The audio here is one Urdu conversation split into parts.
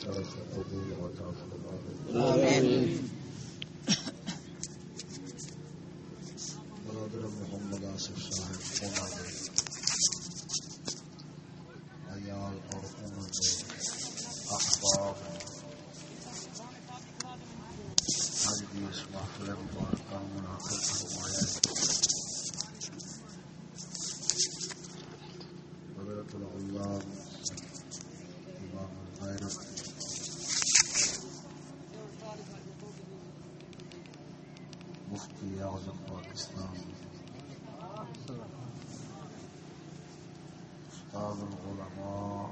شرف قبول عطا فرما آمین۔ برادر محمد آصف صاحب عیال اور اونا دے احباب آج بھی اس محفل مبارکہ منعقد فرمایا ہے حضرت العلام امام الغیرت مفتی اعظم پاکستان استاد العلماء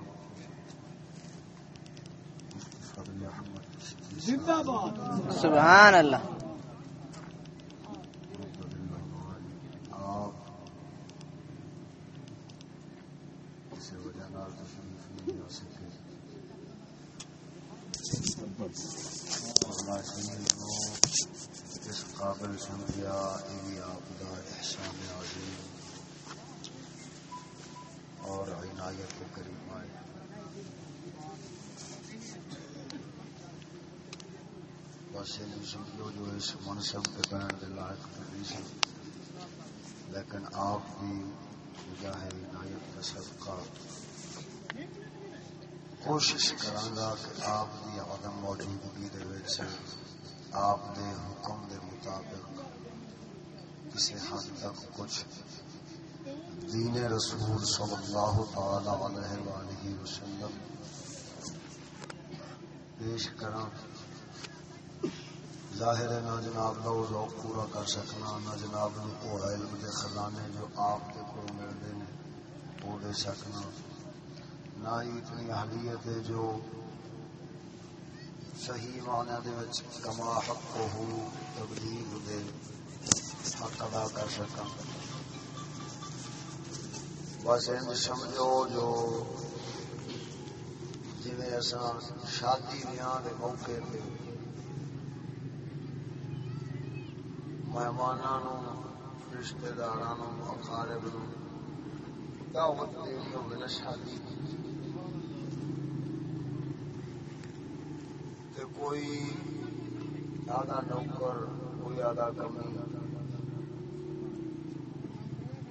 مفتی فضل احمد چشتی زندہ باد سبحان اللہ رحمۃ اللہ علیہ آپ کسی وجہ نال تشریف نہیں آ سکے اللہ شریف کو اس قابل سمجھا یہ بھی آپ کا احسان عظیم اور عنایت کے قریب آئے بس یہ سمجھو جو اس منصب کے بین کے لائق نہیں سی لیکن آپ بھی مجاہ عنایت کا صدقہ کوشش کرانگا کہ آپ کی عدم موجودگی دے وچ آپ دے حکم دے مطابق کسی حد تک کچھ دین رسول صلی اللہ تعالی علیہ وآلہ وسلم پیش کراں۔ ظاہر ہے نہ جناب کا وہ ذوق پورا کر سکنا، نہ جناب نو وہ علم دے خزانے جو آپ کے کو ملتے ہیں، وہ دے سکنا۔ نہ ہی اتنی اہلیت ہے جو صحیح معنی دے وچ کما حق کو ہو تبلیغ دے حق ادا کر سکا بس انج سمجھو جو جی اصا شادی بیاہ دے موقع پہ مہمانوں رشتے دار اقارب دعوت دینی ہوگی نا شادی۔ کوئی آدھا نوکر، کوئی آدھا کمی۔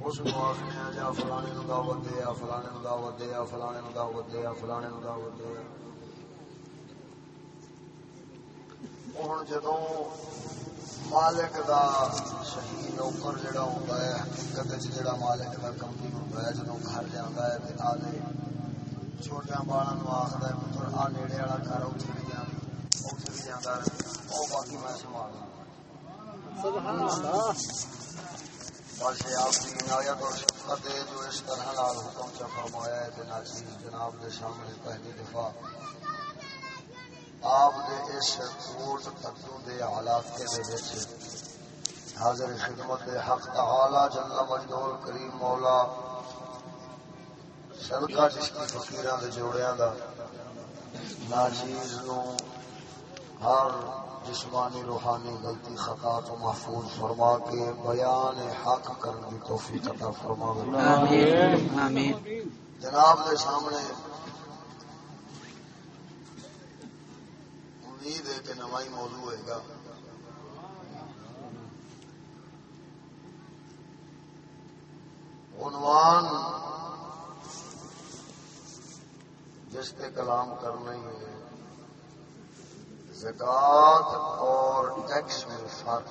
اس کو آخنے جا فلانے نو دعوت دے یا فلانے نو دعوت دے یا فلانے نو دعوت دے یا فلانے نو دعوت دے۔ ہوں جدوں مالک دا صحیح نوکر جڑا ہوتا ہے، حقیقت جڑا مالک دا کمپنی ہوتا ہے، جدوں گھر جاندا ہے، تے آلے چھوٹیاں بالاں نو آکھدا ہے، پتر آ نیڑے والا گھر اوتھے بس آپ کی عنایت اور شفقت ہے جو اس طرح حکم چا فرمایا ہے، جناب جی، سامنے پہلی دفعہ۔ آپ اس کوٹ حاضر خدمت حق تعالی جل مجدول کریم مولا صدقہ جس کی فقیراں دے جوڑیاں دا ناچیز نو ہر جسمانی روحانی غلطی خطا تو محفوظ فرما کے بیان حق کرنے کی توفیق عطا فرما آمین۔ آمین۔ جناب کے سامنے امید ہے کہ نوائی موضوع ہوئے گا۔ عنوان جس پہ کلام کرنا ہی ہے۔ زکات اور ٹیکس میں فرق۔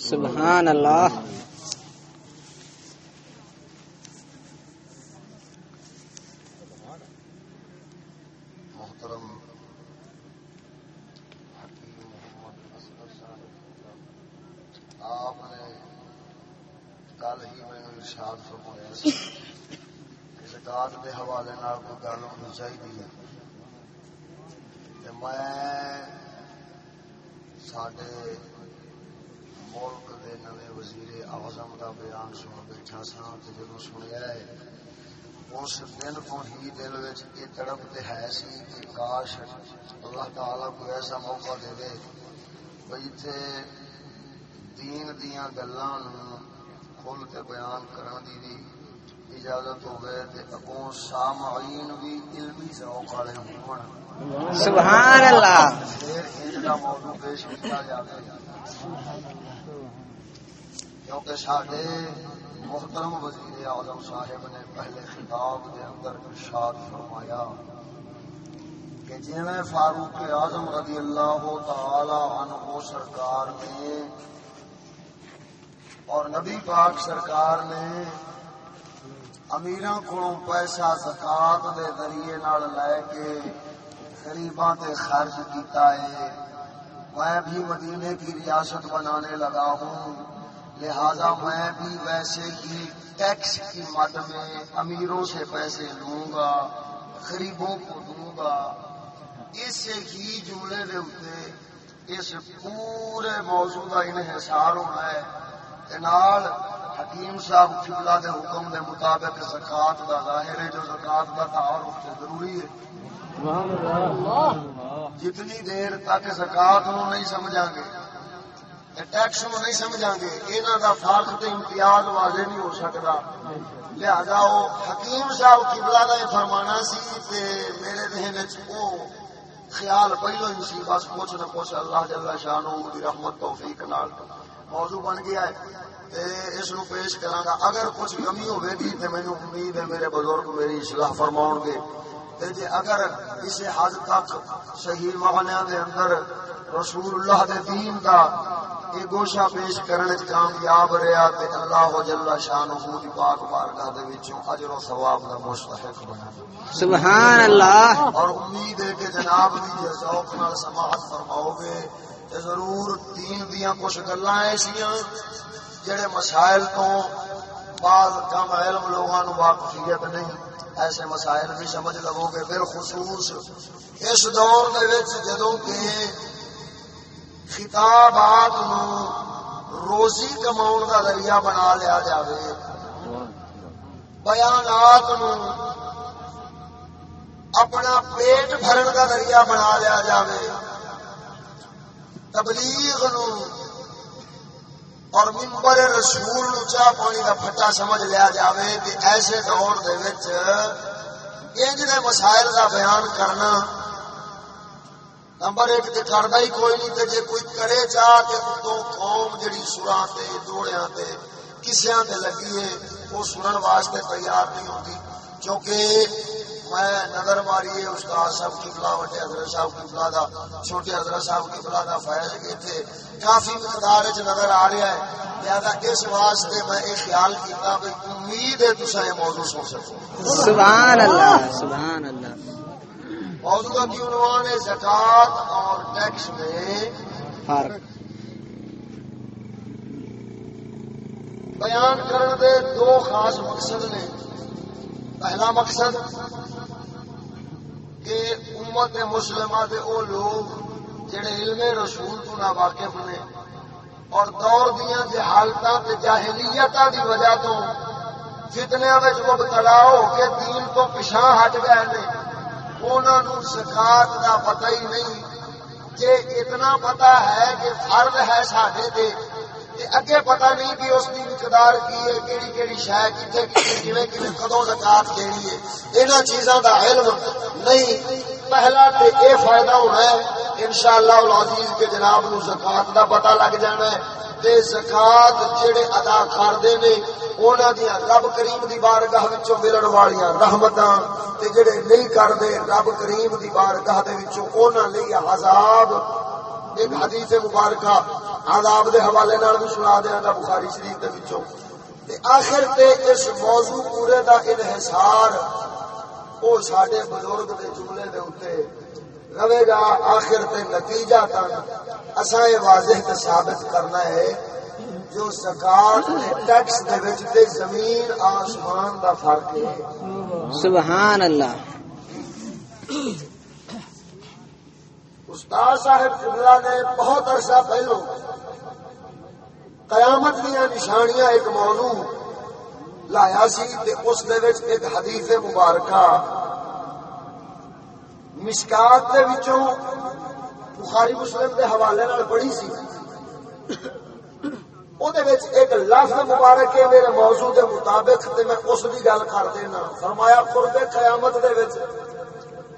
سبحان اللہ محترم حکیم محمد اصغر صاحب آپ نے کل ہی میں ارشاد فرمایا سی کہ زکات کے حوالے نال کوئی گل ہونی چاہیے تے میں سڈے ملک دے نویں وزیر اعظم دا بیان سن بیٹھا سا تے جدوں سنیا ہے ہی دل وچ یہ تڑپ تے ہے سی کہ کاش اللہ تعالی کو ایسا موقع دے دے بھئی تے دین دیاں گلاں نو کے بیان کرن دی بھی اجازت ہوئے تے اگوں سامعین بھی علمی ذوق والے ہون سبحان اللہ پھر انج دا موضوع پیش کیا جاوے کیونکہ ساڈے محترم وزیر اعظم صاحب نے پہلے خطاب کے اندر ارشاد فرمایا کہ جویں فاروق اعظم رضی اللہ تعالی عنہ سرکار نے اور نبی پاک سرکار نے امیراں کو پیسہ زکات دے ذریعے نال لے کے غریباں تے خرچ کیتا ہے، میں بھی مدینے کی ریاست بنانے لگا ہوں۔ لہذا میں بھی ویسے ہی ٹیکس کی مد میں امیروں سے پیسے لوں گا غریبوں کو دوں گا۔ اس ہی جملے دے اتنے اس پورے موضوع کا انحصار ہونا ہے نال حکیم صاحب قبلہ دے حکم دے مطابق زکات دا ظاہر ہے جو زکات دا تعارف تے ضروری ہے۔ جتنی دیر تک زکات نہیں سمجھاں گے ٹیکس نو نہیں سمجھاں گے انہاں دا فرق تے امتیاز واضح نہیں ہو سکدا۔ لہذا وہ حکیم صاحب قبلہ دا یہ فرمانا سی تے میرے ذہن وچ او خیال پہلو ہی سی، بس کچھ نہ کچھ اللہ جل شانہ دی رحمت توفیق نال موضوع بن گیا ہے۔ تے اس نو پیش کراں گا۔ اگر کچھ کمی ہوے گی تے مینوں امید ہے میرے بزرگ میری اصلاح فرماؤں گے تے جے اگر اس حد تک صحیح معنی دے اندر رسول اللہ دے دین دا یہ گوشہ پیش کرنے کامیاب رہیا تے اللہ جل شانہ دی پاک بارگاہ دے وچوں اجر و ثواب دا مستحق بنا۔ سبحان اللہ اور امید ہے کہ جناب دی جے ذوق نال سماعت فرماؤ گے تے ضرور دین دیاں کچھ گلاں ایسیاں جڑے مسائل تو بعض کم علم لوگاں نو واقفیت نہیں۔ ایسے مسائل بھی سمجھ لو گے بالخصوص اس دور دے وچ جدوں کہ خطابات نو روزی کماؤن دا ذریعہ بنا لیا جاوے، بیانات نو اپنا پیٹ بھرن کا ذریعہ بنا لیا جاوے، تبلیغ نو اور ممبر رسول نو پانی کا پھٹا سمجھ لیا جاوے کہ ایسے دور دے وچ انج دے مسائل کا بیان کرنا نمبر ایک تے کردا ہی کوئی نہیں تے جے کوئی کرے چاہ تے تو قوم جڑی سراں تے، دوڑیاں تے، کسیاں تے لگی ہے، وہ سنن واسطے تیار نہیں ہوتی کیونکہ میں نظر ماری استاد صاحب کی بلا وڈے حضرت صاحب کی بلا دا چھوٹے حضرت صاحب کی بلا دا فیض کافی مقدار وچ نظر آ رہا ہے۔ لہذا اس واسطے میں یہ خیال کیتا کہ امید ہے تسا یہ موضوع سن سکو۔ سبحان اللہ سبحان اللہ۔ موضوع کا کی عنوان ہے؟ زکات اور ٹیکس میں فرق۔ بیان کرنے دے دو خاص مقصد نے۔ پہلا مقصد کہ امت مسلمہ دے او لوگ جڑے علم رسول تو نہ واقف نے اور دور دیاں جہالتاں تے جاہلیتاں دی وجہ تو فتنیاں مبتلا ہو کے دین تو پیچھے ہٹ گئے نے، انہاں نو زکات دا پتہ ہی نہیں کہ اتنا پتہ ہے کہ فرض ہے ساڈے تے تے اگے پتہ نہیں کہ اس کی مقدار کی ہے، کیڑی کیڑی شے کتے کتے کیویں کیویں، کدوں زکات دینی ہے۔ انہاں چیزاں دا علم نہیں۔ پہلا تے اے فائدہ ہونا ہے، انشاءاللہ العزیز کے جناب نو زکات دا پتہ لگ جانا ہے۔ تے زکات جڑے ادا کردے نے، انہاں دی رب کریم دی بارگاہ وچوں ملن والیاں رحمتاں۔ تے جڑے نہیں کردے، رب کریم دی بارگاہ دے وچوں انہاں لئی عذاب ایک حدیث مبارکہ عذاب دے حوالے نال بھی سنا دیاں گا بخاری شریف دے وچوں۔ تے آخر تے اس موضوع پورے دا انحصار او ساڈے بزرگ دے جملے دے اوتے رہے گا۔ آخر تے نتیجہ تک اساں یہ واضح تے ثابت کرنا ہے جو زکات تے ٹیکس دے وچ تے زمین، آسمان دا فرق ہے۔ سبحان اللہ۔ استاد صاحب قبلہ نے بہت عرصہ پہلو قیامت دیا نشانیاں ایک موضوع لایا سی تے اس دے وچ ایک حدیث مبارکہ مشکات دے وچوں بخاری مسلم دے حوالے نال پڑھی سی۔ وہ ایک لفظ مبارک ہے میرے موضوع کے مطابق تے میں اس کی گل کر دینا۔ فرمایا قرب قیامت دے وچ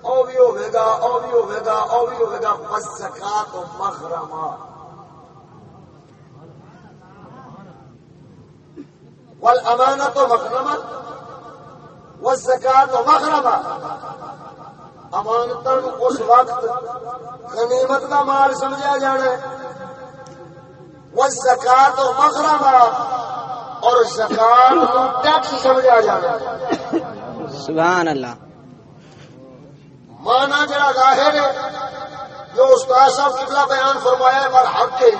او بھی ہوے گا، او بھی ہوے گا، او بھی ہوے گا بس مغرما و مغرما مغرما اس وقت غنیمت کا مال سمجھا جانا ہے۔ زکات و مغرما اور زکات ٹیکس سمجھا جانا سبحان اللہ۔ مانا جڑا ظاہر ہے جو استاد صاحب قبلہ بیان فرمایا ہے پر حق ہے۔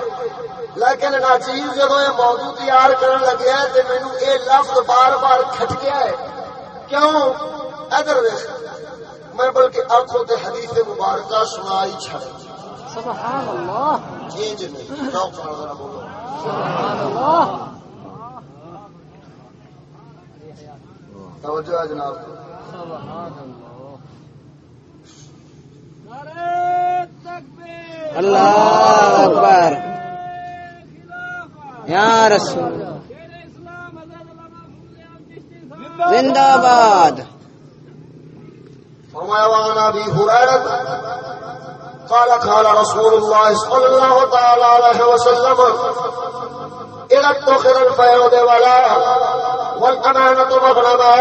لیکن ناچیز جب یہ موضوع تیار کرنے لگے ہے تو مینو یہ لفظ بار بار کھٹ گیا ہے۔ کیوں؟ ادھر میں بلکہ آنکھوں تے حدیث مبارکہ سنائی چھڑ۔ سبحان اللہ چینج نہیں بولو۔ توجہ جناب۔ اللہ اللہ اکبر۔ یا رسول زندہ باد۔ فرمایا وانا بھی ہریرت قال قال رسول الله صلى الله تعالى عليه وسلم إذا اتخذ الفيض ولا والأمانة مغرما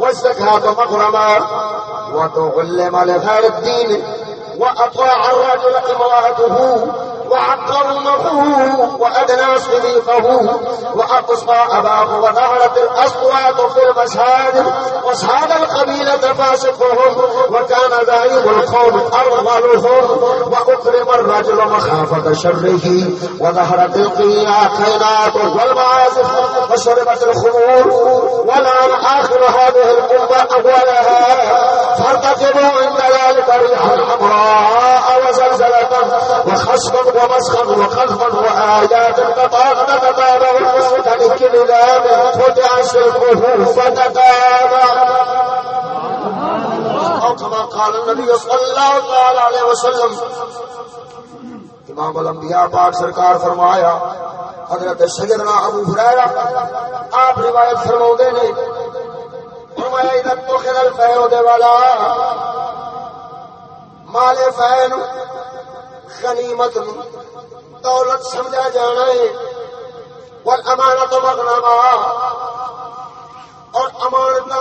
والزكاة مغرما وتغلم لغير الدين وأطاع الرجل امرأته وعقرمه وأدنى صديقه وأقصى أباه وظهرت الأصوات في المشهد وصاد القبيلة فاسقهم وكان زعيم القوم أرغلهم وأكرم الرجل مخافة شره وظهرت القياقينات والمعازف وشربت الخمور والآن آخر هذه الأمة أولها فارتكبوا عند ذلك ريحا حمراء وزلزلة وخشبا ومسخا وخلفا وآيات تطاق تتابع كالكل لا فتح شركه فتتابع أو كما قال النبي صلى الله تعالى عليه وسلم امام الانبیاء پاک سرکار فرمایا، حضرت سیدنا ابو ہریرہ آپ روایت فرماؤندے نے، فرمایا، اذا اتخذ الفیع دے والا مال فین غنیمت دولت سمجھا جانا ہے۔ والامانت مغنما اور امانت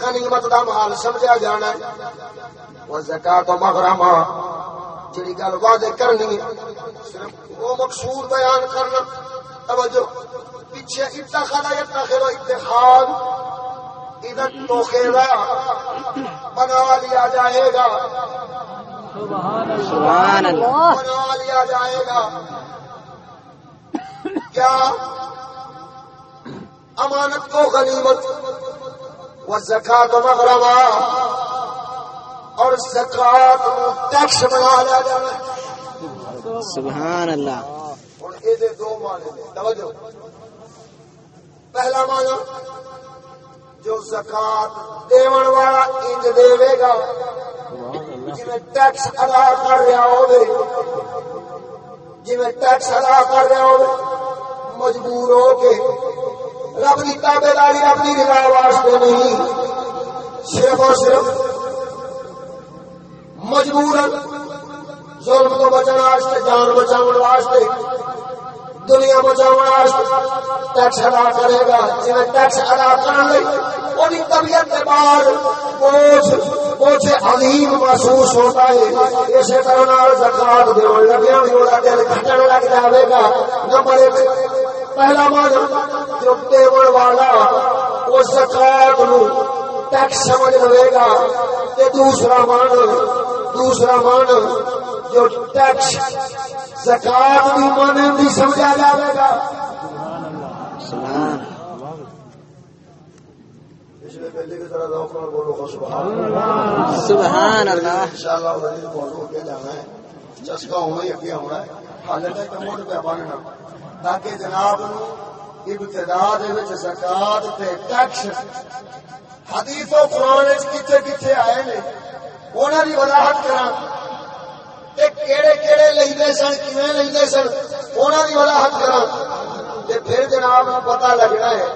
غنیمت دا مال سمجھا جانا ہے۔ والزکات مغرما جڑی گل وعدے کرنی ہے، صرف وہ مقصود بیان کرنا۔ توجہ، پیچھے اتخذ یتخذ اتخاذ۔ ادھر توخیرا بنا لیا جائے گا۔ سبحان اللہ۔ بنا لیا جائے گا۔ کیا؟ امانت کو غنیمت و زکات مغرما اور زکات کو ٹیکس بنا لیا جائے۔ سبحان اللہ۔ اور یہ دو معنی نے توجہ۔ پہلا معنی جو زکات دیون والا انج دے گا جی ٹیکس ادا کر رہا ہو جی ٹیکس ادا کر رہا ہو مجبور ہو کے رب کی تابے داری رب کی رضا واسطے نہیں، صرف اور صرف مجبور، ظلم تو بچن واسطے، جان بچاؤ واسطے دنیا بچاؤ ٹیکس ادا کرے گا جی ٹیکس ادا کرنے وہی طبیعت کے بعد بوجھ بوجھ عظیم محسوس ہوتا ہے۔ اسی طرح زکات دیون لگیا بھی وہ دل گھٹن لگ جائے گا۔ نمبر ایک، پہلا مان جو دیون والا، وہ زکات نو ٹیکس سمجھ لے گا۔ دوسرا مان دوسرا مان جو ٹیکس زکات بھی من بھی سمجھا جائے گا۔ سبحان اللہ۔ انشاءاللہ وزیر موضوع کے جانا ہے۔ چسکا ہونا ہی اگے ہونا ہے۔ پہ بننا۔ تاکہ جناب نو ابتدا دے وچ زکات تے ٹیکس حدیث و قرآن کتے آئے نے انہاں دی وضاحت کراں۔ تے کیڑے کیڑے لیندے سن کیویں لیندے سن؟ انہاں دی وضاحت کراں تے پھر جناب پتہ لگنا ہے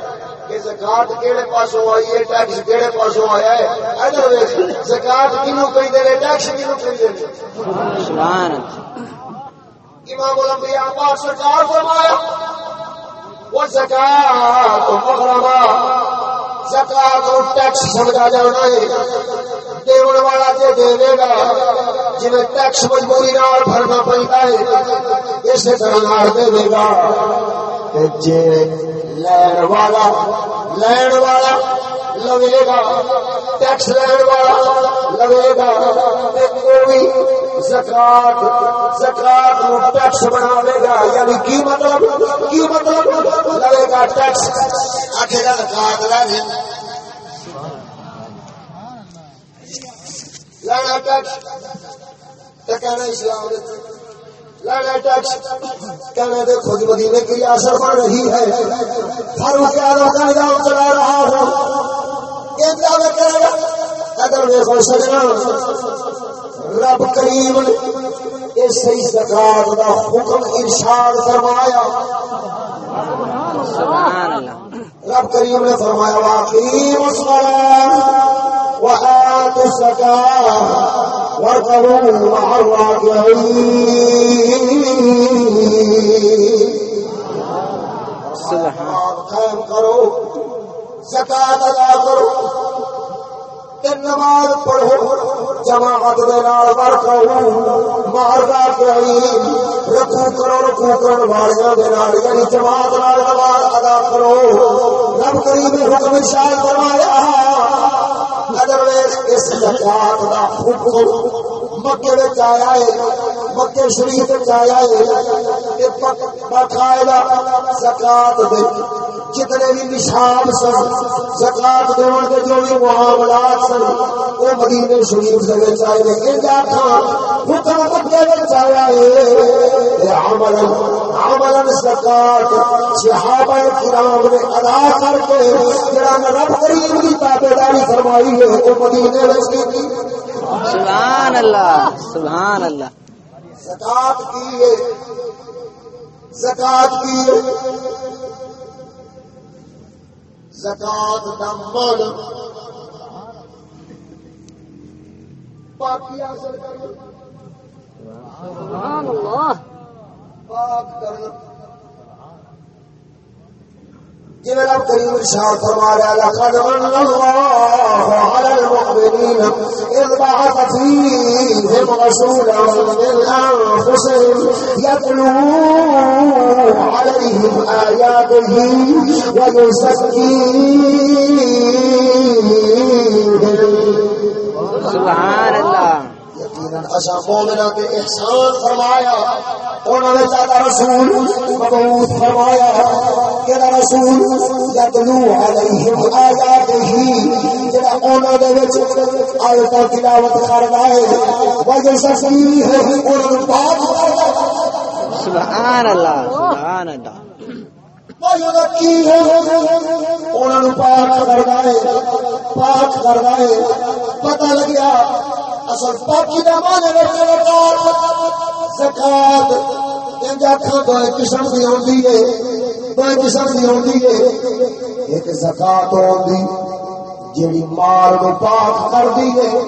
کہ زکات کیڑے پاسوں آئی ہے ٹیکس کیڑے پاسوں آیا ہے؟ ادھر ویکھ زکات کینو کہندے نے ٹیکس کینو کہندے نے؟ سبحان اللہ۔ امام الانبیاء پاک سرکار فرمایا وہ زکات مغرمہ زکات اور ٹیکس سمجھا جانا ہے۔ دیون والا جے دے دے گا جی ٹیکس مجبوری نال بھرنا پڑتا ہے اسی طرح نال دے دے گا تے جے لین والا لین والا لوے گا ٹیکس لین والا لوے گا تے کوئی زکات زکات نو ٹیکس بنا بناوے گا یعنی کی مطلب کی مطلب لوے گا ٹیکس آکھے گا زکات لے لانا ٹیکس تے کہنا اسلام دے لانا ٹیکس کہنا دے خود مدینے کی اثر بن رہی ہے اعظم کا نظام چلا رہا ہوں یہ دعوے کرے گا اگر دیکھو سجنا رب کریم نے اس دا حکم ارشاد فرمایا رب کریم نے فرمایا واقعی وآتوا الزكاة واركعوا مع الراكعين قائم کرو زکات ادا کرو نماز پڑھو جماعت دے نال ورکو کرو رکو کرن والیاں دے نال یعنی جماعت نال نماز ادا کرو رب کریم نے حکم ارشاد فرمایا اگر اس زکات دا حکم مکے وچ آیا ہے مکے شریف وچ آیا ہے باقاعدہ زکات دے جتنے بھی نشاب سن زکات دیون کے جو بھی معاملات سن وہ مدینے شریف دے وچ آئے نے کہ جا تھا حکم مکے وچ آیا ہے اے عمل عمل زکات صحابہ کرام نے ادا کر کے جڑا رب کریم کی تابعداری فرمائی ہے وہ مدینے وچ کی سبحان اللہ سبحان اللہ زکات کی ہے زکات کی ہے۔ زکات دا مال. پاکی حاصل کرنا پاک کرنا جی رب کریم ارشاد فرما رہا لقد من الله على المؤمنين إذ بعث فيهم رسولا من أنفسهم يتلو عليهم آياته ويزكيهم. سبحان اللہ۔ یقیناً اصا مومنا کے احسان فرمایا انہوں نے زیادہ رسول مبعوث فرمایا کہ رسول یتلو علیہم آیات ہی جڑا انہوں نے وچ آیت تلاوت کردا ہے وجہ سکی ہے انہوں نے پاک کردا ہے۔ سبحان اللہ سبحان اللہ ویزکی ہے؟ انہوں نے پاک کردا ہے پاک کردا ہے۔ پتہ لگیا اصل پاکی دا معنی رکھنے لگا زکات انجا کھا دو قسم دی ہوندی ہے۔ دو قسم دی ہوندی ہے۔ ایک زکات ہوندی جیڑی مال نو پاک کر دی ہے۔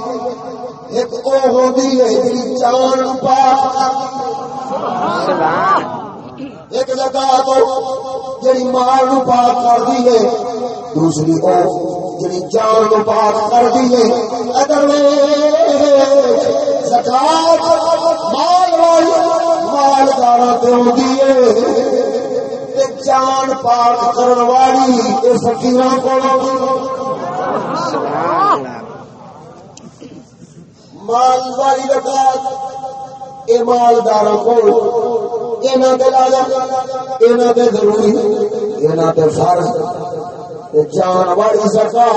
ایک او ہوندی ہے، جیڑی جان نو پاک کر دی ہے۔ سبحان ایک زکات جڑی مال نو پاک کر دی ہے۔ دوسری او جڑی جان نو پاک کر دی ہے اگر زکات، مال والی مال دارا تے جان پاک کرن والی اے فقیراں کول مال والی زکات اے مالداروں کو اینا دے لازم اینا دے ضروری، اینا دے فرض۔ جان والی زکات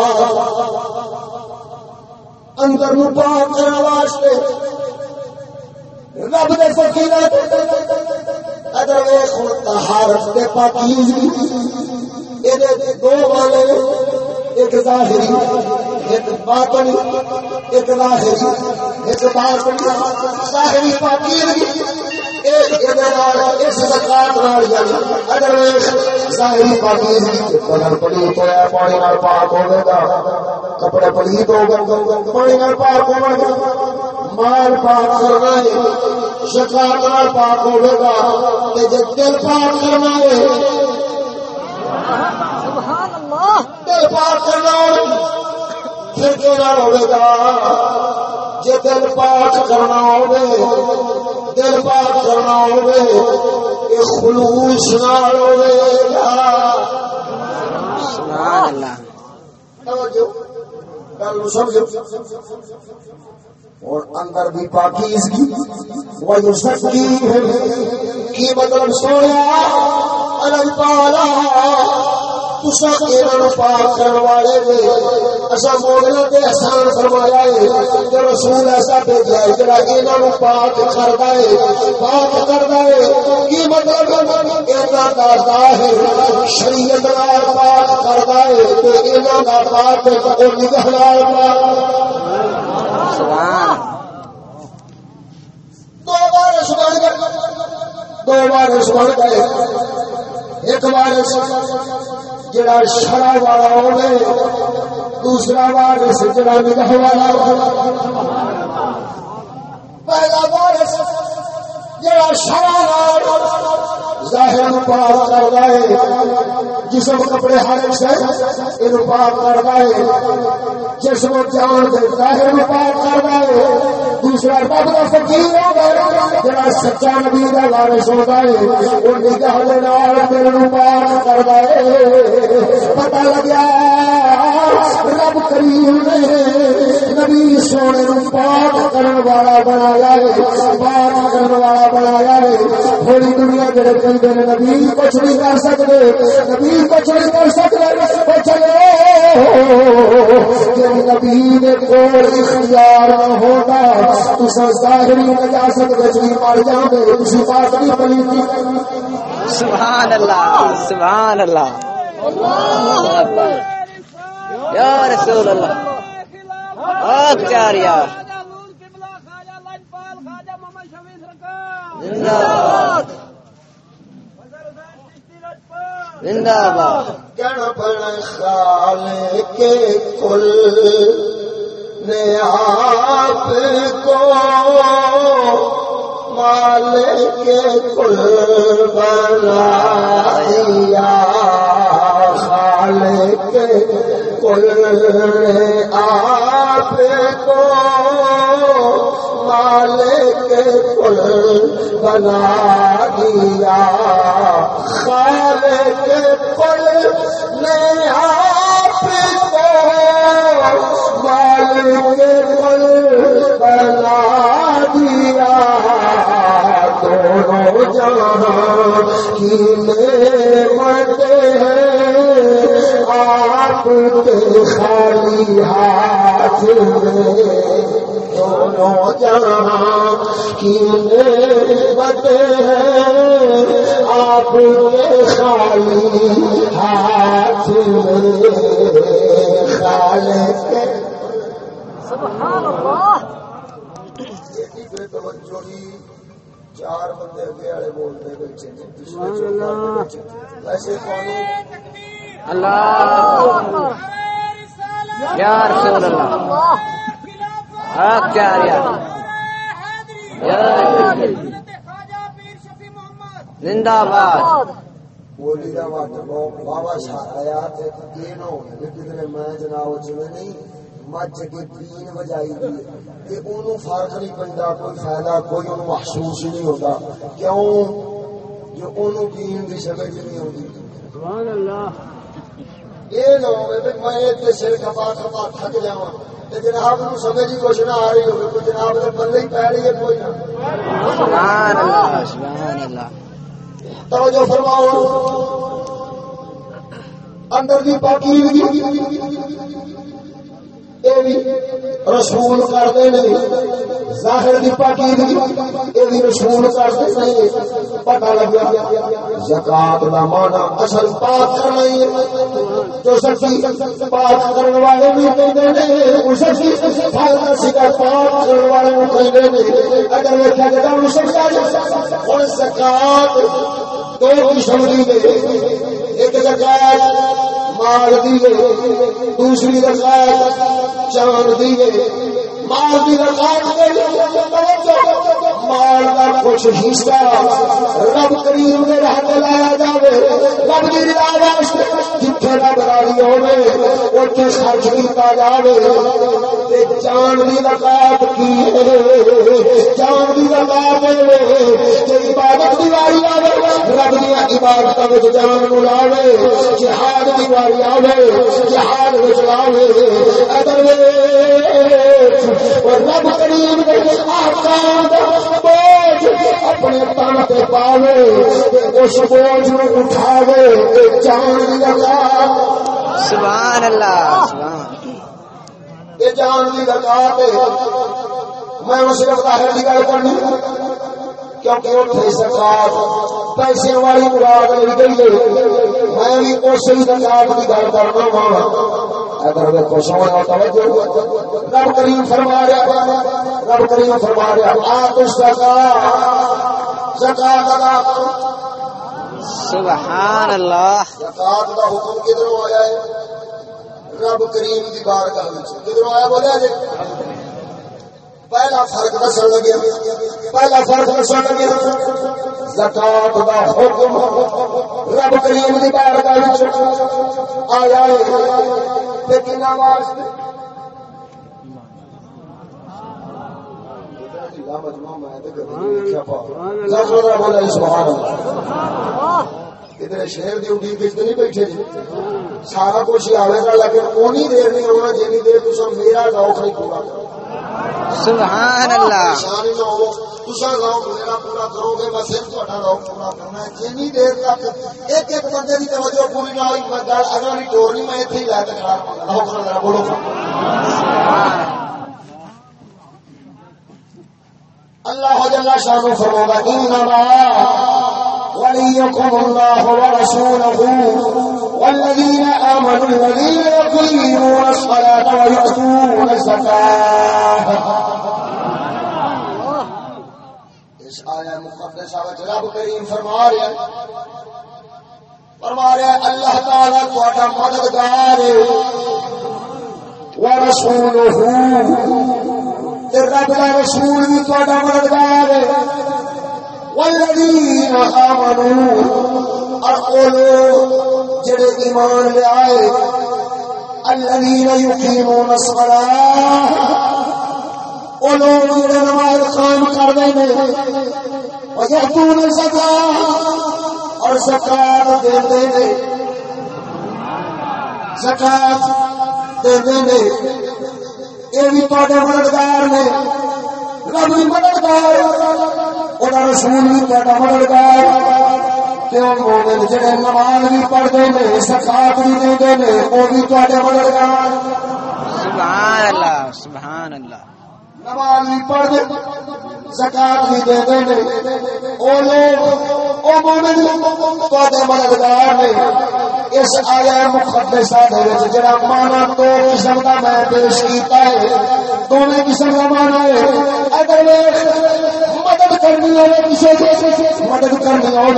اندر نو پاک کرن واسطے رب دے فقیراں اگر ویکھ ہن طہارت تے پاکیزگی اے دے دو والے، ایک ظاہری، ایک باطنی، ایک ظاہری، ایک باطنی، ظاہری پاکیزگی اس زکات نال یعنی اگر ظاہری پاکیزگی بدن پلیت ہویا پانی نال پاک ہوے گا۔ کپڑے پلیت ہو گئے پانی نال پاک ہوے گا۔ مال پاک کرنا ہے زکات نال پاک ہوے گا۔ تے جے دل پاک کرنا ہے سبحان اللہ۔ دل پاک کرنا پھر کے نال ہوے گا۔ جے دل پاک کرنا ہوے دل پاک کرنا خلوص نال سبحان اللہ۔ گل سمجھو۔ اور اندر بھی پاکیزگی وہ سکی ہے۔ کی مطلب سویا؟ الگ پالا۔ تسا انہاں پاک کرن والے نے۔ اسا مومناں تے احسان فرمایا ہے کہ رسول ایسا بھیجا ہے جڑا انہاں نو پاک کردا ہے پاک کردا ہے۔ کی مطلب؟ انہاں دا ظاہر شریعت نال پاک کردا ہے تے انہاں دا پاک تے نگاہ نال پاک سبحان دو بار دو بار ایک بار جڑا شرع والا ہوے دوسرا وارس جڑا نگاہ والا ہوے پہلا بار جڑا شرع ظاہر پاک کردا ہے جسم کپڑے ہر ایک شے اینو پاک کردا ہے جسم جان دے ظاہر پاک کردا ہے دوسرا رب دا فقیر ہوگا جڑا سچا نبی دا وارث ہوگا ہے او نگاہ دے نال دل نو پاک کردا ہے پتہ لگیا، رب کریم نے نبی سونے پاک کرن والا بنایا ہے۔ پاک کرن والا بنایا ہے۔ تھوڑی دنیا جڑے کہندے نے نبی کچھ نہیں کر سکدے نبی کچھ نہیں کر سکدے او چلو نبی نے اختیار ہوتا ظاہری نجاست وچ مر جاندے تسی سبحان اللہ سبحان اللہ۔ یا رسول اللہ۔ آگ یار۔ زندہ باد! زندہ باد! خال کے کل نے آپ کو مال کے کل بنایا۔ خال کے کل نے آپ کو مال کے کل بنا دیا۔ خال کے کل نے آپ کو مال کے کل بنا دیا۔ دونوں جہاں کی نعمت ہے آپ کے خالی ہاتھ دونوں جہاں کی نعمت ہے آپ کے خالی ہاتھ خالق۔ سبحان اللہ۔ چار بندے والے بولتے بیٹھے ویسے قانون اللہ یا رسول اللہ آگ چار یار یا زندہ باد بولی دا وقت بابا میں جناب جوے نہیں مجھ کے تین بجائی دی تے اونوں فرق نہیں پیندا کوئی فائدہ کوئی اونوں محسوس ہی نہیں ہوتا۔ کیوں؟ جو اونوں دین دی سمجھ نہیں ہوندی سبحان اللہ۔ یہ نہ میں سر کپا کپا تھک تے جناب نو سمجھ ہی کچھ نہ آ رہی ہوگی جناب ہی پہ رہی ہے کوئی نہ۔ توجہ فرماؤ۔ اندر دی رسول کردے نے ظاہر دی پاکیزگی اے دی مشہور کرتے نہیں۔ پتہ لگا زکات دا معنی اصل پاک کرنا ہی جو سچی پاک کرنے والے بھی کہندے نے او سچی فائدہ سکا پاک کرنے والے بھی کہندے نے۔ اگر ویکھیا جائے تو سچا ہن زکات دو قسم دی ایک زکات مال دیے، دوسری زکات چاند دیے مال کی مال کا کچھ حصہ رب کریم کے رات لایا جائے رب کی رواج جتنے رب راضی ہوے اتنے خرچ کیا جائے جان کی لگات کی جان کی عبادت کی واری رب دیا عبادت جان کو لاوے جہاد واری جہاد لاوے ادر رب کریم اپنے تن سے پاوے اس بوجھ میں اٹھاوے جان لگا سبحان اللہ یہ جان کی لگا میں صرف ظاہر کی گل کرنی کیونکہ اتنے سرکار پیسے والی مراد مل گئی میں بھی اسی زکات کی گل کرنا اگر دیکھو سونا توجہ رب کریم فرما رہا رب کریم فرما رہا آپ زکات زکات ادا کرو سبحان اللہ۔ زکات کا حکم کدھر آیا ہے؟ رب کریم کی بارگاہ کدھر آیا بولیا جی؟ پہلا فرق دسن لگے پہلا فرق دسن لگے زکات دا حکم رب کریم دی بارگاہ آیا لیکن واسطے ادھر شہر کی اڈیق نہیں بیٹھے جی سارا کچھ آئے گا لیکن اونی دیر نہیں ہونا جنی دیر تو میرا لوک نہیں پورا کرو سبحان اللہ پورا کرو گے بس پورا کرنا ہے جنی دیر تک ایک ایک بندے توجہ پوری نہ ہوئی اگر ٹور نہیں میں اتنے لے کے بولو اللہ جل انما وليكم الله ورسوله والذين آمنوا الذين يقيمون الصلاة ويؤتون الزكاة. اس آیا مقدسہ وچ رب کریم فرما رہا ہے فرما رہا ہے اللہ تعالی تہاڈا مددگار ہے. ورسولہ رب دا رسول بھی تہاڈا مددگار ہے۔ والذین آمنوا اور او لوگ جڑے ایمان لے آئے، الذین یقیمون الصلاة، وہ لوگ جڑے نماز قائم کر دے نے اور ویتون زکات اور زکات دے دے نے زکات دے دے نے یہ بھی تواڈے مددگار نے رب بھی مددگار اور رسول بھی تواڈا مددگار مومن جڑے نماز بھی پڑھتے ہیں زکات بھی دے دے نے بھی تواڈے مددگار سبحان اللہ سبحان اللہ نماز بھی پڑھ دے زکات بھی دے دے او لوگ او مومن تواڈے مددگار نے اس آیا مقدسہ دے وچ جڑا مانا دو قسم دا میں پیش کیتا ہے، دونوں قسم دا مانا ہے۔ اگر مدد کرنی ہو کسی کی مدد کرنی ہو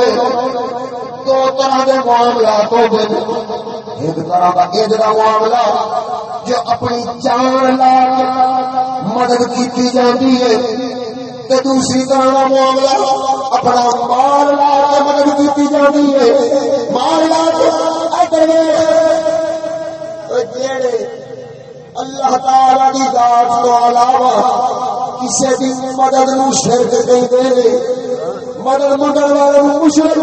دو طرح دے معاملات ہو گئے۔ ایک طرح کا یہ معاملہ، جو اپنی جان لا مدد کی جاتی ہے۔ تے دوسری طرح کا معاملہ اپنا مال لا کے مدد کی جاتی ہے۔ مال لا کے جڑے اللہ تعالی کی ذات تو علاوہ کسی بھی مدد نو شرک نہیں دے۔ مدد منگل والے مشرق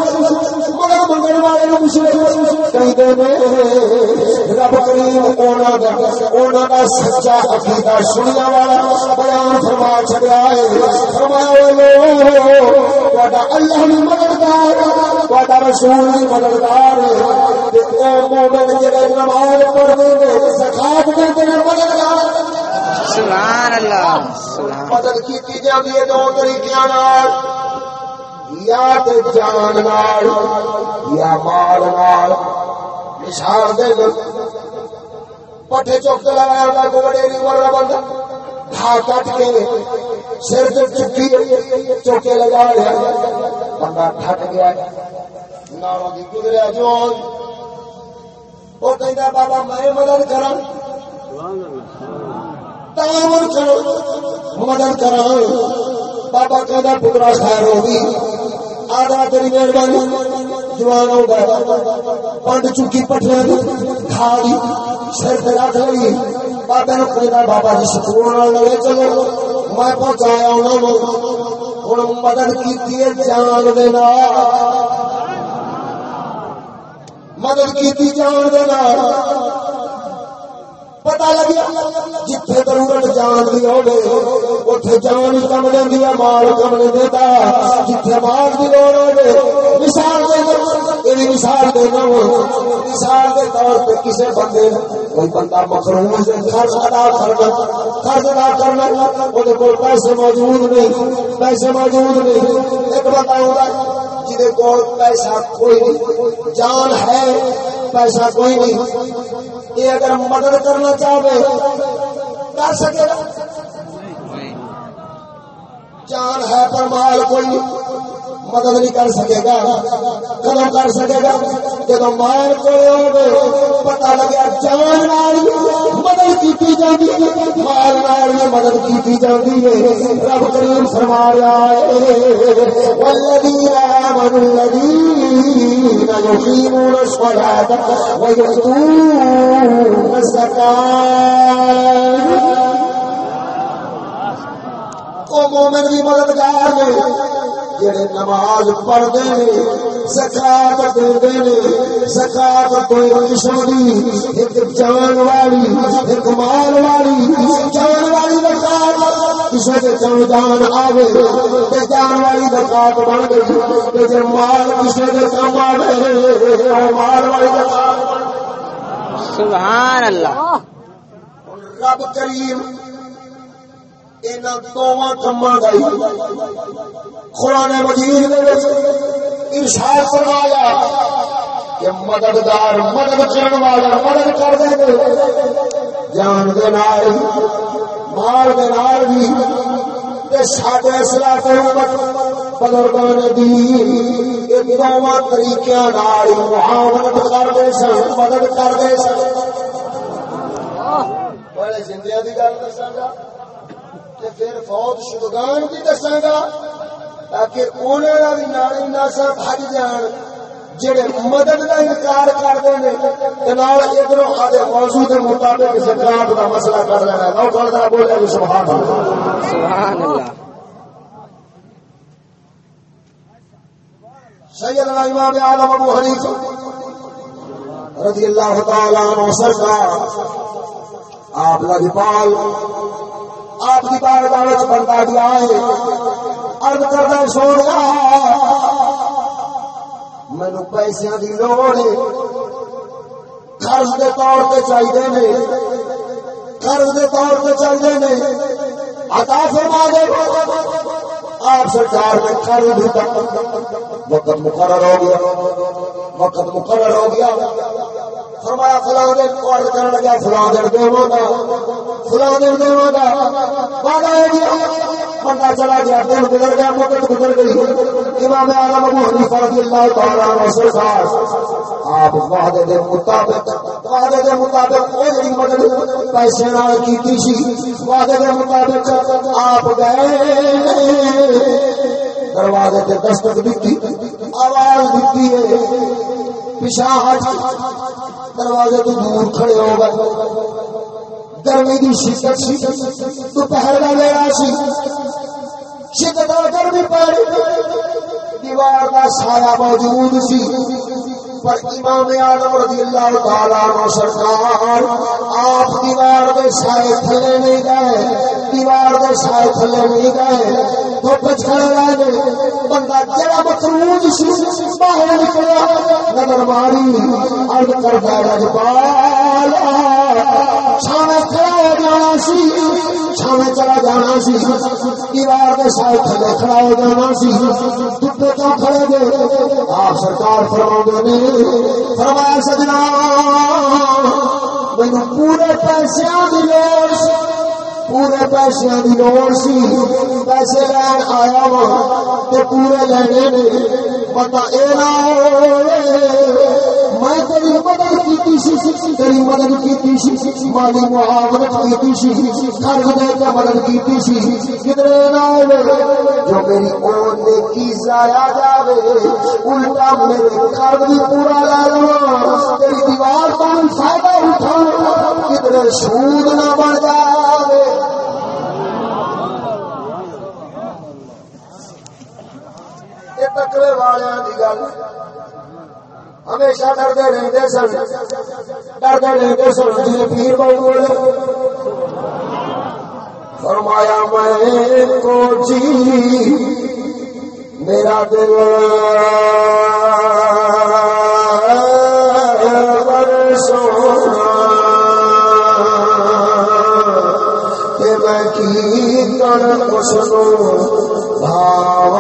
مدد منگل والے مشرق کہیں دے رب کریم اونا دا اونا دا سچا عقیدہ سنیا والا بیان فرما چھڑیا ہے فرمایا لو تہاڈا اللہ بھی مددگار تہاڈا رسول بھی مددگار تے او مومن جڑے نماز پڑھدے نے زکات دیندے نے مددگار سبحان اللہ سبحان مدد کی جاتی ہے دو طریقے یا تے جان نال، یا مال نال، مثال دے دو۔ پٹھے چوک تے لگایا ہوتا کو بڑے نہیں مرنا بندہ کھا کٹ کے سر سے چکی چوکے لگا لیا۔ بندہ ٹھٹ گیا۔ نالوں دی گزریا جو وہ کہتا بابا میں مدد کرا تعاون کرو مدد کرو بابا کہنا پترا خیر ہوگی آدھا تیری مہربانی جوان ہو گیا پنڈ چکی پٹیا کھا لی سر پہ رکھ لی بابے نے کہنا بابا جی سکون لگے چلو۔ میں پہنچایا انہوں ہوں مدد کی جان دینا مدد کی جان دینا پتا لگیا جتھے ضرورت جان دی ہوے اوتھے جان ہی کم لیندی ہے مال کم نہیں دیتا جتھے مال دی لوڑ ہوے مثال دے دو مثال دے مثال دے طور پہ کسے بندے کوئی بندہ مخروم ادا کرنا ادا کرنا کول پیسے موجود نہیں پیسے موجود نہیں ایک بندہ ہوتا کول پیسہ کوئی نہیں جان ہے پیسہ کوئی نہیں۔ یہ اگر مدد کرنا چاہے کر سکے گا جان ہے پر مال کوئی مدد نہیں کر سکے گا کدو کر سکے گا۔ جب مال کوئی ہو پتا لگا جان نال مدد کی جاتی ہے۔ مال نال میں مدد کی جاتی ہے۔ رب کریم فرما رہا ہے والذین آمنوا الذین یقیمون مومن بھی مددگار جڑے نماز پڑھتے ہیں زکات دیندے نے زکات کوئی نہیں دی ایک جان والی ایک مال والی جان والی زکات کسی کے جان جان آوے تے جان والی زکات بن گئی تے جے مال کسی کے کم آوے او مال والی زکات سبحان اللہ۔ رب کریم دونوں کما گئی۔ قرآن مجید نے ارشاد فرمایا کہ مددگار، مدد کرنے والا، مدد کر دیں گے جان دے نال مال دے نال بھی تے ساڈے اسلام بزرگوں نے دی دونوں طریقے معاونت کرتے سن، مدد کرتے سن۔ پہلے زندگی کی گل دساگا تے پھر فوت شدگان بھی دساگا تاکہ انہوں کا بھی ناسا بج جان جڑے مدد کا انکار کرتے ہیں ادھر آدھے موضوع کے مطابق زکات کا مسئلہ کر لینا لو بولے سبحان اللہ۔ سبحان اللہ۔ سیدنا امام عالم ابو رضی اللہ تعالی عنہ سرکار آپ لجپال آپ کی بارگاہ بندہ گیا ہے عرض کردا سونا مینوں پیسے دی لوڑ ہے۔ قرض دے طور تے چاہیے نے۔ قرض دے طور تے چاہیے نے۔ عطا فرما دے۔ آپ سرکار نے قرض بھی وقت مقرر ہو گیا۔ وقت مقرر ہو گیا۔ فرمایا، فلاں دن اور کرنے لگا، فلاں دن دیواں گا فلاں دن دیواں گا وعدہ ہو گیا بندہ چلا گیا دن گزر گیا مدت گزر گئی امام اعظم ابو حنیفہ رضی اللہ تعالی عنہ سرکار آپ وعدے دے مطابق وعدے دے مطابق او جڑی مدد پیسے نال کیتی سی وعدے دے مطابق آپ گئے دروازے تے دستک دیتی آواز دیتی ہے پیچھا ہٹ دروازے تو دور کھڑے ہو گئے گرمی کی شدت سی دوپہر کا ویڑا سی چکر بھی گرمی دیوار کا سارا موجود سی، پر امام آدم رضی اللہ تعالیٰ عنہ سرکار آپ دیوار دے سائے تھلے نہیں گئے، دیوار دے سائے تھلے نہیں گئے۔ دھوپ چھڑ رہے بندہ جڑا باہر نظر ماری، عرض کھڑا جانا سی چلا جانا سی۔ دیوار کے سائے تھلے کھڑا ہو جانا سی۔ دھوپے کیوں کھڑے آپ سرکار فرما نے۔ فرمایا، سجنا مینو پورے پیسے لوڑ پورے پیسے کی لوڑ سی، پیسے لین آیا وا، تے پورے لینے نے پتا نہ میں تیری مدد کیتی سی، تیری مدد سی، مالی معاونت سی قرض دے کے مدد سی۔ کدھر نہ جو میری نیکی ضائع جاوے، الٹا میرے قرض بھی پورا لے لو تیری دیوار تو فائدہ کدھر سود نہ بن جاوے۔ تکڑے والوں کی گل۔ ہمیشہ ڈردے رہتے سن۔ ڈردے رہتے سن۔ جی پیر بھائی بولے فرمایا میں کو جی۔ میرا دل۔ بر سونا کہ میں کی کر سنو بھاوا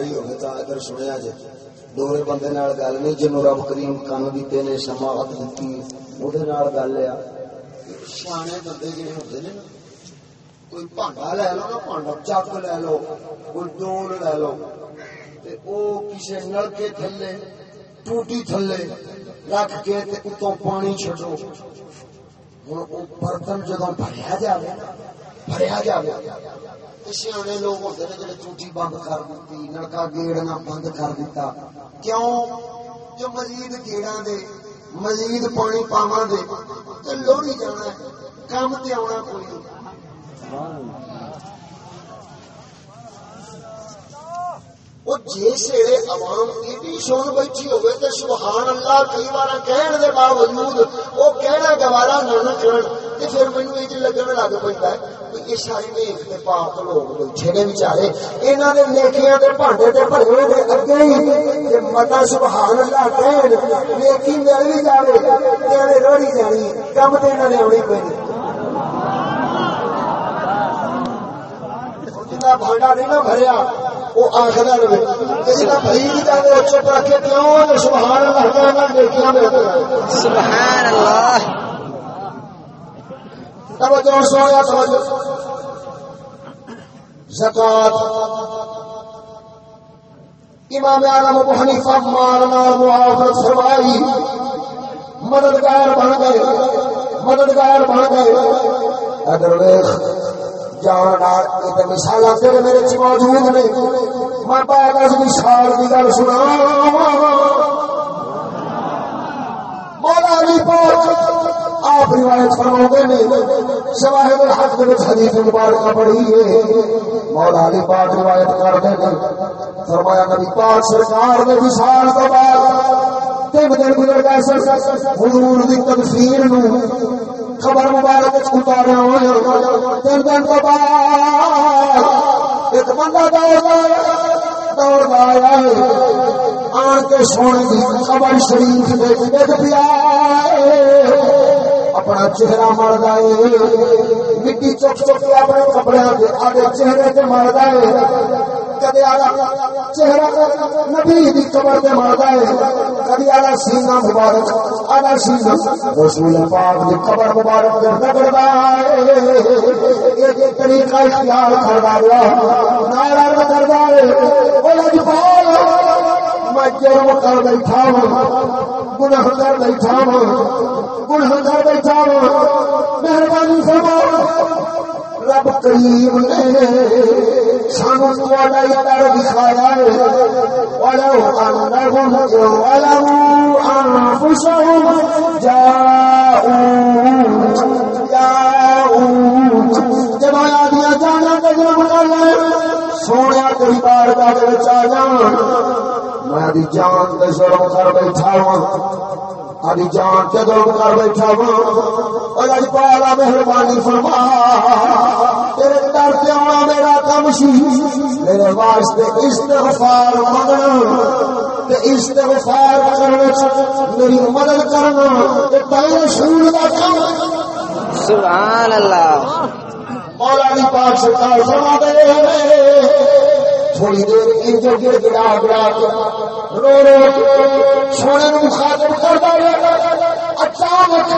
رہی ہوگی تو ادھر سنیا جی دورے بندے نال گل نہیں جنوں رب کریم کن دیتے نے سماعت دیتی وہ گل آ سیانے بندے جڑے ہوتے نے نا کوئی بھانڈا لے لو نا بھانڈا چک لے لو کوئی ڈول لے لو تے او کسے نلکے تھلے ٹوٹی تھلے رکھ کے تے اتوں پانی چھٹو ہن او برتن جدوں بھریا جاوے بھریا جاوے سیانے لوگ ہوتے ہیں جڑے چوٹی بند کر دیتی، نلکا گیڑنا بند کر دیتا۔ کیوں؟ جو مزید گیڑا دے، مزید پانی پاواں دے تے لوڑی جانا ہے، کام تے آنا کوئی نہیں۔ وہ جیسے عوام ایڈی سن بیٹھی ہوئے تو سبحان اللہ کئی بار کہنے دے باوجود وہ کہنا گوارا نہ کرن تے پھر مینوں لگن لگ پیندا ہے کہ یہ سارے نیک تے پاک لوگ بیٹھے نے بیچارے، انہاں دے نیکیاں دے بھانڈے تے بھرے ہوئے نے اگے ہی تے متا سبحان اللہ کہن، نیکی مل جاوے تے روڑی جانی، کم تے انہاں نے بھانڈا نہیں نہ بھریا۔ وہ آخر رہے جنہ بھری نہیں جانے وہ چپ رکھے کیوں سبحان اللہ کہنا نیکیاں میں سبحان اللہ توجہ سویا توجہ زکات امام اعظم ابو حنیفہ مارنا معاوضت فرمائی مددگار بن گئے مددگار بن گئے۔ ویخ جان مثال تیرے میرے چ موجود نے میں پاک اس مثال کی گل سنا۔ مولا علی پاک آپ روایت فرماتے نے شواہد الحق کے حدیث مبارکہ پڑھی ہے۔ مولا علی پاک روایت کرتے ہیں۔ فرمایا نبی پاک سرکار نے وصال تو بعد تین دن گزر گئے سر حضور دی تدفین نو خبر مبارک وچ اتاریا ہویا تین دن تو بعد ایک بندہ دوڑ آیا دوڑ آیا آن کے سونے کی خبر شریف دیکھ پیا اپنا چہرہ مر گئے مٹی چک چک کے اپنے کپڑے آگے چہرے سے مر گئے کدی چہرہ نبی دی قبر کدی آلا سینہ مبارک؟ آلا سینہ؟ رسول پاک دی قبر مبارک طریقہ اختیار کر گیا نعرہ کر گئے او لجپال میں جرم کر بیٹھا ہوں، گناہ کر بیٹھا ہوں، گناہ کر بیٹھا ہوں۔ مہربانی فرماؤ۔ رب کریم نے سانو تھوڑا در دکھایا ہے۔ ولو انہم انفسهم جب آیا دیا جانا تجربہ کر لے سونے کئی بار کا دل جان میں دی جان تے شروع کر بیٹھا ہوں ابھی جان کے دو کر بیٹھا اور اج پالا مہربانی فرما۔ تیرے سے آنا میرا کم سی میرے واسطے استغفار منگنا استغفار کرنے میری مدد کرنا۔ شور کا کم۔ سبحان اللہ۔ مولا علی پاک سرکار فرما دے۔ تھوڑی دیر انجر گڑ گڑا گڑا رو رو سونے نو خاطر کرتا اچانک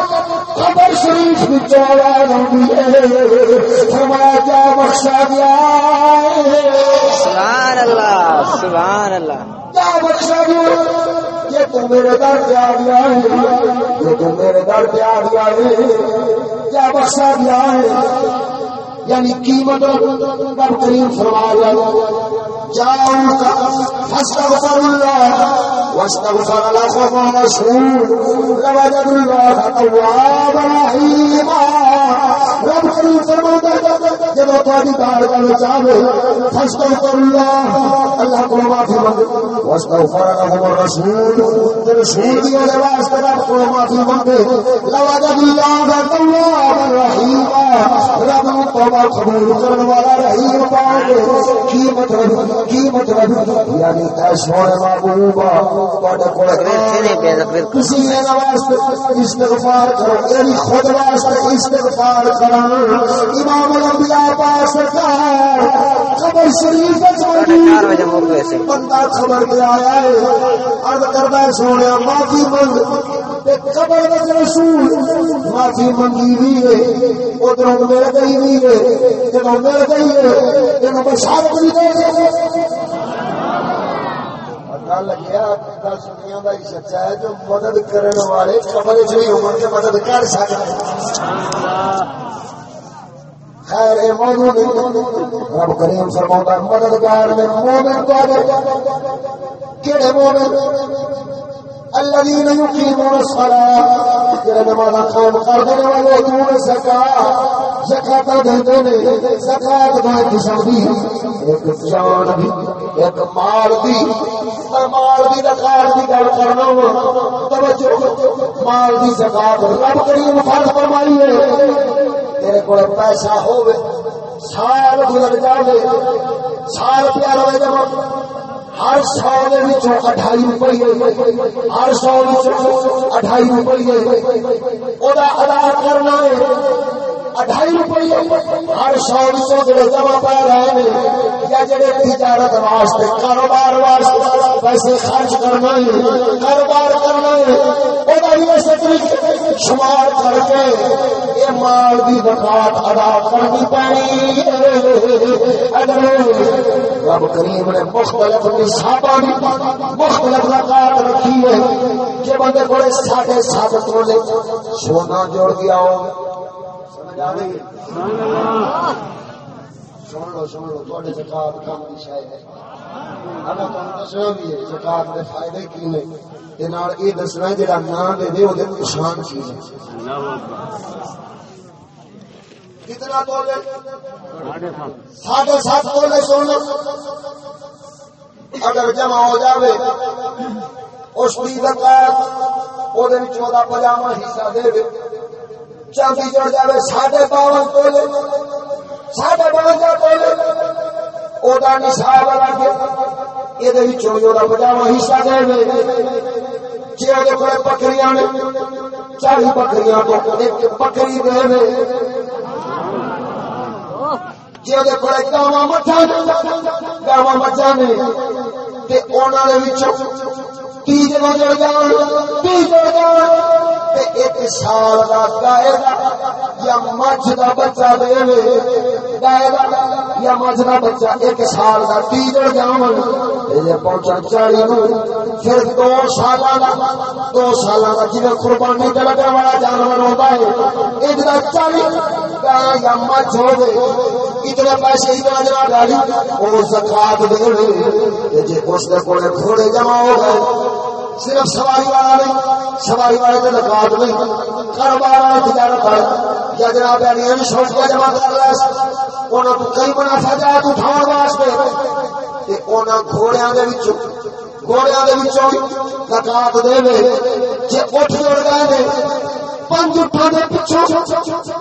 خبر شریف کی آواز آئی ہے فرمایا کیا بخشا گیا سبحان اللہ سبحان اللہ کیا بخشا گیا یہ تو میرے در پہ آ گیا ہے یہ تو میرے در پہ آ گیا ہے کیا بخشا گیا ہے یعنی قیمت رب کریم فرما جائے جاؤك فاستغفر الله واستغفر لكم الرسول لوجد الله توابا رحيما رب کریم فرماتا ہے، جب تہاڈی بارگاہ وچ آوے فاستغفر الله اللہ کو معافی مانگے۔ واستغفر لهم الرسول رسول دی واسطے رب کو معافی مانگے، لوجد الله توابا رحيما رب توبہ قبول کرنے والا رحیم پاک کی مطلب کی مطلب یعنی اے سونے محبوبا تواڈے کول کسی نے واسطے استغفار کرو. یعنی خود واسطے استغفار کرو. امام الانبیاء پاک سرکار خبر شریف موجود بندہ خبر دے آیا ہے. عرض کردا ہے سونے معافی منگ. تے خبر دے رسول معافی منگی بھی ہے. مل گئی ہے جب مل گئی ہے. بشارت دے پتا لگیا دس دنیا کا ہی سچا ہے جو مدد کرنے والے قبر چ ہو مدد کر سکتے خیر موضوع رب کریم فرماتا مددگار میں مومن تو کہڑے مومن الذين يقيمون الصلاة. جڑے نماز قائم کر دینے والے دون زکات زکات دیتے نے زکات دو قسم ایک جان دی، ایک مال دی مال دی زکات دی گل کرنا توجہ، مال دی زکات رب کریم فرض فرمائی ہے۔ تیرے کول پیسہ ہوے سال گزر جاوے، سال پیارا ہوے جب ہر سو اٹھائی روپیے ہر سو اٹھائی روپیے ادا کرنا ہے۔ اٹھائی روپیے ہر سو جمع پا رہے ہیں۔ یا جڑے تجارت واسطے کاروبار واسطے پیسے خرچ کرنا ہے کاروبار کرنا ہے او بھی اس طریقے شمار کر کے اے مال دی زکات ادا کرنی پانی اگر رب کریم نے مختلف نصاباں دی مختلف زکات رکھی ہے کہ بندے کو ساڑھے سات تولے سونا جوڑ دیا ہو۔ سمجھ آ رہی ہے؟ سن لو سن لو تھوڑے زکات کم کی شاید ہے۔ اگر تم دسنا بھی ہے زکات کے فائدے کی نے۔ تے نال یہ دسنا ہے جڑا نہ دے دے او دے نقصان چیز ہے کتنا تولے ساڑھے سات۔ تولے سن۔ لو اگر جمع ہو جاوے اس کی زکات پجامہ حصہ دے چاندی جڑ جاوے ساڑھے باون تولے ساڑھے نصاب یہ حصہ دے بکریاں نے، چالی بکریاں ایک بکری دے دے، گاواں مچھاں نے نے تیج وجڑ جان تیج جڑ جان تے ایک سال دا گائے دا یا مجھ دا بچہ دے یا مجھ دا بچہ ایک سال دا تے پہنچا نو۔ پھر دو سالاں دا دو سالاں دا قربانی تے لگا والا جانور ہوندا ہے، ایک دا چالی یا مجھ ہوے اتنے پیسے اتنا جنا زکات دے وے تے جے اس دے کولے جمع ہو گئے۔ صرف سواری والا نہیں، سواری والے تو نکات نہیں۔ کاروبار والا تجارت والا یا جناب یعنی علی بھی سوچ کے جمع کر رہا انہوں کو کئی منافع جات اٹھاؤ واسطے۔ انہوں گھوڑیاں دے گھوڑیاں دے زکات دے اٹھ جڑ گئے نے، پنج اٹھا دے پچھوں،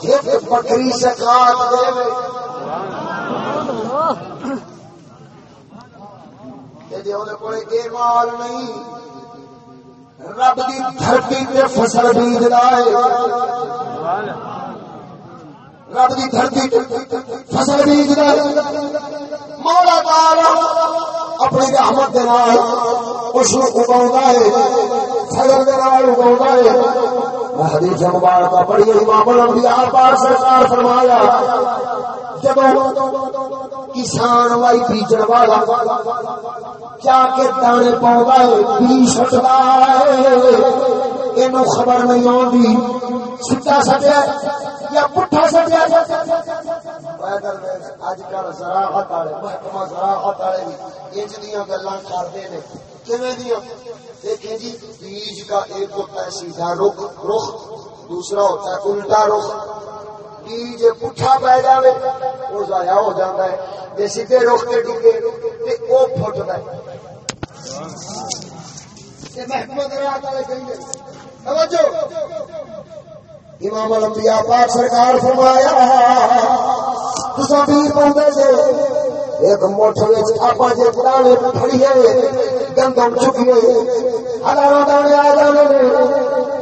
ایک بکری زکات دے وے جے مال نہیں، رب دی دھرتی تے فصل بیج لائے رب دی دھرتی فصل بیج لائے مولا تعالی اپنی رحمت دے نال اس نو اگاوندا ہے، فضل دے نال اگاوندا ہے۔ حدیث مبارکہ پڑھی، امام الانبیاء پاک سرکار فرمایا جدوں کسان وائی بیجن والا جا کے دانے پاؤں ہے بی سٹدا ہے۔ اینو خبر نہیں آندی۔ سچا سٹیا یا پٹھا سٹیا؟ اج کل زراعت والے، محکمہ زراعت والے بھی انج دیاں گلاں کردے نے کیویں دیکھیں جی بیج کا ایک ہوتا ہے سیدھا رخ رخ، دوسرا ہوتا ہے الٹا رخ۔ بیج پٹھا پی جائے وہ ضائع ہو جاتا ہے۔ جی سیدھے رخ کے ڈگے تے او پھٹدا ہے توجہ۔ امام الانبیاء پاک سرکار فرمایا، تساں بھی پوندے سے ایک موٹھ وچ آپا جے دانے پھڑیے گندم چکیے ہزاروں دانے آ جانے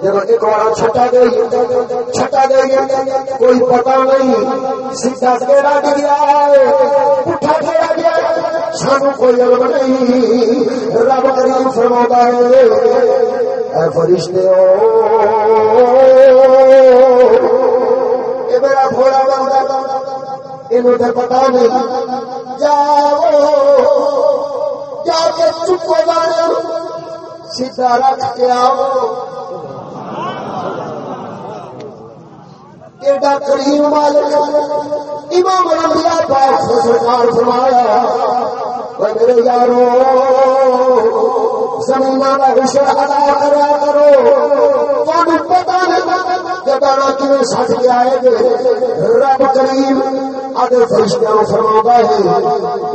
جب ایک بار چھٹا گئی چھٹا گئی کوئی پتہ نہیں سیدھا کیڑا گیا پٹھا کیڑا گیا سانو کوئی علم نہیں، رب کریم فرماتا ہے، اے فرشتے اے میرا گھوڑا یہ پتا نہیں۔ جاؤ، جا کے چپ ہو سیدھا رکھ کے آؤ۔ ایڈا کریم مالک امام الانبیاء پاک سے سرکار فرمایا اے میرے یارو زمین کا حشر ادا کرا کرو۔ تمہیں پتا نہیں۔ جگانا سٹ کے آئے گے رب کریم آدھے فرما ہے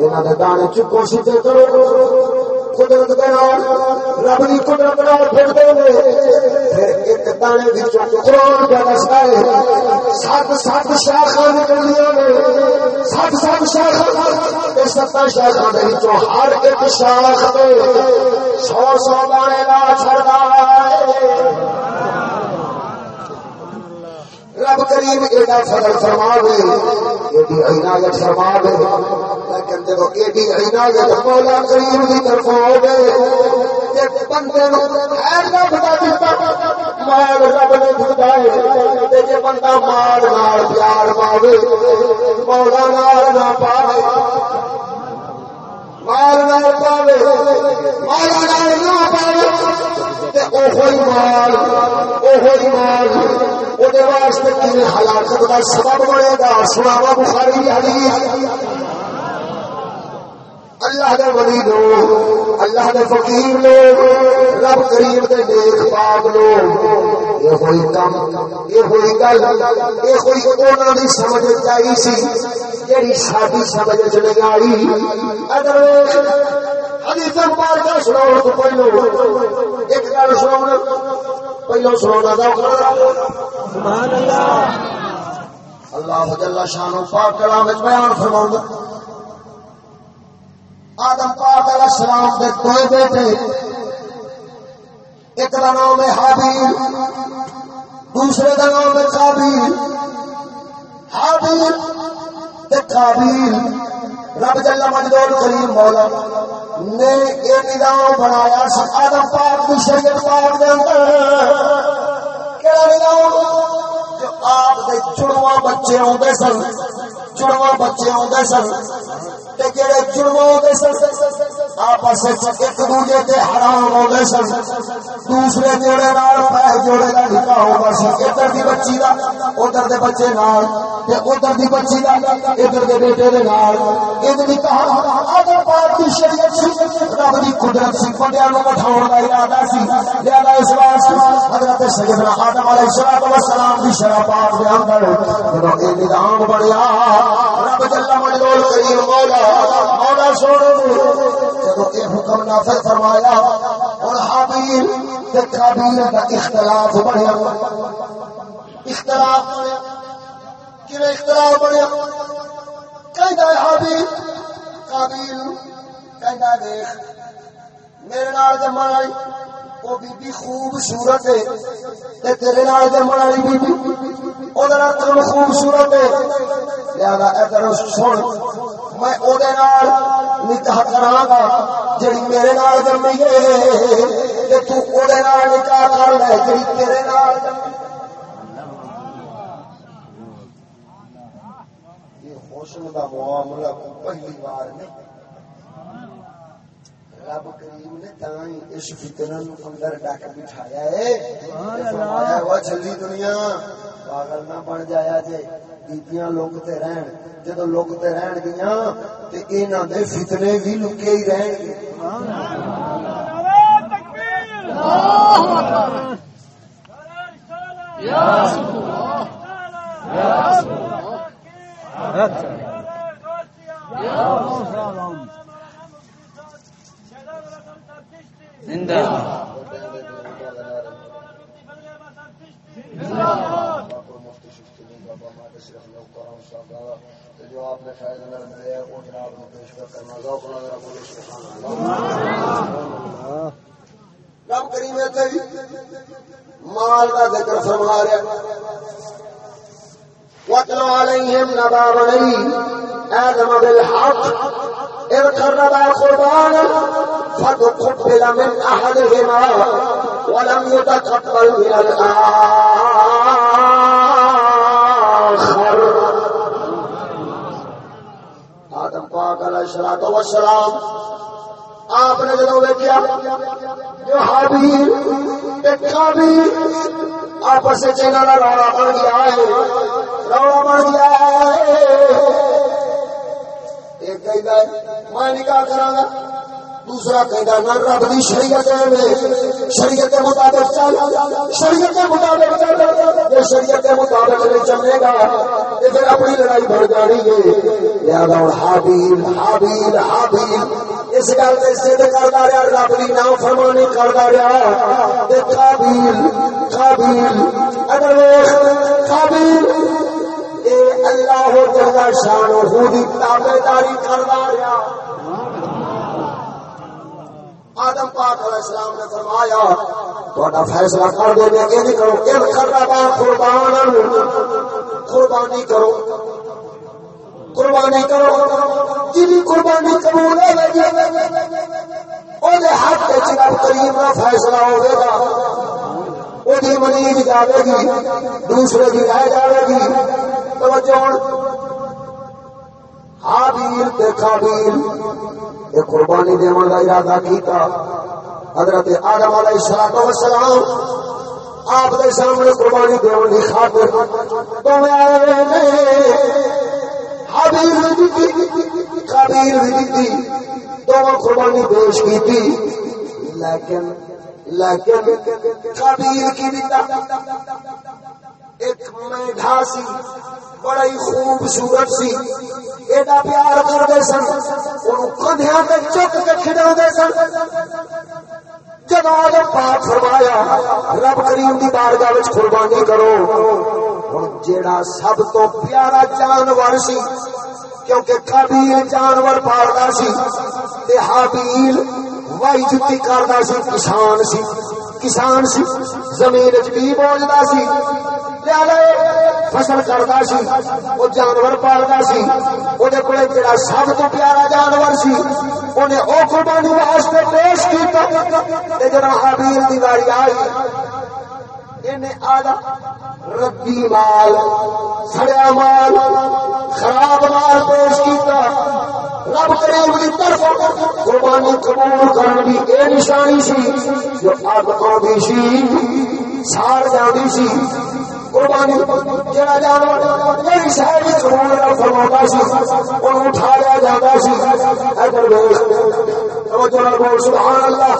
یہاں دانے چکو سیدھے کرو۔ قدرت دے نال، رب دی قدرت نال پھر دے پھر ایک دانے قرآن ہے۔ سات سات شاخاں نے۔ سات سات شاخاں تے سات شاخاں دے وچوں ہر ایک شاخ تے سو سو دانے لا چھڑدا ہے رب کریم ایڈا فضل فرما دے ایڈی عنایت فرما دے لیکن جب ایڈی عنایت مولا کریم کی طرف ہو گئے تے بندے نو مال رب نے ہے تے جے بندہ مال نال پیار پاوے، مولا نال نہ پاوے، مال نال پاوے، مولا نال نہ پاوے، تے اوہی مال اوہی مال او واسطے کیویں ہلاکت کا سبب بنے گا سناوا بخاری دی حدیث اللہ دے ولی لوگ اللہ دے فقیر لوگ رب کریم دے نیک پاک لوگ یہ ہوئی کم یہ ہوئی گل یہ ہوئی انہوں نے سمجھ چاہی سی جیڑی ساڈی سمجھ چ نہیں آئی اگر حدیث مبارکہ سناؤ تو پہلو۔ ایک گل سناؤ پہلو سناؤ دا سبحان اللہ اللہ جل شانہ پاک کلام وچ بیان فرماؤں آدم پاک علیہ السلام کے دو بیٹے۔ ایک کا نام ہے حابیل دوسرے کا نام ہے کابیل حابیل کابیل رب جل مجدور کریم مولا، نے یہ نظام بنایا آدم پاک کی شریعت پاک دے اندر۔ کہڑا نظام؟ جو آپ دے چڑواں بچے آدھے سن چڑواں بچے آدھے سن۔ جڑے جرم سن، آپس ایک دوجے حرام سن۔ دوسرے جوڑے نال جوڑے نکاح ادھر بچی ادھر بچے نال۔ ادھر بچی ادھر بیٹے نال۔ نکاح ادھر پاک شریعت سی، رب قدرت سی نو بٹھاؤ کا ارادہ سی۔ لہذا اس واسطے حضرت سیدنا آدم علیہ والسلام دے اندر نظام بنیا، رب جل مجدول کریم مولا مولا سونے جب یہ حکم نافذ فرمایا، اور حابیل تے قابیل کا اختلاف بڑھیا۔ اختلاف بڑھیا کیویں اختلاف بڑھیا؟ کہندا ہے حابیل، قابیل کہندا دیکھ، میرے نال جمع آئی وہ بی بی خوبصورت ہے، تے تیرے نال جمع والی بی بی او دا تر خوبصورت ہے۔ لہذا ادھر سن میں او دے نال نکاح کراں گا، جڑی میرے نال جمی ہے، تے تو او دے نال نکاح کر لے، جڑی تیرے نال یہ حسن دا معاملہ پہلی بار نہیں۔ رب کریم نے تائیں اس فتنہ نو اندر ڈک بٹھایا ہے۔ فرمایا وا جلدی دنیا۔ پاگل نہ بن جایا جے۔ بیبیاں لوکتے رہن۔ جدو لوکتے رہن گیاں تے انہاں دے فتنے بھی لکے ہی رہن گے۔ یا رسول اللہ۔ یا رسول اللہ۔ یا رسول اللہ۔ زندہ جو آپ نے وہ جناب کو پیش کرنا ذوق نظر رب کریم مال کا ذکر فرما رہا وَاتْلُ عَلَيْهِمْ نَبَأَ بَنِي آدَمَ بِالْحَقِّ إذ قربا قربانا فتقبل من أحدهما ولم يتقبل من الآخر آدم پاک علیہ السلام والسلام آپ نے جدو دیکھا جو حابیل ایک قابیل آپس سے چینا روڑا بن گیا ہے روڑا بن گیا ہے ایک کہتا ہے، میں نکاح گا۔ دوسرا کہتا نہ رب شریعت شریعت کے مطابق چل۔ شریعت کے مطابق چل۔ شریعت کے مطابق نہیں چلے گا۔ پھر اپنی لڑائی بڑھ جانی ہے۔ یاد اور حابیل حابیل حابیل۔ اس گل رب نام فرمانی کرتا رہا۔ قابیل قابیل اگر قابیل اللہ جل شان دی تابے داری کرتا رہا۔ آدم پاک علیہ السلام نے فرمایا تھوڑا فیصلہ کر دو، میں یہ کرو کہ کرنا قربان۔ قربانی کرو۔ قربانی کرو۔ جی قربانی قبول ہوے حق کریم دا فیصلہ ہوے گا۔ اودی منیج جاوے گی، دوسرے دی رہ جاوے گی۔ توجہ حابیل تے قابیل یہ قربانی دیون دا ارادہ کیتا۔ حضرت آدم علیہ الصلوۃ والسلام، آپ دے سامنے قربانی دیون دی خاطر۔ دوویں آئے نے۔ حابیل بھی دتی قابیل بھی دتی دونوں قربانی پیش کیتی لیکن لیکن، قابیل کی دیتا ایک میڈھا سی بڑا ہی خوبصورت سی۔ ایڈا پیار کرتے سن کندیا کے چک کے کھڑا سن۔ جب آدم پاک فرمایا، رب کریم کی بارگاہ قربانی کرو۔ ہوں جیڑا سب تو پیارا جانور سی، کیونکہ قابیل جانور پالتا سی، تے حابیل وائی جتی کرتا سی، کسان سی۔ کسان سی، زمین چ بھی بوجھتا سی فصل کرتا سی، وہ جانور پالتا سی وہ جڑا سب تو پیارا جانور سی انہیں وہ قربانی واسطے پیش کیا جڑا حابیل کی واری آئی انہیں آدھا ردی مال، سڑیا مال، خراب مال پیش کیا رب کریم کی طرف۔ قربانی قبول کرنے کی یہ نشانی سی، جو اگ آدھی سی سار جانی سی۔ قربانی جڑا جانور قبول نہ فرماتا سی اون جاتا سی۔ دیکھ، توجہ نال بول سبحان اللہ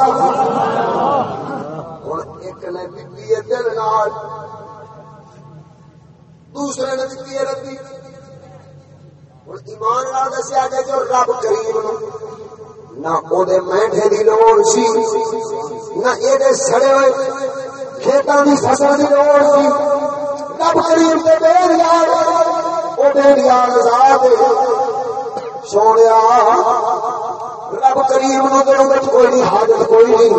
ایک نے بیبی دل نال، دوسرے نے دتی ہوں ایمان لال دسیا کہ جو رب کریم نہ او دے مینڈے لوڑ سی، نہ اے سڑے ہوئے کھیتوں کی فصل کی لوڑ سی۔ رب کریم کے بے یار وہ بے یار ذات سونے رب کریم نو وچ کوئی حاجت کوئی نہیں۔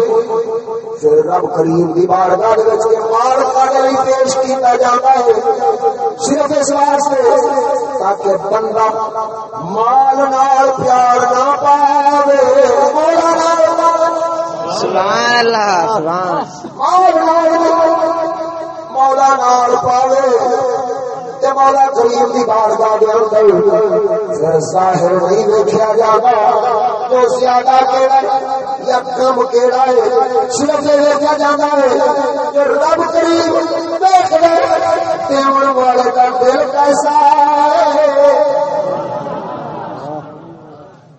پھر رب کریم دی بارگاہ دے وچ مال لئی پیش کیتا جاندا ہے۔ صرف اس واسطے تاکہ بندہ مال نال پیار نہ پاوے۔ مولا نال سبحان اللہ۔ سبحان مال نال مولا نال پاوے۔ تے مولا کریم دی بارگاہ دے اندر ظاہر نہیں ویکھیا جاتا جو زیادہ کیڑا ہے یا کم کیڑا ہے؟ صرف یہ ویکھیا جاتا ہے کہ رب کریم دیکھ لے دیون والے دا دل کیسا ہے؟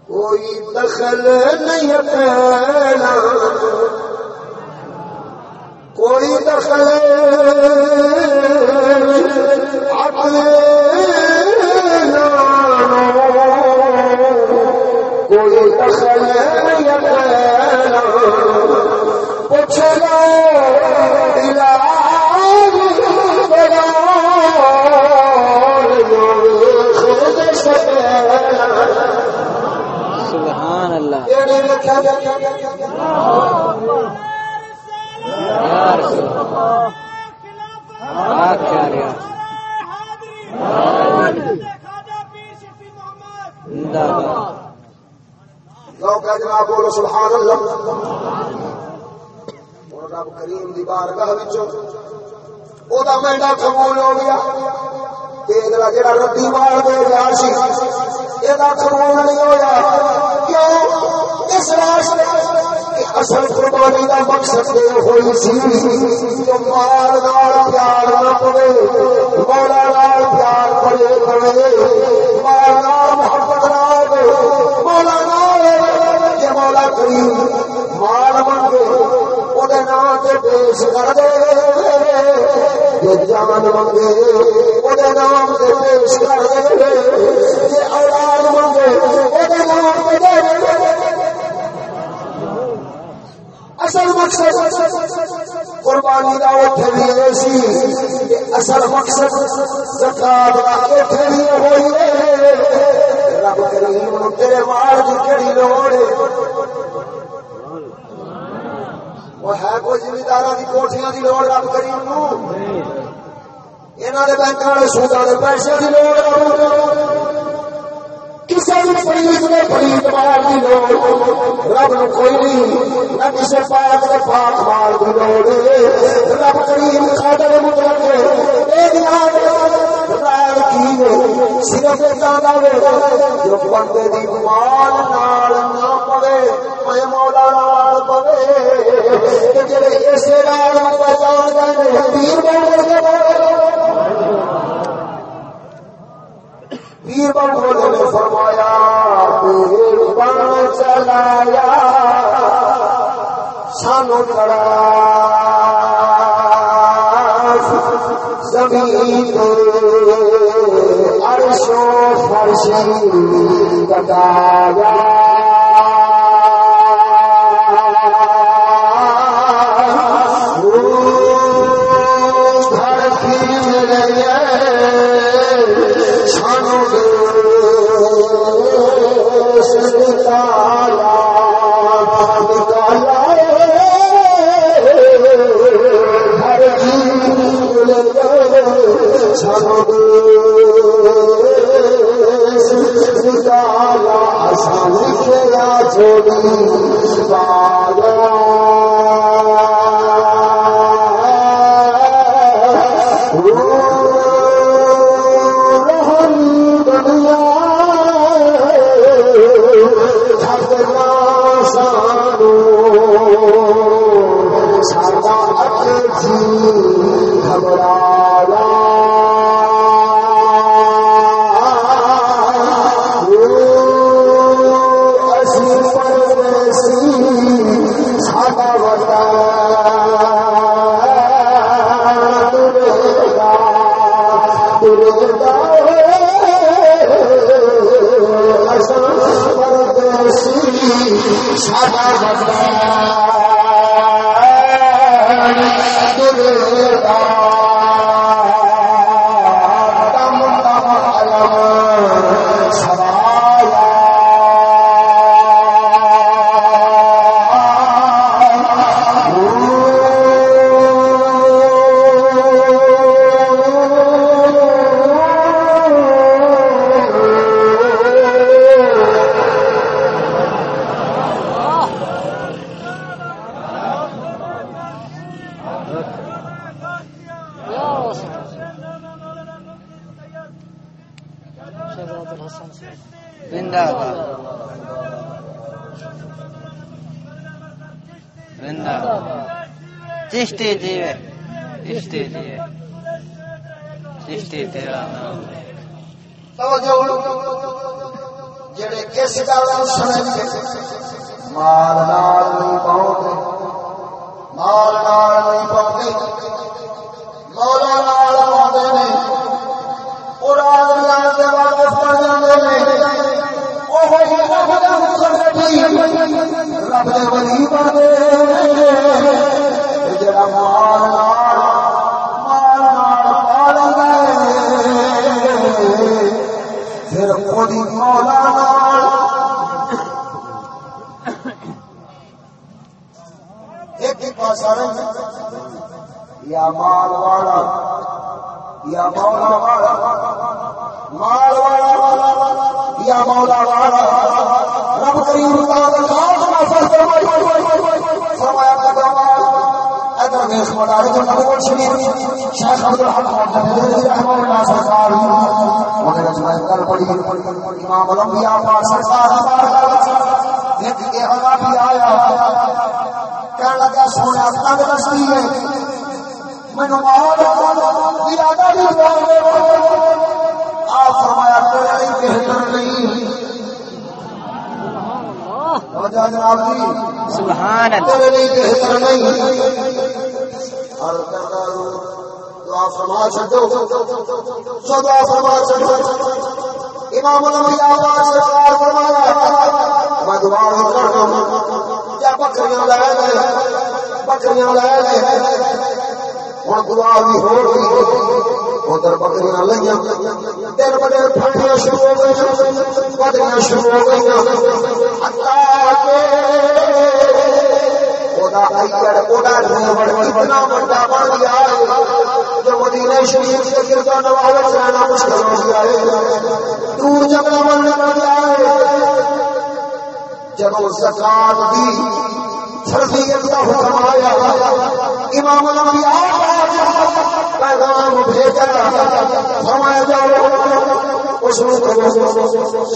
کوئی دخل نہیں پہنا کوئی دخل عقل کوئی دخل پوچھ لو سبحان اللہ۔ جناب بولو سبحان اللہ اور رب کریم دی بارگاہ وچوں او دا مینڈا قبول ہو گیا تے اگلا جڑا ردی مار دے گیا سی اے دا قبول نہیں ہویا کیوں اس واسطے اصل قربانی دا مقصد تے ہوئی سی۔ جو مال نال پیار نہ پوے، مولا نال پیار پڑے پڑے مال نال محبت نہ ہوے، مولا نال کہ مولا کریم مال منگے او دے نام تے پیش کر دے۔ جو جان منگے او نام تے پیش کر دے۔ جے اولاد منگے او نام تے دے دے اصل مقصد قربانی دا اوتھے بھی اے سی اصل مقصد زکات دا اوتھے بھی ہوئی ہے رب کریم نو تیرے مال دی کیڑی لوڑ ہے۔ وہ ہے کوئی زمیندار کی کوٹیاں کی لوڑ رب کریم نو۔ انہوں نے بینک والے سودا والے پیسے کی لوڑ رب کسی بھی نے لوڑ رب نو کوئی نہیں۔ نہ کسی پاک نے پاک کی لوڑ رب کریم قادر مطلق اے جناب کی صرف وے جو بندے دی مال نال نہ پڑے اے مولا نال پڑے۔ کہ جڑے اسے نال پہچان گئے بن کے پیر نے فرمایا چلایا سانو کڑا۔ زمین عرشو فرشی کٹایا۔ زندہ سرکار فرمایا میں بکریاں لے لے بکریاں لے لے ہوں دعا بھی ہو گئی۔ ادھر بکریاں دن بڑے پھٹیاں شروع ہو گئی بڑیاں شروع ہو گئی جو مدینے شریف کے رہنا مشکل ہو گیا ہے دور جگہ من نکل جائے، جب زکات دی فرضیت کا حکم آیا، امام الانبیاء پیغام بھیجا فرمایا جاؤ اس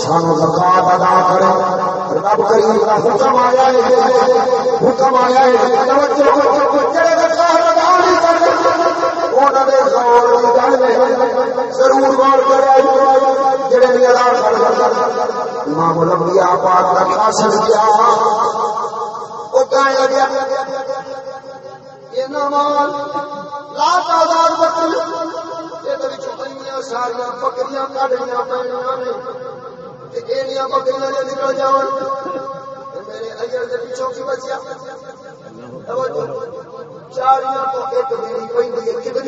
سانو زکات ادا کرو، رب کریم کا حکم آیا ہے، حکم آیا ہے، توجہ جڑے زکات ادا نہیں کرتے، انہاں دے غور دی گل ضرور غور کرو۔ جڑے بھی امام الانبیاء پاک کا قاصد کیا؟ وہ کہنے یہ لا تعداد بکری، یہ بکریاں نے اینیاں بکریاں نکل جاؤ میرے اجر کے پیچھوں کی بچیا چالیاں تو ایک پہ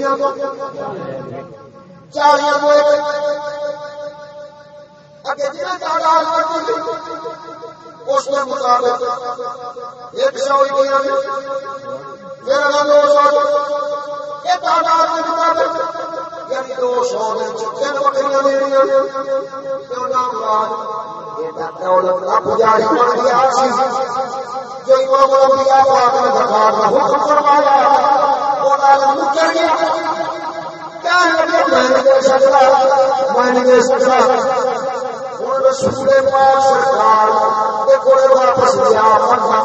چالیاں تو؟ اس کے مطابق ایک سو گیا میرا نام دو سو یہ تعداد کے مطابق یعنی دو سو تین بکریاں میری جو نام پجاری بن گیا جو امام الانبیاء پاک نے زکات کا حکم فرمایا، وہ نال مکر گیا۔ کیا لگے میں نہیں سکتا میں نہیں سکتا رسول پاک سرکار کے کولے واپس گیا پڑھنا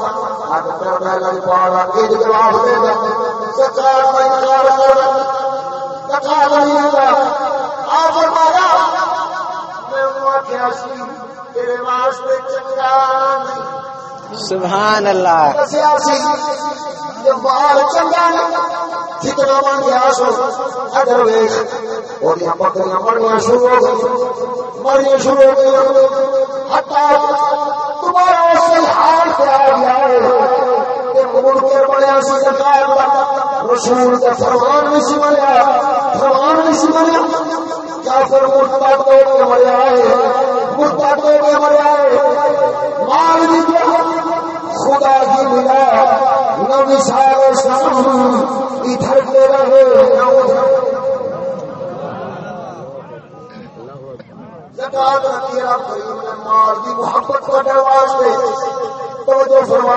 اج پڑھنا لگ پالا اے جواب دے گا سرکار میں انکار کر زکات نہیں ہوگا آ فرمایا میں وہ آخیا سی، تیرے واسطے چنگا نہیں۔ سبحان اللہ چنگا جتنا بن گیا سو اور بکریاں شروع ہو گئی شروع ہو گئی ہٹا تمہارا اسی حال پہ آ گیا ہے سی رسول کا فرمان نہیں سی بنیا فرمان سی بنیا کیا پھر توڑ کے مریا ہے مرتا توڑ مال بھی خدا کی ملا نہ سام ادھر نہ ادھر زکات کریم نے مال دی محبت کرنے واسطے توجہ فرما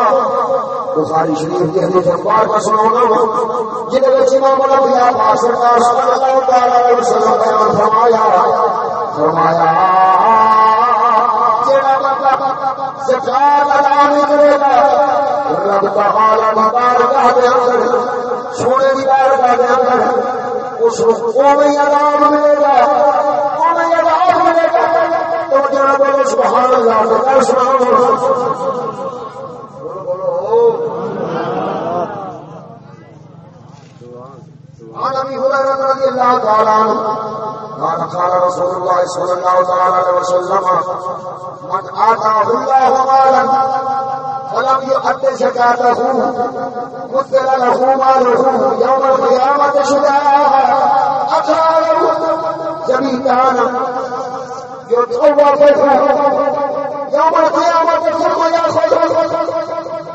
بخاری شریف کی حدیث اخبار کا سناؤں گا جن وچ امام سرکار صلی اللہ علیہ وسلم فرمایا فرمایا زکات ادا نہیں کرے گا رب تعالی دے اندر، سونے دی بارگاہ دے اندر، اس کو عذاب ملے گا۔ عذاب ملے گا۔ تو جڑا سبحان اللہ عن ابي هريره رضي الله تعالى عنه قال قال رسول الله صلى الله تعالى عليه وسلم، من اتاه الله مالا فلم يؤد زكاته مثل له ماله يوم القيامه يوم القيامه ثم ياخذ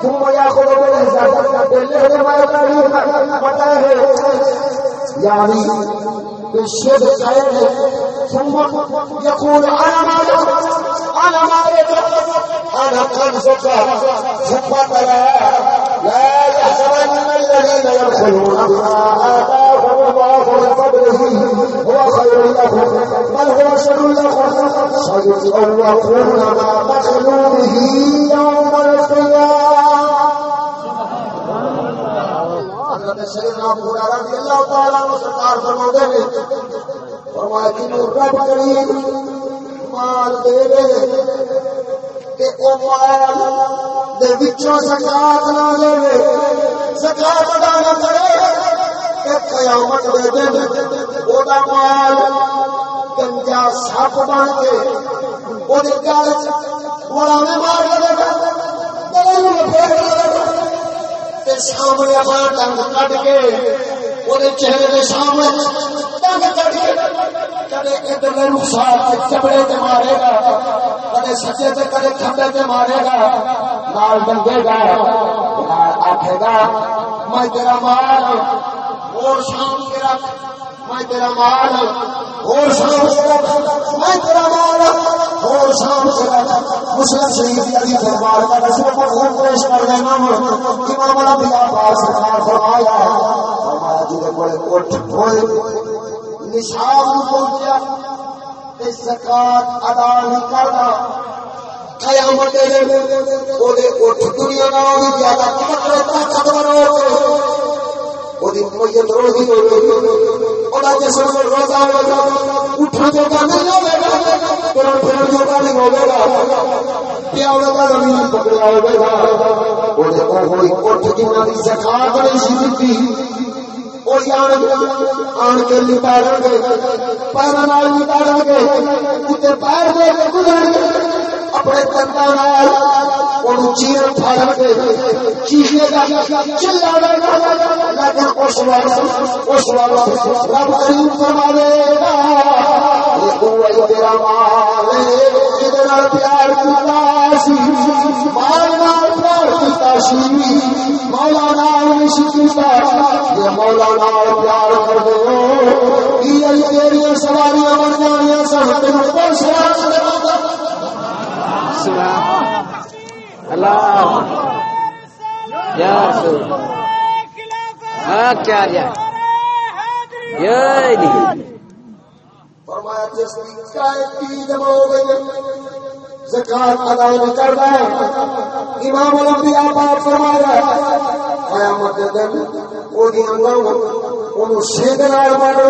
ثم ياخذ یعنی بالحساب ہے يعني بالشرك ثم يقول انا مالك انا مالك انا ثم لا لا يحسبن الذين يدخلون ما اتاهم الله من فضله هو خير لهم بل هو شر لهم ما بخلوا به يوم القيامه سیدنا رضی اللہ عنہ سرکار فرماتے ہیں۔ فرمایا کہ رب کریم مال دے دے او مال دے وچوں زکات نہ لے زکات ادا نہ کرے قیامت دے او دا مال گنجا سپ بن کے او دے گل بڑا مار دے گا نوں پھیر دے گا سامنے اپنا ڈنگ کٹ کے وہ چہرے کے سامنے ڈنگ کٹ کے کدے ادھر نقصان چپڑے تے مارے گا کدے سچے تے کدے کھبے تے مارے گا، نال ڈنگے گا گا، میں تیرا مال، اور شام میں تیرا مال، اور شام میں تیرا مال اور شام مسلم شریف کی علی دربار کا رسول پیش کر امام سرکار فرمایا فرمایا جی اٹھ ہوئے پہنچیا تے زکات ادا نہیں کرنا۔ قیامت او دے اٹھ دنیا نال زیادہ روزی جسم روزہ نہیں ہوگا نہیں ہوگا زمین پکڑا ہوگا اٹھ بڑی سی آن کے پیروں پیر دے گزر گئے۔ اپنے تندر چیر کے چیزیں لیکن اس اس رب کریم فرما دے گا تیرا مال پیار کیا سی۔ مال پیار کیا سی۔ مولا نال مولا نال پیار کر دو سواریاں بن جانیا سن سوار اللہ یا رسول ہاں کیا جا یہ نہیں فرمایا جس کی چائے جمع ہو گئی زکات ادا نہیں کرتا ہے امام الانبیاء پاک فرمایا قیامت دے دن او دی انگاں اونوں سینگ نال مارو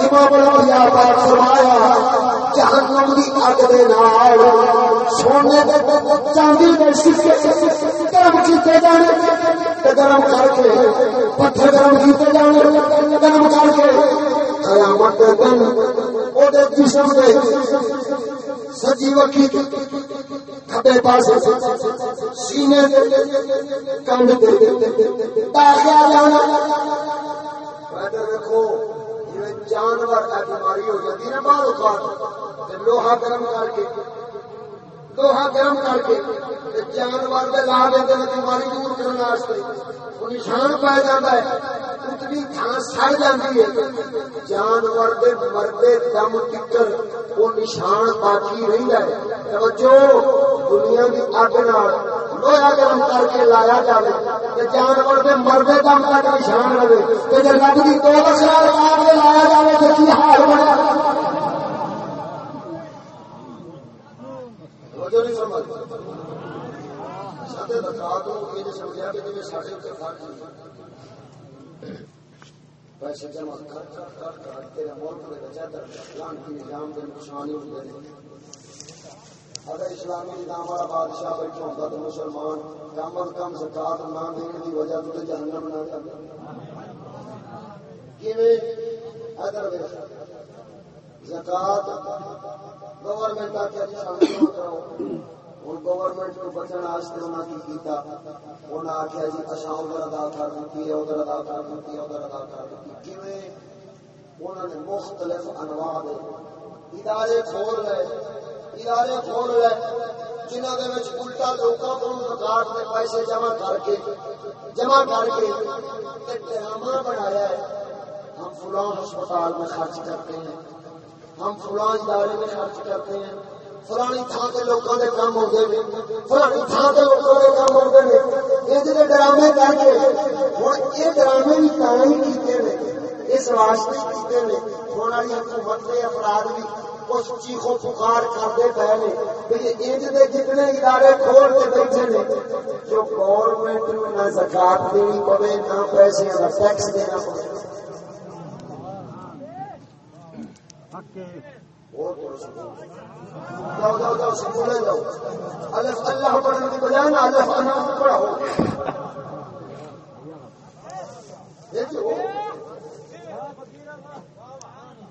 امام الانبیاء پاک فرمایا، جہنم دی اگ دے نال، سونے دے چاندی دے سکے، گرم کیتے جانے، تے گرم کر کے، پتھر گرم کیتے جانے، گرم کر کے، قیامت دے دن او دے جسم دے سجی وکی کھبے پاس سینے دے کندھ دے تاغیا جانا۔ دیکھو جانور بیماری ہو جاتی ہے نا بعض اوقات لوہا گرم کر کے، لوہا گرم کر کے جانور دے لا دے بیماری دور کرنے وہ نشان پا جاتا ہے۔ اتنی تھان سڑ جاتی ہے جانور دے مردے دم ٹکر، وہ نشان باقی رہتا ہے توجہ، دنیا کی اگ نال۔ لوہا گرم کر کے لایا جائے جانور دے مردے دم تک نشان رہے جب رب کی دو بسرا لایا جائے تو کی حال بنا پیسے جمع کر کر کر کر تیرے ملک میں بچہ اسلام کی نظام کے نقصان ہوتے ہیں اگر اسلامی نظام والا بادشاہ بیٹھا ہوتا تو مسلمان کم از کم زکات نہ دینے کی وجہ تو جہنم نہ کرنا ادھر زکات گورنمنٹ آ کے کرو ہوں گورنمنٹ کو بچن واسطے انہوں نے کیتا۔ انہوں آخیا جی اچھا ادھر ادا کر دیتی ہے، ادھر ادا کر دیتی ہے، ادھر ادا کر دیتی انہوں نے مختلف انواع ادارے کھول لے ادارے کھول لے جنہوں نے الٹا لوگوں کو زکات کے پیسے جمع کر کے، جمع کر کے ڈرامہ بنایا ہے۔ ہم فلاں ہسپتال میں خرچ کرتے ہیں، ہم فلاں ادارے میں خرچ کرتے ہیں۔ فلانی تھان کے لوگوں کے کام ہوتے ہیں فلانی تھان کے لوگوں کے کام ہوتے ہیں یہ جی ڈرامے کر کے ہوں یہ ڈرامے بھی تھی کیتے ہیں اس واسطے کیتے ہیں ہونے والی حکومت کے افراد بھی کچھ چیخو پکار کرتے پے نے انج کے جتنے ادارے کھول کے بیٹھے نے، جو گورنمنٹ نہ زکات دینی پوے، نہ پیسے کا ٹیکس دینا پوے۔ اللہ۔ پڑھنے کی بجائے نا، اللہ پڑھاؤ۔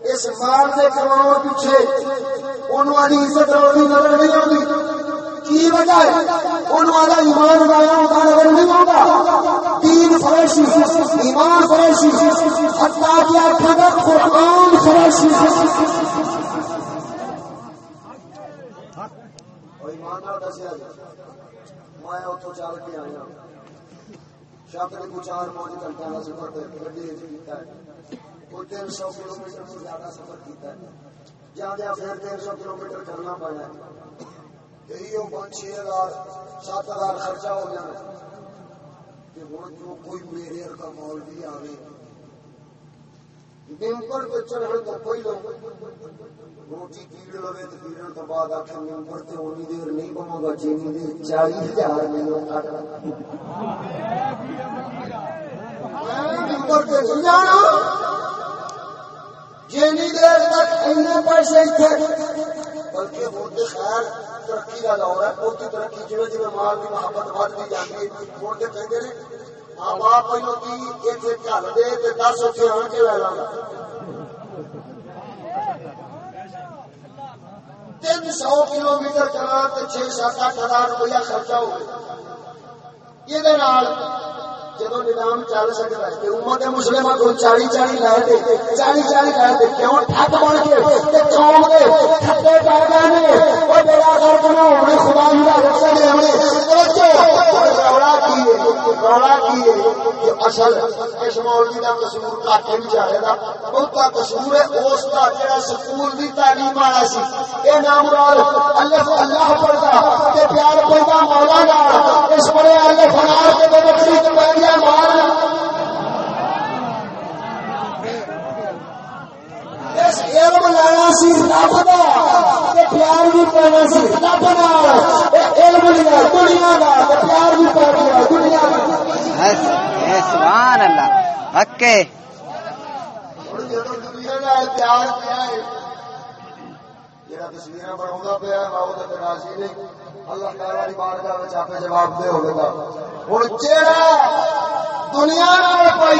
اس مال کے کماؤ پیچھے انہوں نے عزت روڑی نظر نہیں آتی۔ کی وجہ ہے؟ انہوں نے ایمان لایا ہوتا نظر نہیں آتا۔ تین فریشی، ایمان فریشی، حتیٰ کی کیا کھڑا قرآن فریشی۔ ایمان دسیا میں اتوں چل کے آیا شاپ نے کچھ چار پانچ گھنٹے کا سفر گڈی کوئی سو کلو میٹر سے زیادہ سفر کیا جانا پھر تین سو کلو میٹر کرنا پڑا پانچ چھ ہزار، سات ہزار خرچہ ہو جانا ہوں جو کوئی میرے کا مال بھی آئے ممبر پہ چڑھنے تو کوئی لوگ۔ روٹی پیڑ لگے تو تو بعد آخر ممبر تو اونی دیر نہیں پوا گا دیر ہزار کٹ ممبر جانا جنی دیر تک اینے پیسے تھے بلکہ وہ خیر ترقی کا دور ہے بہت ترقی جی جی مال کی محبت بڑھتی جاتی وہ کہتے ہیں، ماں باپ پہلو کی اتنے گل دے تو دس اتنے آن کے لے لانا تین سو کلو میٹر چلا تو چھ سات اٹھ ہزار روپیہ خرچہ ہو گیا۔ یہ جدو نظام چل سکتا ہے امت کو چالی چالی لے دے چالی چالی لے دے کیوں ٹھک بن کے قوم دے وہ بڑا بنا خدا ہمیں رولا رولا اصل اس مولوی کا قصور گا بہت قصور ہے اس کا جڑا سکول کی تعلیم والا سی یہ نام رال اللہ اللہ پڑھتا پیار پڑھتا مولا نال اس بڑے اللہ فنار کے بچی پہ علم لینا سی رب کا پیار بھی پینا سی رب علم لیا دنیا کا پیار بھی سبحان اللہ۔ اکے پیار جڑا تصویر بنا پیا وہ راضی نہیں اللہ تعالی کی بارگاہ میں جواب دے ہوگا ہوں چہرہ دنیا کوئی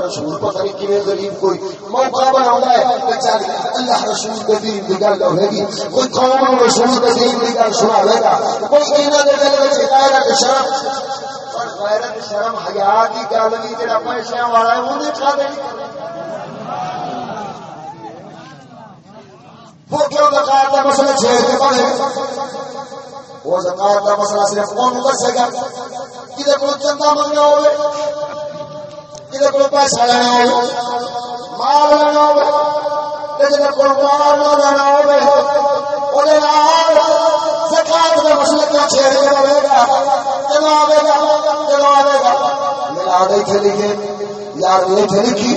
رسول پتہ نہیں غریب کوئی موقع ہے چل اللہ رسول دین گل ہوے گی کوئی قوم رسول دین گل گا کوئی دل غیرت شرم پر غیرت شرم حیا گل جڑا پیسے والا ہے وہ کیوں کا مسئلہ چھیڑ کے پڑے وہ زکات کا مسئلہ صرف کون دسے گا کدے کو چندہ منگنا ہوئے کدے کو پیسہ لینا ہوئے، مال لینا ہوئے کدے کو مال نہ لینا ہوئے زکات کا مسئلہ چھیڑ کے گا چلو گا چلو گا۔ میرا آگے تھے لکھے، یار یہ تھے لکھی،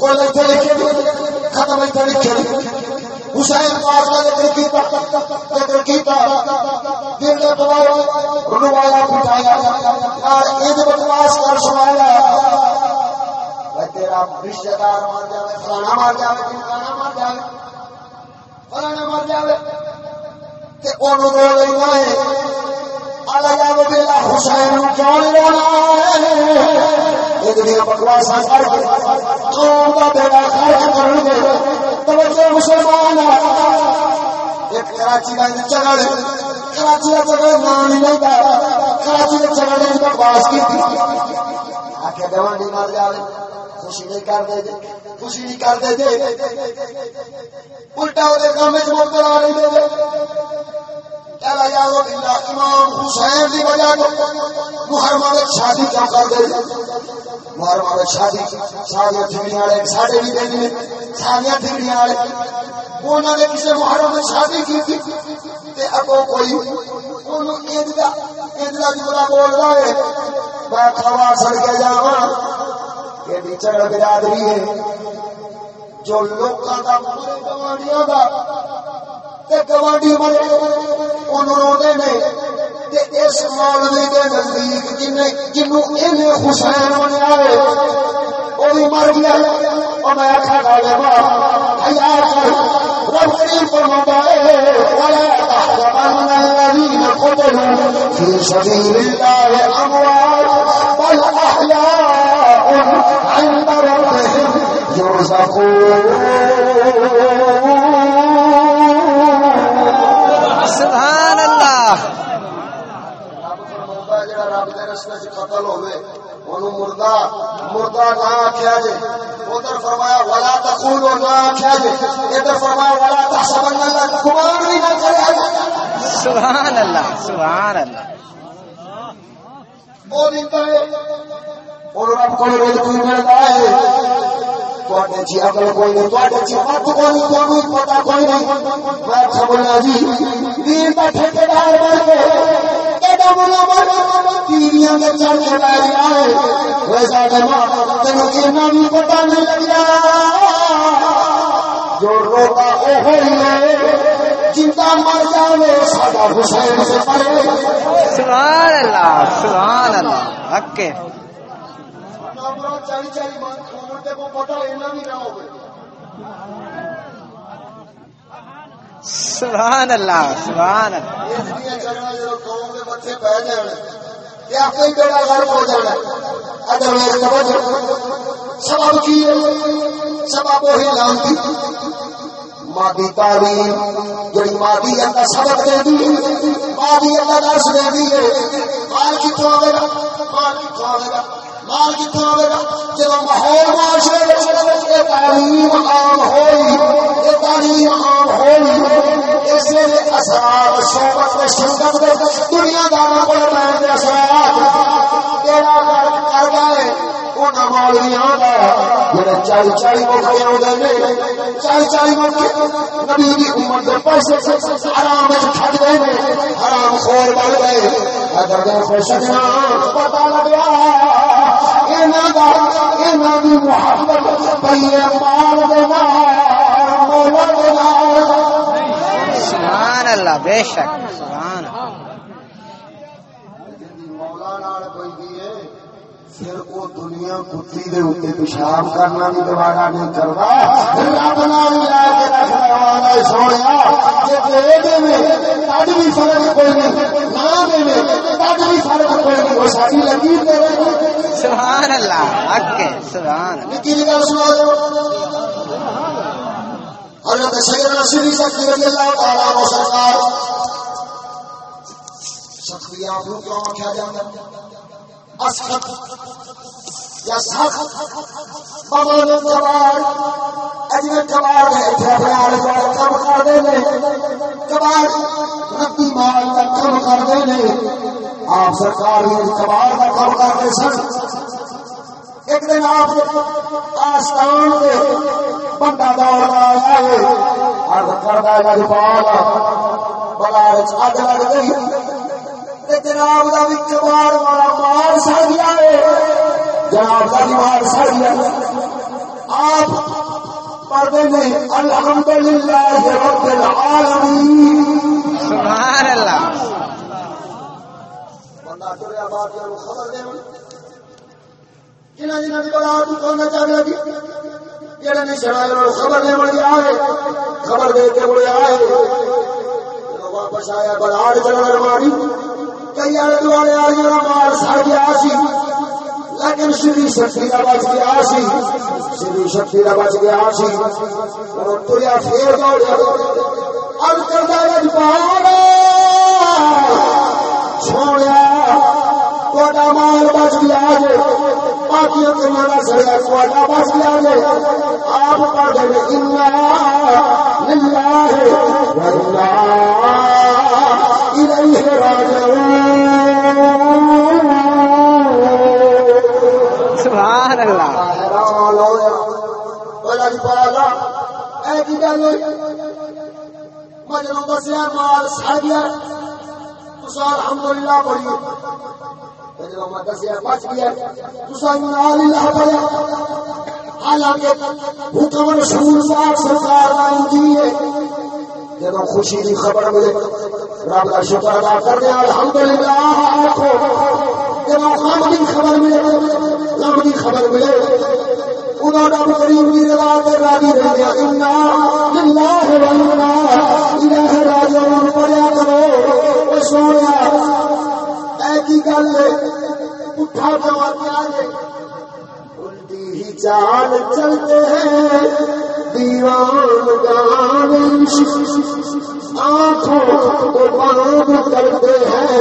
کوئی نہیں لکھے ختم تھے لکھے حسین پاک کا ذکر کیتا ذکر کیتا، دل نے پوایا رنوایا پٹایا اور عید بکواس کر سنایا۔ تیرا رشتہ دار مر جائے فلانا مر جائے فلانا مر جائے فلانا مر جائے کہ انہوں رو لینا ہے اللہ بلا حسین کیوں رونا؟ ہے یہ بکواسا کر کے۔ قوم کا بیڑا خرچ کر دے توجہ مسلمان ایک کراچی کا جگہ کراچی کا جگہ نام ہی نہیں لیتا کراچی کے جگہ نے پاس کی آخر گوانڈی مار جائے خوشی نہیں کر دے دے خوشی نہیں کر دے دے الٹا وہ کام چ مبتلا نہیں دے امام حسین کی وجہ محرم شادی کر محرم شادی سارے ٹھنڈیاں والے سارے بھی دیں سارے والے۔ انہوں نے کسی محرم میں شادی کی اگو کوئی عید جملہ بول رہا ہے، میں کھوا سڑ کے برادری ہے۔ جو لوکاں دا دا تے گوانڈی مرے انہوں روندے نے تے اس مولوی دے نزدیک جن جنوں حسین بنیا ہے بھی مر گیا۔ میں آخا حیا کر رب کریم فرماتا ہے ولا تحسبن الذين قتلوا في سبيل الله اموات بل احياء عند ربهم يرزقون سبحان اللہ سبحان اللہ۔ پتا کوئی نہیں میں کا برابر جو روکا سبحان اللہ، سبحان سبب اللہ۔ سبق دے دی مادی اللہ۔ درس دے دی مال کتوں آئے گا مال کتوں آئے گا مال کتوں آئے گا جب ماحول معاشرے یہ تعلیم عام ہوئی یہ تعلیم عام ہوئی اس لیے اثرات دنیا دانا کو پہن دے اثرات کر گئے مولویاں جڑے موقع آؤندے نے چالی چالی موقع نبی دی امت دے پیسے حرام وچ کھڈ گئے نے حرام خور بن گئے اگر دے خوش نہ پتہ لگیا۔ انہاں دا انہاں دی محبت پئی دے نال مولا دے نال سبحان اللہ، بے شک۔ دنیا کتی دے اوتے پیشاب کرنا بھی دوبارہ نہیں کرتا۔ رب نال ملا کے والا سویا جے دے دے میں بھی فرق کوئی نہیں نہ دے میں بھی فرق کوئی نہیں۔ ساری لگی تے سبحان اللہ حق کے سبحان۔ اللہ نکی گل سنا حضرت سیدنا سری سکتی رضی اللہ تعالیٰ عنہ سرکار۔ سختی آپ کو کیوں آخیا جاتا ہے اسخت یا سخت؟ بابا کباڑ اجنے کباڑ ہے اتنے اپنے آلے کم کر دے نے کباڑ ربی مال کا کم کر دے نے آپ سرکار یہ کباڑ کا کم کرتے سن۔ ایک دن آپ آستان دے بندہ دوڑ آیا ہے۔ عرض کردہ لجپال بلارچ اگ لگ گئی۔ تے جناب دا بھی کباڑ والا مال سڑ گیا ہے۔ جناب کا دماغ آپ پڑھتے نہیں الحمد للہ رب العالمین۔ اللہ خبر دے۔ جنہ آئے خبر دے کے بڑے آئے۔ واپس آیا بڑا چلن ماری۔ کئی آڑے دوالے آڑی مار سڑ گیا لیکن شری شکتی کا بچ گیا سی شری شکتی کا بچ گیا سی اور تریا پھر دوڑیا۔ اب کرتا رجپال چھوڑیا۔ تھوڑا مال بچ گیا جے۔ باقی کے مانا سڑیا تھوڑا بچ گیا جے۔ آپ پڑھ گئے انا للہ و انا الیہ راجعون۔ اے مجنوں مال سڑ گیا تسا الحمدللہ جب میں دسیا بچ گیا تسا نال اللہ پڑھیا حالانکہ حکم رسول سرکار کا جی ہے۔ جب خوشی کی خبر ملے، رب کا شکر ادا کر دیا۔ الحمدللہ آخو جب غم کی خبر ملے، غم کی خبر ملے۔ انہوں رب کریم کی رضا تے راضی رہ گیا انا للہ و انا الہ راجعون پڑھیا کرو۔ او سونیا اے کی گل ہے؟ اٹھا جواب کیا ہے الٹی ہی چال چلتے ہیں۔ دیوان گان آنکھوں کو بند کرتے ہیں۔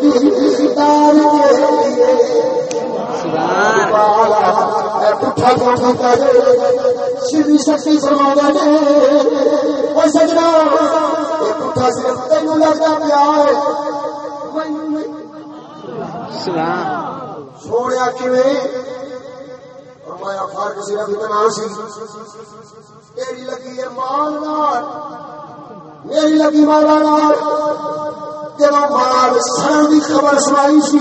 دیدار کے پٹھا شری شکتی فرما نے وہ سجنا یہ پٹھا صرف تینوں لگتا پیا کیویں؟ فرمایا فرق صرف اتنا سی۔ تیری لگی ہے مال نال میری لگی مالا نال جب مال سڑن دی خبر سنائی سی۔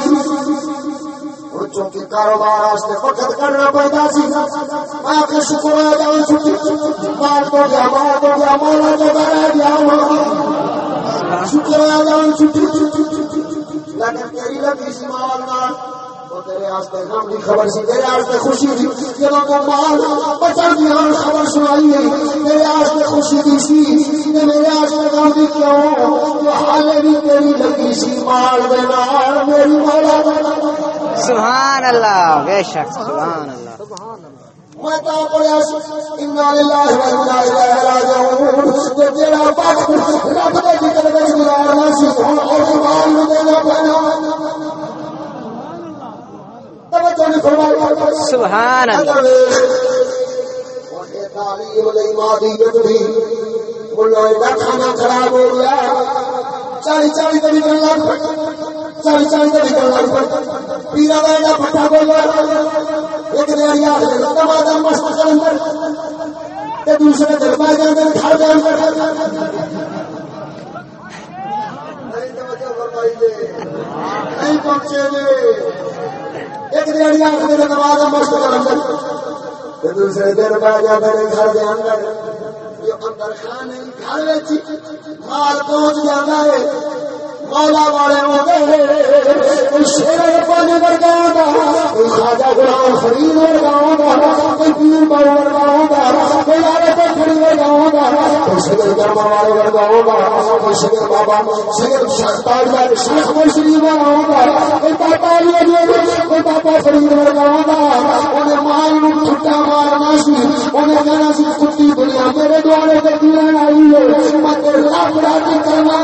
وہ چونکہ کاروبار واسطے وقت کرنا پڑتا سی، میں آخر شکر ہے جان چھٹی مال تو گیا، مال تو گیا مالا تو رہ گیا۔ شکر ہے جان چھٹی لیکن تیری لگی سی مال نال خبر سی تیرے خوشی جب سنائی ہے۔ خوشی دی سی تے میرے واسطے غم دی کیوں؟ جو حالے بھی تیری لگی سی مال دے نال میری مولا دے نال۔ سبحان اللہ بے شک سبحان اللہ۔ میں تا پڑھیا سی انا للہ و انا الیہ راجعون۔ تے تیرا وقت رب دے ذکر وچ گزارنا سی ہن اور مال نوں دینا پینا توجہ نہیں فرمائی سبحان اللہ کھانا خراب ہو گیا چالی چالی کا نکل لگ چالی چالی کا نکل لگ پیرا کا پٹا بول ایک دن یاد دماغ مست کے اندر تے دوسرے پہ نہیں پہنچے ایک دن یاد میرے کے اندر تے دوسرے دن پہ گھر کے اندر۔ اندر گھر مال پہنچ جانا ہے۔ مولا والے ہو گئے کوئی شیر پانی ورگا ہوگا کوئی خواجہ غلام فرید ورگا ہوگا کوئی پیر باؤ ورگا ہوگا کوئی کھڑی ورگا ہوگا کوئی گرما والے ورگا ہوگا کوئی بابا شگر شہتاج والے شیخ مرشدی والا ہوگا کوئی پاپا علی کوئی پاپا فرید ورگا ہوگا انہیں مال نو چھٹا مارنا سی انہیں کہنا سی کتی دنیا میرے دوارے کرتی رہنا آئی ہے۔ میں تیرے لاکھ راتی کرنا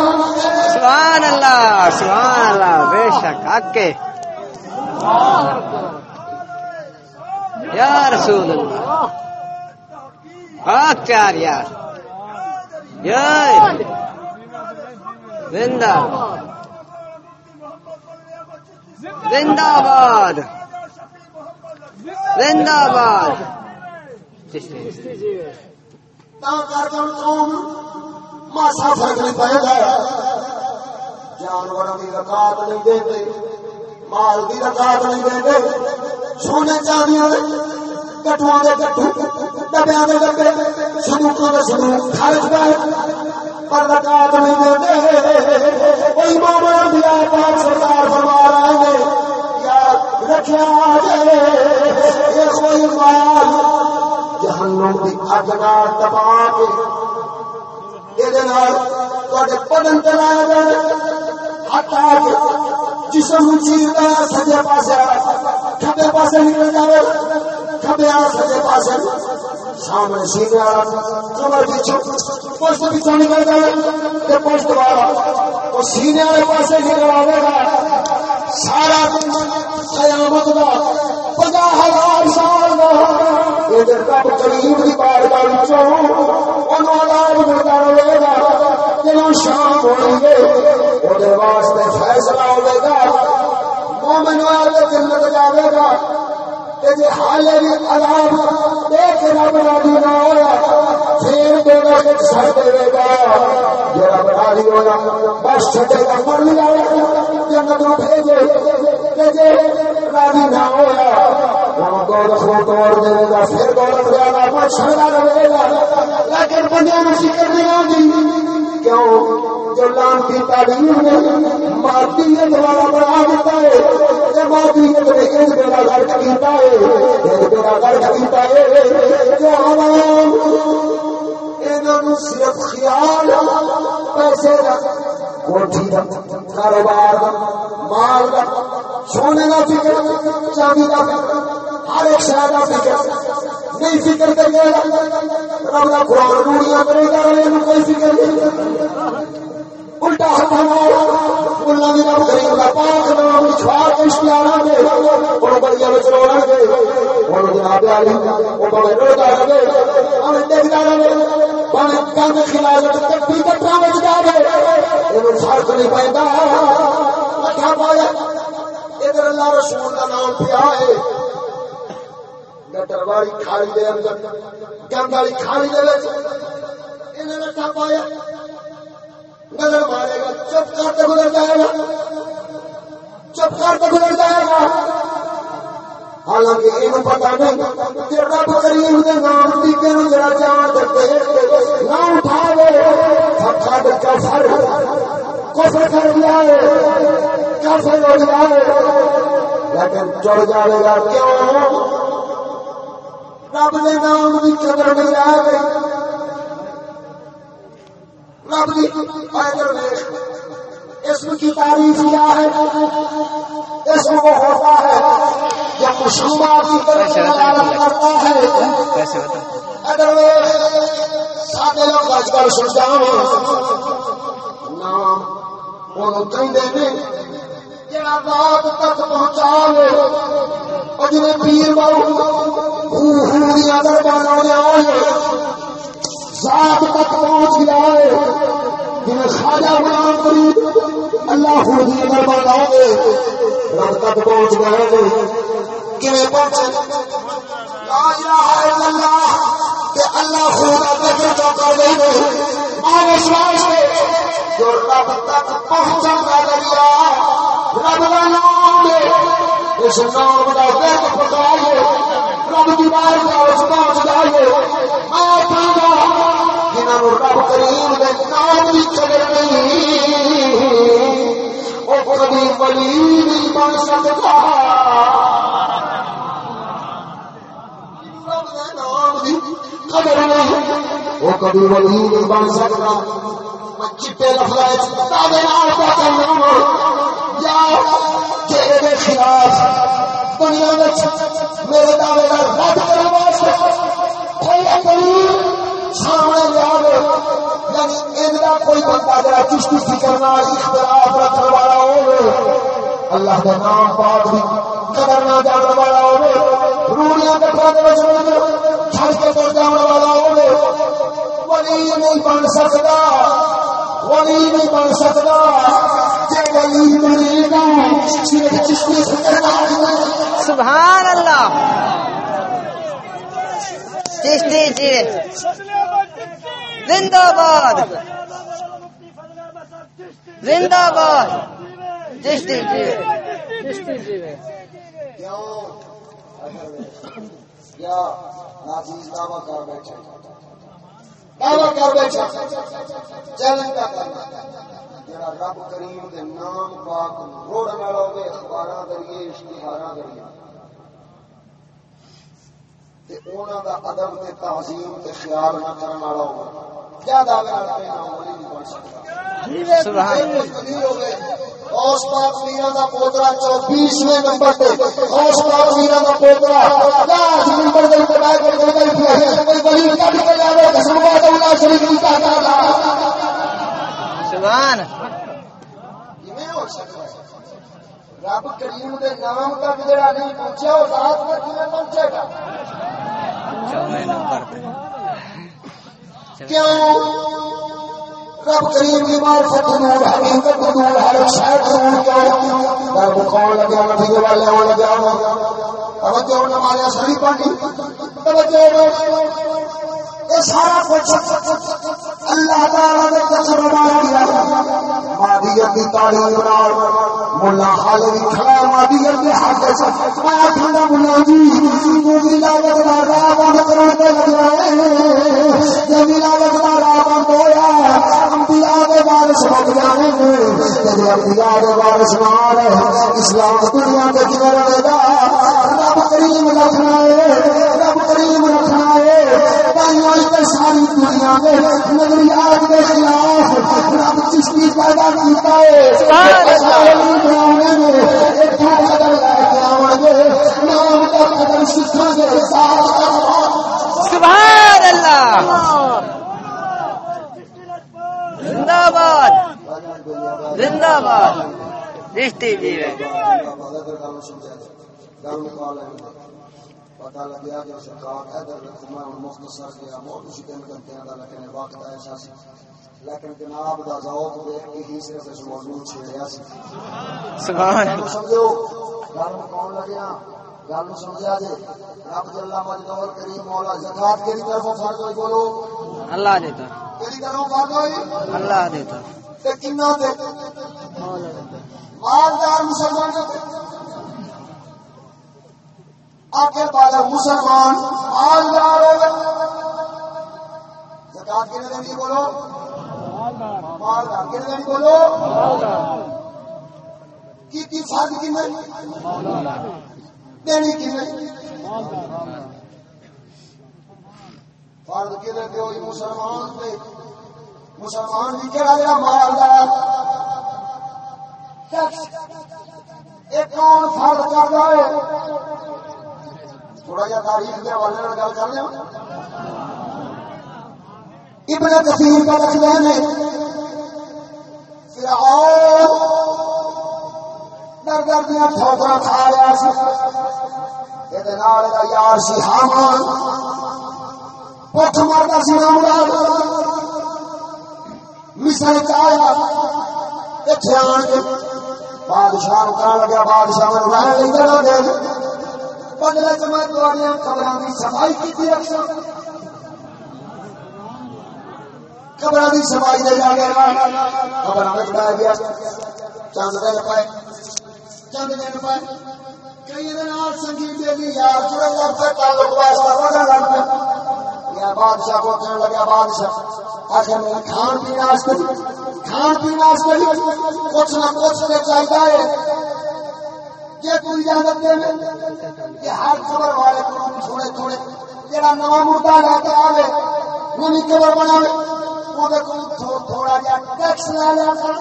سبحان اللہ۔ سبحان اللہ بے شک حق یا رسول اللہ حق چار یار یار زندہ زندہ باد زندہ باد ماسا فرق نہیں پائے گا جانوروں کی رکاط نہیں دے مال کی رکاط نہیں دے سونے چاندیاں کٹوا دے کٹو ڈبیا دے ڈبے سنوکوں کے سنوک خرچ پائے پر نہیں دے کوئی ماما دیا پاک سرکار فرما رہے ہیں رکھا جائے یہ کوئی مال، جہنم کی اگ نہ دبا کے یہ بدن چلایا جائے ہٹا کے جسم چیرتا سجے پاس کھبے پاس نکل جائے کھبے سجے پاس سامنے سینے والا کمر پیچھو پوسٹ پیچھو نکل جائے پوسٹ والا۔ وہ سینے والے پاس نکل آئے گا سارا قیامت کا پناہ ہزار سال کا یہ رب کریم کی بار بار عذاب ملتا رہے گا۔ شام ہوئیں گے وہ واسطے فیصلہ ہوئے گا۔ مومن والے جنت جاوے گا جی حالے بھی عذاب دے کے رب راضی نہ ہوا پھر دے گا سر دے گا۔ جو رب راضی بس چھٹے کا مر لیا جنت نو بھیجے راضی نہ ہوا توڑ دے گا پھر رہے گا لیکن بندے میں فکر نہیں آتی کیوں جو کی تعلیم نے مادیت والا بنا دیتا ہے یہ مادیت نے بیڑا گھر کیتا ہے بیڑا گھر کیتا ہے جو عوام انہوں صرف خیال پیسے کوٹھی دا کاروبار دا، مال دا، سونے دا فکر، چاندی دا فکر، ہر ایک شہر دا فکر۔ نہیں فکر کرے گا رب دا قرآن روڑیاں کرے گا کوئی فکر نہیں۔ الٹا ہمارا اللہ نے رب کریم پاک نام دے وچ جناب علی او بڑے دیکھدا رہے کٹی کٹا وچ فرق نہیں پیندا پایا ادھر اللہ رسول نام پیا ہے گٹر والی دے اندر گند والی دے وچ انہاں نے پایا نظر مارے گا، چپ کر کے گزر جائے گا۔ چپ کر کے گزر جائے گا۔ حالانکہ یہ پتا نہیں کہ رب کریم نام جڑا جان نہ اٹھاوے کفر کر دیا ہے ہو گیا ہے۔ لیکن چڑ جائے گا کیوں؟ رب دے نام کی قدر نہیں آ گئی۔ رب دی اسم کی تعریف کیا ہے؟ اسم وہ ہوتا ہے کی طرف کرتا ہے۔ اگر سارے لوگ اج کل سوچا نام وہ کہیں جڑا تک پہنچا لے۔ اور جنہیں پیر باؤ ہوں دربار ذات تک پہنچ گیا ہے۔ جنہیں خواجہ غلام فرید اللہ خود ہی اگر بناؤ گے، رب تک پہنچ گئے گے کیویں پہنچے؟ لا الہ الا اللہ، کہ اللہ خود اگر جو کر دے گے اور جو رب تک پہنچن کا ذریعہ رب کا نام دے اس نام کا درد پکائے رب کی بار نام کی قدر نہیں وہ کبھی ولی نہیں بن سکتا قدر نہیں وہ کبھی ولی نہیں بن سکتا میں چٹے لفظ تیرے خلاف دنیا میں میرے دعوے کا رد یعنی کوئی بندہ جڑا چشتی فکر نہ اختلاف رکھنے والا ہو اللہ کے نام پاک بھی قدر نہ جانے والا ہو روڑیاں کٹھا دے وچ چھڑ کے پڑ جانے والا ہو ولی نہیں بن سکتا، ولی نہیں بن سکتا۔ جے ولی بنے گا، صرف چشتی فکر نہ سبحان اللہ۔ چشتی جی زندہ باد۔ زندہ باد۔ چشتی جی۔ یا نازیز دعویٰ کر بیٹھے۔ دعویٰ کر بیٹھے۔ چیلنج کا کرنا جڑا رب کریم نام پاک روڑ والا ہوے اخباراں ذریعے اشتہاراں ذریعے۔ تے انہاں دا ادب تے تعظیم تے خیال نہ کرن والا ہوے کیا دعوے نال پہ نہ ولی نہیں بن سکتا۔ سبحان اوس پاک میرا دا پوترا 24ویں نمبر تے اوس پاک میرا دا پوترا لاس نمبر دے تے بیٹھ کے گل کی ہے کوئی ولی کٹ کے جاوے قسم با اللہ شریف کی کہتا سبحان۔ ہو سکتا ہے۔ رب کریم دے نام تک جڑا نہیں پہنچیا او ذات تک کیویں پہنچے گا۔ نمبر پہ۔ رب کریم کی معرفت نور حقیقت نور ہر شہر نور کیوں در بکھاؤ لگا نبی والے ہو لگا توجہ نماز سڑی پڑھی توجہ یہ سارا کچھ اللہ تعالی نے قسم مار دیا مادیت کی تعلیم نال ملا حال بھی کھڑا مادیت کے حق سے۔ میں ملا جی تو دا راہ بند کرن تے لگا ہے جے دا راہ بند ہویا انبیاء دے وارث بن جانے انبیاء دے وارث نال اسلام دنیا تے کیویں رہے گا کریم رکھنا ہے رب کریم رکھنا ہے ساری دنیا میں نظریات کے خلاف رب چشتی پیدا کیتا ہے بنانے میں ایک قدر لے کے آؤ گے نام کا قدر سکھا گے سبحان اللہ زندہ باد۔ زندہ باد رشتے جی پتا لگیا کہ سرکار ادھر ہوں مختصر گیا بہت اسی دن کرتے ہیں لیکن وقت ایسا سی لیکن جناب دا ذوق دیکھ کے ہی صرف اس موضوع چھیڑیا سی۔ سبحان گل سمجھو گل کون لگیا؟ گل سمجھا جی رب جل مجدور کریم مولا زکات کیڑی طرفوں فرض ہوئی بولو؟ اللہ دیتا کیڑی طرفوں فرض ہوئی؟ اللہ دیتا تے کنا تے؟ مالدار مسلمان تے آخر پالا مسلمان مالدار ہو زکات کنے دینی بولو۔ مالدار کنے دینی بولو۔ کی کی فرض کنے دینی کنے فرض کنے دیو مسلمان تے مسلمان بھی کہڑا جڑا مالدار ٹیکس ایک کون فرض کرتا ہے؟ تھوڑا جا تاریخ کے حوالے گل کر لیں ابن کثیر کا لکھنا ہے۔ فرعون در در دیا ٹھوکرا کھا رہا سی یہ نال دا یار سی حامان۔ پٹھ مارتا سی نام مصر چ آیا اتنے آن کے بادشاہ کہنے لگا۔ بادشاہ میں رہن نہیں دینا دے بدلے چ میں تھوڑی خبروں کی صفائی کی رکھا خبر کی صفائی دے جا گیا۔ خبر میں گیا چند دن پائے چند دن پائے کئی دن سنگی بیلی یار جڑے لگ پہ تعلق واسطہ بڑا لگ پہ یا بادشاہ کو کہنے لگا، بادشاہ، آخر میں کھان پینے کھان پینے کچھ نہ کچھ چاہیے۔ یہ کوئی اجازت دے کہ ہر خبر والے کو تھوڑے تھوڑے جڑا نواں مردہ لے کے آوے نوی خبر بناوے کو تھوڑا جا ٹیکس لے لیا کر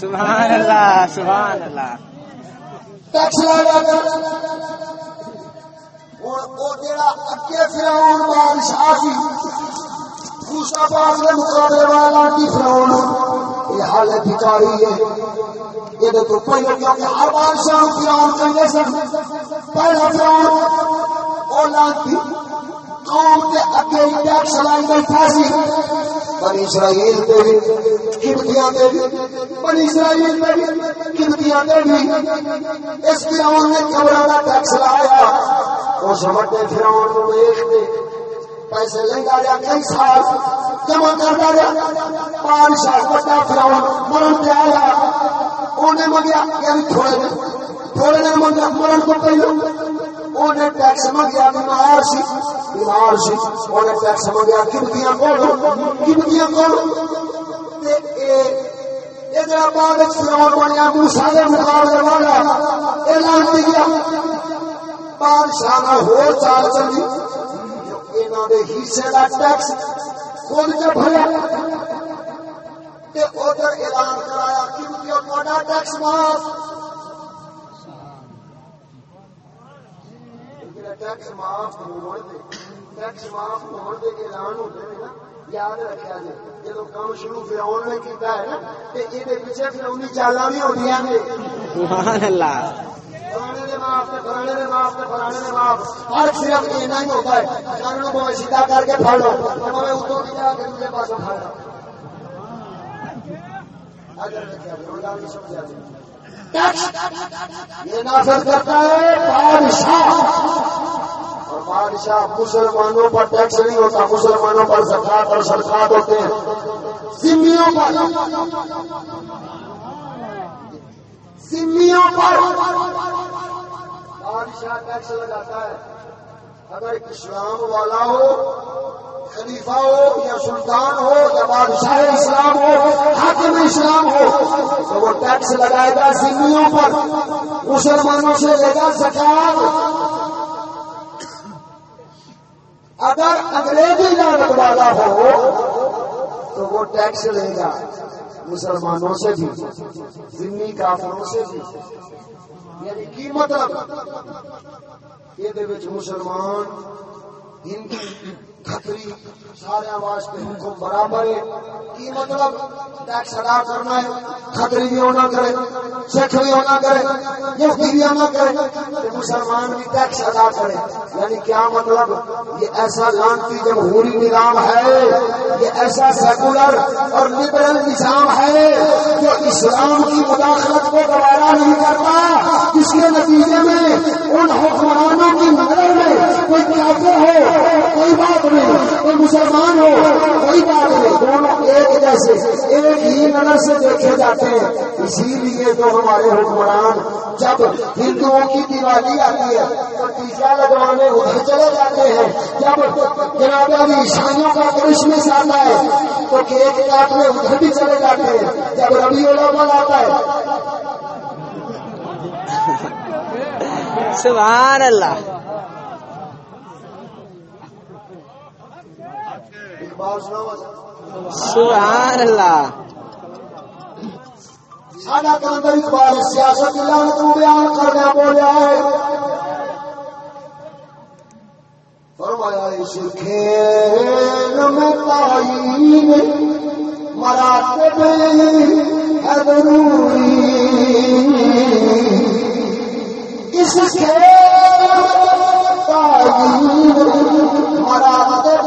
سبحان اللہ سبحان اللہ۔ ٹیکس لے لیا کر وہ جڑا اگے فرعون بادشاہ سی موسیٰ پاک کے مقابلے والا فرعون یہ ہے۔ یہ تو پہلے کیونکہ ہر بادشاہ فرعون کہنے سن پہلا فرعون اولاد تھی قوم کے اگے ہی ٹیکس لائی بیٹھا سی بنی اسرائیل دے بھی کمتیاں دے بھی۔ بنی اسرائیل دے بھی کمتیاں دے بھی۔ اس فرعون نے کبرانا ٹیکس لایا اس وڈے فرعون کو دیکھ دے پیسے لینا رہا کئی سال جمع کرتا رہا بادشاہ بڑا فرعون، مرن پہ آیا۔ انہیں منگیا یعنی تھوڑے دن تھوڑے دن منگیا مرن کو پہلو انہیں ٹیکس بیمار سی بیمار سی انہیں ٹیکس کمتیاں کمتیاں یہ جڑا بعد فرعون بنیا مقابلے والا بادشاہ نہ ہو چال چلی حصے دا ٹیکس خود کے بھریا ادھر اعلان کرایا کیونکہ تھوڑا ٹیکس معاف ٹیکس معاف ٹیکس معاف ہونے کے اعلان ہوتے ہیں نا۔ یاد رکھا جی جب کام شروع فراؤن نے کیتا ہے نا۔ تو یہ پیچھے فرونی چالا بھی ہوتی ہیں سبحان اللہ۔ فلانے نے معاف فلانے نے معاف فلانے نے معاف۔ ہر صرف اتنا ہی ہوتا ہے۔ کانوں کو سیدھا کر کے پھڑ لو۔ ہمیں اتوں کی جا کے دوسرے پاس پھڑ لو یہ نافذ کرتا ہے بادشاہ۔ اور بادشاہ مسلمانوں پر ٹیکس نہیں ہوتا، مسلمانوں پر زکات اور سرکات ہوتے ہیں۔ ذمیوں پر۔ ذمیوں پر۔ بادشاہ ٹیکس لگاتا ہے۔ اگر اسلام والا ہو، خلیفہ ہو یا سلطان ہو یا بادشاہ اسلام ہو، حاکم اسلام ہو، تو وہ ٹیکس لگائے گا ذمیوں پر۔ مسلمانوں سے لے گا زکات۔ اگر انگریزی لانت والا ہو، تو وہ ٹیکس لے گا مسلمانوں سے بھی ذمی کافروں سے بھی۔ یعنی کی مطلب؟ یہ مسلمان ہندو کھتری سارے واسطے حکم برابر ہے۔ کی مطلب؟ ٹیکس ادا کرنا ہے۔ کھتری بھی ہونا کرے۔ سکھ بھی ہونا کرے۔ یہودی بھی ہونا کرے۔ تو مسلمان بھی ٹیکس ادا کرے۔ یعنی کیا مطلب؟ یہ ایسا لانتی جمہوری نظام ہے۔ یہ ایسا سیکولر اور لبرل نظام ہے جو اسلام کی مداخلت کو گوارا نہیں کرتا۔ جس کے نتیجے میں ان حکمرانوں کی نظر میں کوئی کافر ہو، کوئی بات نہیں۔ کوئی مسلمان ہو کوئی بات نہیں دونوں ایک جیسے، ایک ہی نظر سے دیکھے جاتے ہیں۔ اسی لیے تو ہمارے حکمران، جب ہندوؤں کی دیوالی آتی ہے، تو ٹیچا لگوانے ادھر چلے جاتے ہیں۔ جب جناب ابھی عیسائیوں کا کرسمس آتا ہے، تو کیک کاٹنے ادھر بھی چلے جاتے ہیں۔ جب ربی الاول آتا ہے۔ سبحان اللہ۔ اقبال سناؤ سبحان اللہ۔ ساڈا کلندر اقبال سیاست لعنت کو بیان کرنا بولیا ہے۔ فرمایا اس کھیل میں تعین مراتب ہے ضروری اس کھیل میں تعین مراتب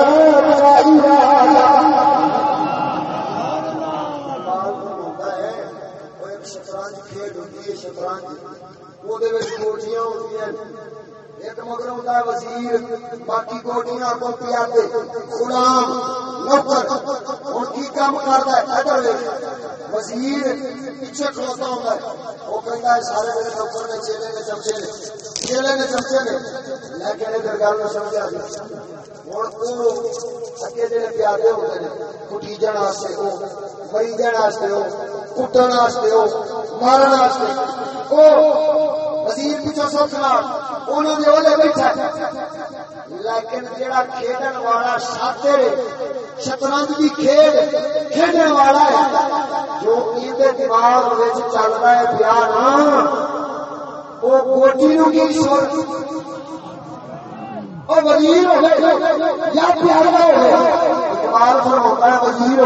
کوٹیاں ہوتی ہیں ایک مگر ہوتا ہے وزیر باقی کوٹیاں کو پیاتے غلام نوکر ان کی کام کرتا ہے ادھر وزیر پیچھے کھلوتا ہوتا ہے وہ کہتا ہے سارے میرے نوکر نے چیلے نے چمچے نے چیلے نے چمچے نے لیکن ادھر گل نہ سمجھا ہوں وہ اگے جڑے پیادے ہوتے ہیں کٹیجن واسطے وہ مریجن واسطے وہ کٹن واسطے وہ مارن واسطے وہ وزیر پیچھو سوچنا انہوں نے وہ بیٹھا لیکن جڑا کھیڈن والا شاطر شطرنج کی کھیل کھیڈن والا ہے جو اندر دماغ وچ چل رہا ہے پیا وہ کوٹی نو کی سوچ وزیر ہوئے یا پیارا اقبال ہے، وزیر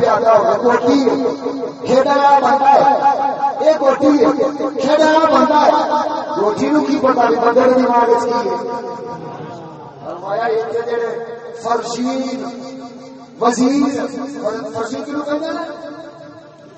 پیارا کوٹی بنتا ہے۔ یہ کوٹی بنتا ہے۔ نو کی پتا نہیں بندے کے دماغ کی۔ ہے فرمایا، یہ جڑے وزیر کیوں کہتے ہیں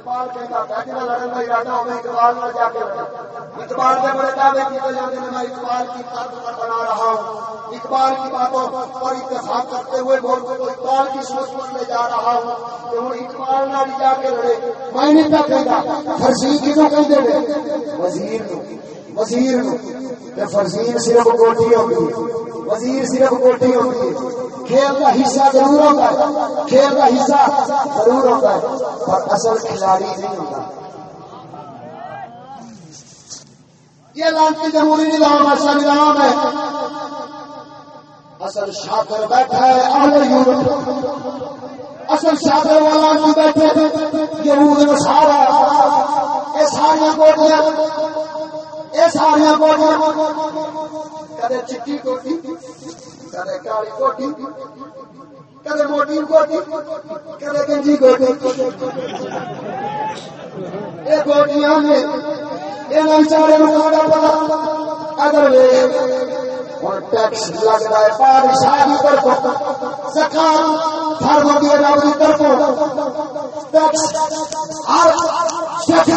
اقبال کہتا بیٹھے نہ کا ارادہ اقبال نہ جا کے اقبال کے بڑے دعوے کیے جاتے ہیں میں اقبال کی طاقت بنا رہا ہوں اقبال کی باتوں پر اتفاق کرتے ہوئے بول کو اقبال کی سوچ پر لے جا رہا ہوں کہ وہ اقبال نہ جا کے لڑے میں نہیں کیا کہتا فرسی کی تو کہہ دے وزیر وزیر فرزین صرف کوٹی ہوتی ہے۔ وزیر صرف کوٹی ہوتی ہے۔ کھیل کا حصہ ضرور ہوتا ہے۔ کھیل کا حصہ ضرور ہوتا ہے۔ پر اصل کھلاڑی نہیں ہوتا۔ یہ لانتی جمہوری نظام ایسا نظام ہے۔ اصل شاکر بیٹھا ہے اہل یورپ اصل شاکر والا کی بیٹھے یہود سارا یہ سارا کوٹیاں یہ سارا کوٹیاں کدے چٹی کوٹی، کدے کالی کوٹی، کدے موٹی کوٹی، کدے گنجی کوٹی۔ یہ کوٹیاں نے یہ بیچارے کا پتا اگر ہوں ٹیکس لگتا ہے، بادشاہ کی طرف سرکار دھرم کی رب کی طرف ہر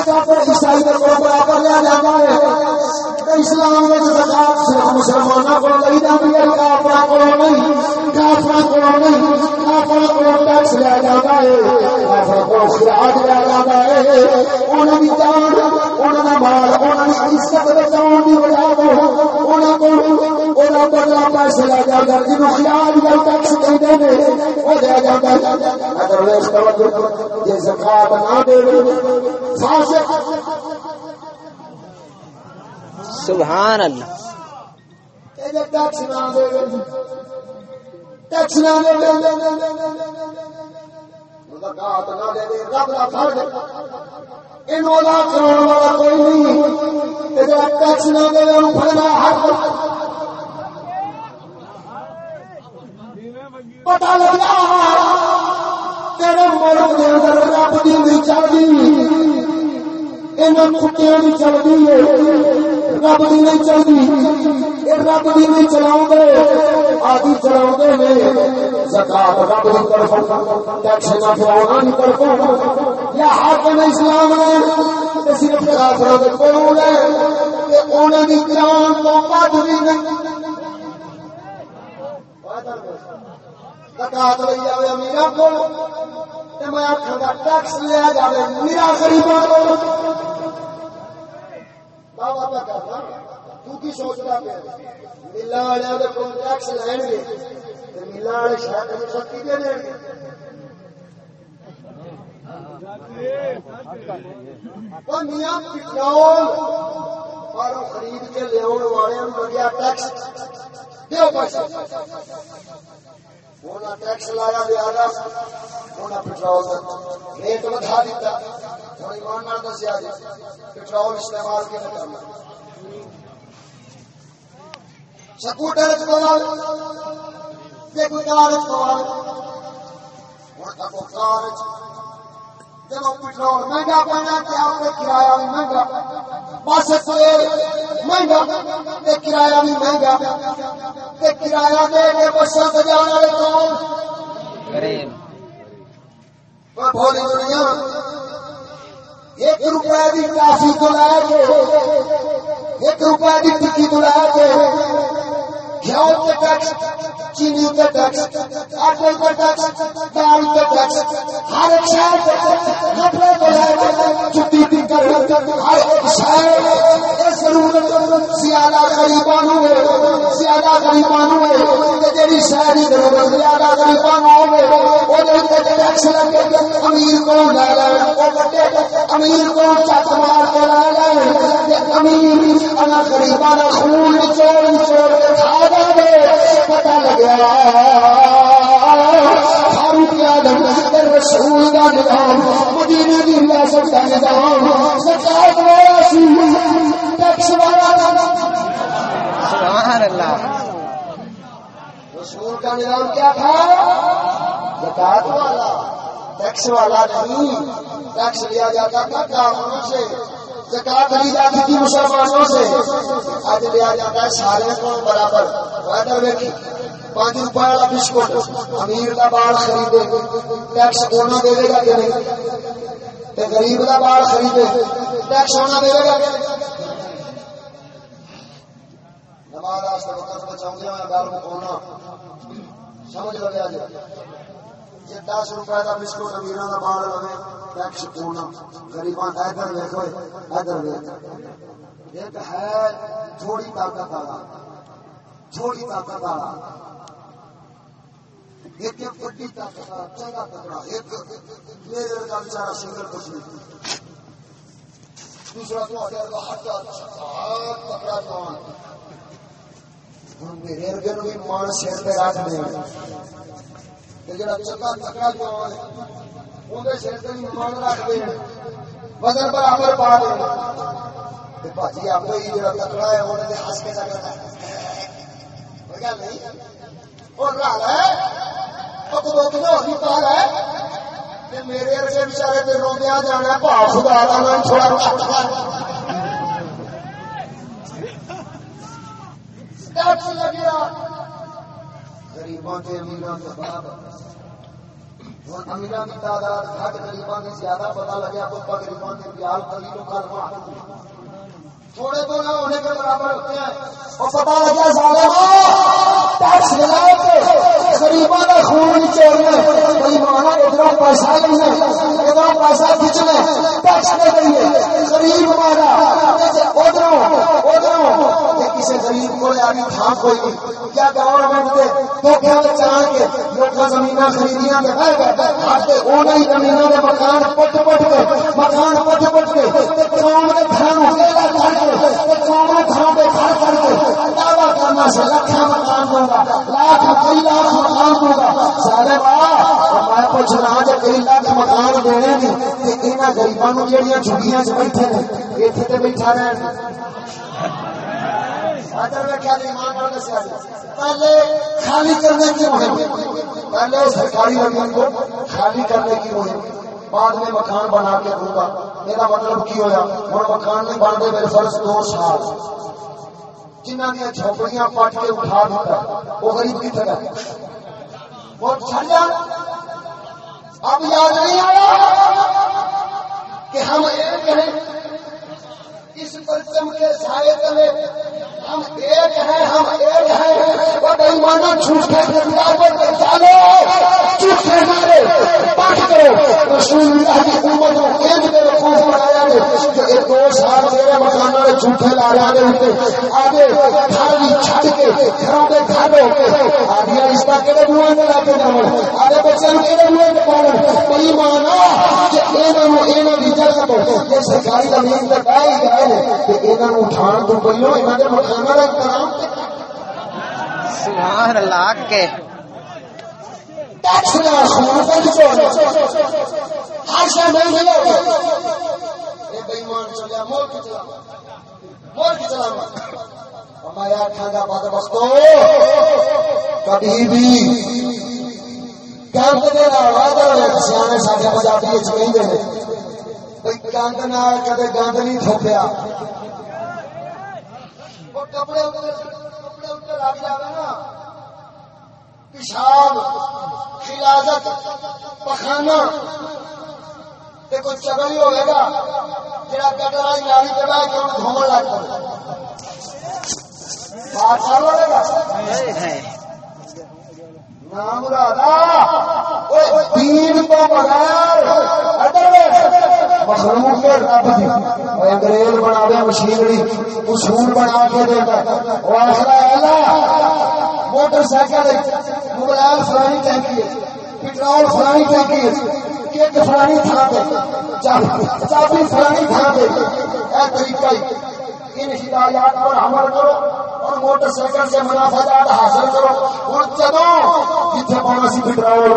کا عیسائی برابر لیا جاتا ہے اسلام میں زکات صرف مسلمانوں کو لئی جاتی ہے کو نہیں کو نہیں کو ٹیکس لیا جاتا ہے۔ کافر کو خراج لیا جاتا ہے۔ انہوں جان انہوں مال انہوں عزت بچاؤ کی وجہ انہوں کو پیسے لے جا کر جن خیال کا ٹیکس دے وہ دیا جاتا ہے اگر وہ توجہ یہ زکات نہ دے فاسق سبحان اللہ۔ ٹیکس نہ دے ٹیکس نہ دے زکات نہ دے رب کا فرض انہوں نے کرانے والا کوئی نہیں ٹیکس نہ دے پڑنا حق پتا لگا، تیرے ملک کے اندر رب کی بھی چلتی ان کتوں کی چلتی ہے، رب کی نہیں چلتی یہ رب کی نہیں چلاؤ گے آدھی چلاؤ گے زکات رب کی طرف ٹیکس نہ پلاؤ نہیں طرف یا حاکم اسلام نے صرف کافروں کے کول ہے کہ انہوں کی جان تو بد بھی نہیں۔ زکات لئی جائے میں ٹیکس لیا جائے میرا غریب بابا کرنا تو کی ملا والے کو ٹیکس لین گے ملا والے شاید دے دیں گے میاں پٹرول اور خرید کے لیا والے بڑھیا ٹیکس پیسے انہیں ٹیکس لایا لیا انہیں پٹرول ریٹ بتا دیتا ہوں ایمان دسیا جی پٹرول استعمال کے کرنا سکوٹر استعمال کار استعمال ہوں اگو کار جب پٹرول مہنگا پڑنا کیا کرایہ بھی مہنگا بس مہنگا کرایہ بھی مہنگا کرایہ دے کے بسا سجا بولی دنیا ایک روپئے کی کافی تو لے کے ایک روپئے کی ٹکی تو لے کے گھیو کے ٹیکس چینی کے ٹیکس آٹے کے ٹیکس دال کے ٹیکس ہر ایک شہر کپڑے کو لے کے چھٹی بھی کر ہر ایک شہر ضرورت زیادہ غریبان ہوئے زیادہ غریبان ہوئے جیڑی شہری ضرورت زیادہ غریبان ہوئے وہ ٹیکس لگے امیر کو لے لے امیر کو چک مار کے لے لے امیر انا غریبان خون چور چور کھا رسول نظام مدینے ریاست نظام سرکار ٹیکس والا سبحان اللہ رسول کا نظام کیا تھا؟ زکات والا۔ ٹیکس والا نہیں، ٹیکس لیا جاتا تھا کافروں سے زکات لی جاتی تھی مسلمانوں سے۔ آج لیا جاتا ہے سارے کو برابر۔ ویدر دیکھی پانچ روپئے والا بسکٹ امیر کا بال خریدے۔ ٹیکس ہونا دے دے گا کہ نہیں؟ غریب کا بال خریدے۔ ٹیکس ہونا دے گا نماز وقت بچاؤں گا میں گل مکونا سمجھ لگا جی جی دس روپئے کا بسکٹ امیر کا بال لگے۔ ٹیکس ہونا گریبان ادھر ویکو ادھر ویک ایک ہے تھوڑی طاقت والا، تھوڑی طاقت والا۔ ایک ایک بڑی طاقت والا، چنگا تکڑا ایک میرے کچھ نہیں۔ دوسرا تو ہوں میرے بھی مان سر پہ رکھ دیں جڑا چنگا تکڑا جوان ہے۔ وزن برابر پا دے آپ جڑا تکڑا ہے وہ ہس کے نہیں؟ اور ہے۔ ہے۔ میرے ارگے بچارے تے روندیا جانا خدا چھوڑا۔ لگیا ہوں امیراں کی تعداد گھٹ غریباں کی زیادہ پتا لگیا تو غریباں کے پیال کلی تو کل تھوڑے تو نہ ہونے کے برابر ہوتے ہیں اور پتا لگا ٹیکس کا خون چورنا ادھر پیسہ نہیں ہے پیسہ ٹیکس غریب مارا ادھر کسی غریب کو آگے تھان کوئی نہیں۔ کیا گورنمنٹ دے دھوکھے میں چاہ کے لوگ زمین خریدیاں کے بہ گئے آتے انہیں ہی زمینوں کے مکان پٹ پٹ کے، مکان پٹ پٹ کے قوم کے گھروں اکیلا کر کے قوم کے گھروں کے گھر کر کے، دعویٰ کرنا سے لکھا مکان دوں گا لاکھ کئی لاکھ مکان دوں گا سارے میں پوچھنا جو کئی لاکھ مکان دینے نہیں کہ یہاں گریبوں جہاں جھگیاں چ بیٹھے نے اتنے تو بیٹھا رہے پہلے خالی کرنے کی مہم۔ پہلے سرکاری زمین کو خالی کرنے کی مہم۔ بعد میں مکان بنا کے دوں گا۔ میرا مطلب کی ہوا ہوں مکان نہیں بنتے میرے فرض دو سال۔ جنہ دیا جھوپڑیاں پٹ کے اٹھا دیتا، وہ غریب کی طرح۔ وہ چھڑ اب یاد نہیں آیا کہ ہم ایک ہیں۔ اس پرچم کے سائے تلے ہم ایک ہیں، ہم ایک ہیں وہ بےمانہ جھوٹے خدمات پر چالو جھوٹے مارے پاٹ کرو۔ رسول اللہ کی امت کو ایک دے رکھو بنایا ہے جو ایک دو سال میرے مکان والے جھوٹے لا رہے ہیں آگے خالی چھٹ کے گھروں کے گھر ہو کے آگے رشتہ کہڑے منہ میں لا کے جاؤ آگے بچے کہڑے منہ میں پاؤ بےمانہ کہ انہوں انہوں کی جگہ یہ سرکاری زمین تک آئی گئے کہ انہوں اٹھان تو پہلو انہوں نے مکان سبحان اللہ کے۔ ٹیکس نہ خون پہ چھوڑ ہر شے میں ملو گے اے بے ایمان ملک چلا ملک چلا ہمارے آنکھاں دا بد بستو کبھی بھی۔ گند دے نال وعدہ ہوئے سیانے ساڈے پنجابی وچ کہندے نے۔ گند نال کدے گند نہیں تھوپیا کپڑے کپڑے اتنے لگ جائے نا۔ پیشاب خلازت پخانا کوئی چگل ہوئے گا جا گٹر والی نالی پہ بہ کے انہیں لگ پڑے۔ نام دین بغیر مخلوق کے رب دی او انگریز بنا دے مشینری اصول بنا کے دے۔ وہ آخر اللہ موٹر سائیکل موبائل فلانی ٹینکی ہے پٹرول فلانی ٹینکی ہے کیک فلانی تھان پہ چابی فلانی تھان پہ اے طریقہ ان ہدایات پر عمل کرو اور موٹر سائیکل سے منافع حاصل کرو۔ اور جدو جتنے پانا سی پٹرول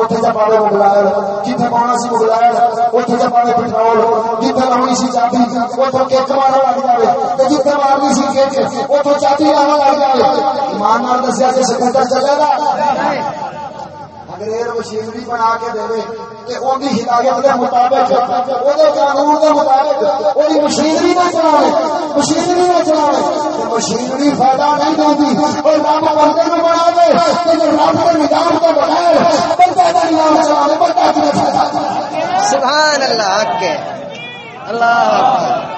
اتنے جا پاؤ مغلائل جتنے پانا سی مغلائل اتنے جا پاؤ پٹرول جتنے لاؤنی سی چابی اتوں کیک مارا لگ جائے جتنے مارنی سی کیک اتوں چابی لانا لگ جائے ایمان نال دسیا کہ سکوٹر چلے گا؟ انگریز مشینری بنا کے دے ہدایت کے مطابق وہ قانون کے مطابق مشینری نہ مشینری نہ مشینری فائدہ نہیں دیں اور رب بندے میں بنا دے رب کے نظام کے بغیر بندہ کا نظام چلا دے بندہ کی سبحان اللہ کے اللہ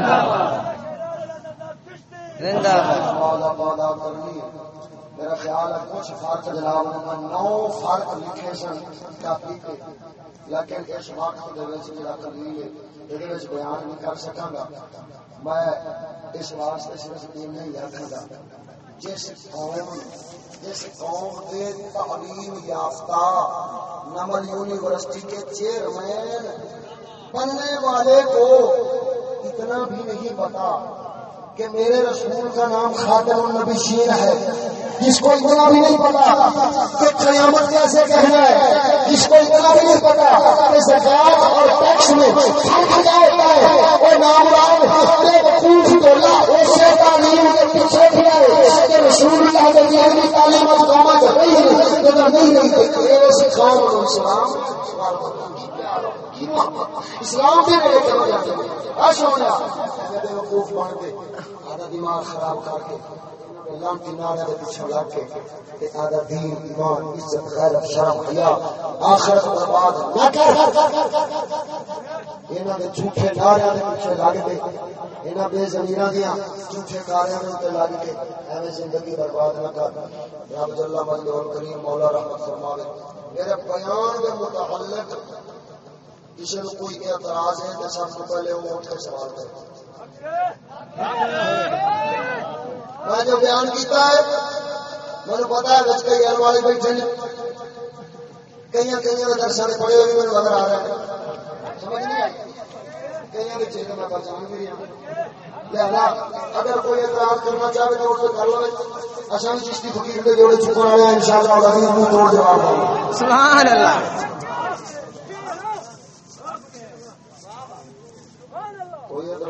Yeah. میرا خیال ہے کچھ فرق جناب نو فرق لکھے سن کاپی کے لیکن اس وقت جڑا ہے یہ بیان نہیں کر گا۔ میں اس واسطے صرف نہیں گا، جس قوم جس قوم کے تعلیم یافتہ نمل یونیورسٹی کے چیئرمین بننے والے کو اتنا بھی نہیں پتا کہ میرے رسول کا نام خاتم النبی ہے۔ جس کو اتنا بھی نہیں پتا کہ قیامت کیسے کہنا ہے۔ جس کو اتنا بھی نہیں پتا کہ زکات اور ٹیکس میں فرق کیا ہوتا ہے۔ وہ نام رام بے وقوف ٹولا اسے تعلیم کے پیچھے پھرا ہے کہ رسول اللہ کے دین کی تعلیم اور قامت رہی ہے جب نہیں رہی تو یہ سکھاؤ اور اسلام اسلام بھی بڑے کرو جاتے ہیں اش ہونا بے وقوف بن کے، آدھا دماغ خراب کر کے، اللہ کی نارے دے پیچھے لگ کے تے آدھا دین، ایمان، عزت، غیرت، شرم، حیا، آخرت برباد نہ کر۔ انہاں دے جھوٹے نعرے دے پیچھے لگ کے انہاں بے زمیراں دیاں جھوٹے کاریاں دے تے لگ کے، ایویں زندگی برباد نہ کر۔ رب جل مجدہ کریم مولا رحمت فرماوے، میرے بیان دے متعلق کسی کو کوئی اعتراض ہے تو سب کو پہلے وہ اٹھ کے سوال کرے۔ میں جو بیان کیتا ہے، مجھے پتا ہے بچ کئی ہر والے بیٹھے نے۔ کئی کئی درسن پڑے ہوئے میرے نظر آ رہے ہیں۔ سمجھ نہیں آئی؟ کئی بچے میں پہچان بھی رہا لہذا اگر کوئی اعتراض کرنا چاہے تو اٹھ کے کر لو۔ اچھا چشتی فقیر کے جوڑے چکن والے ہیں، انشاءاللہ، اور ابھی منہ توڑ جواب دیں سبحان اللہ۔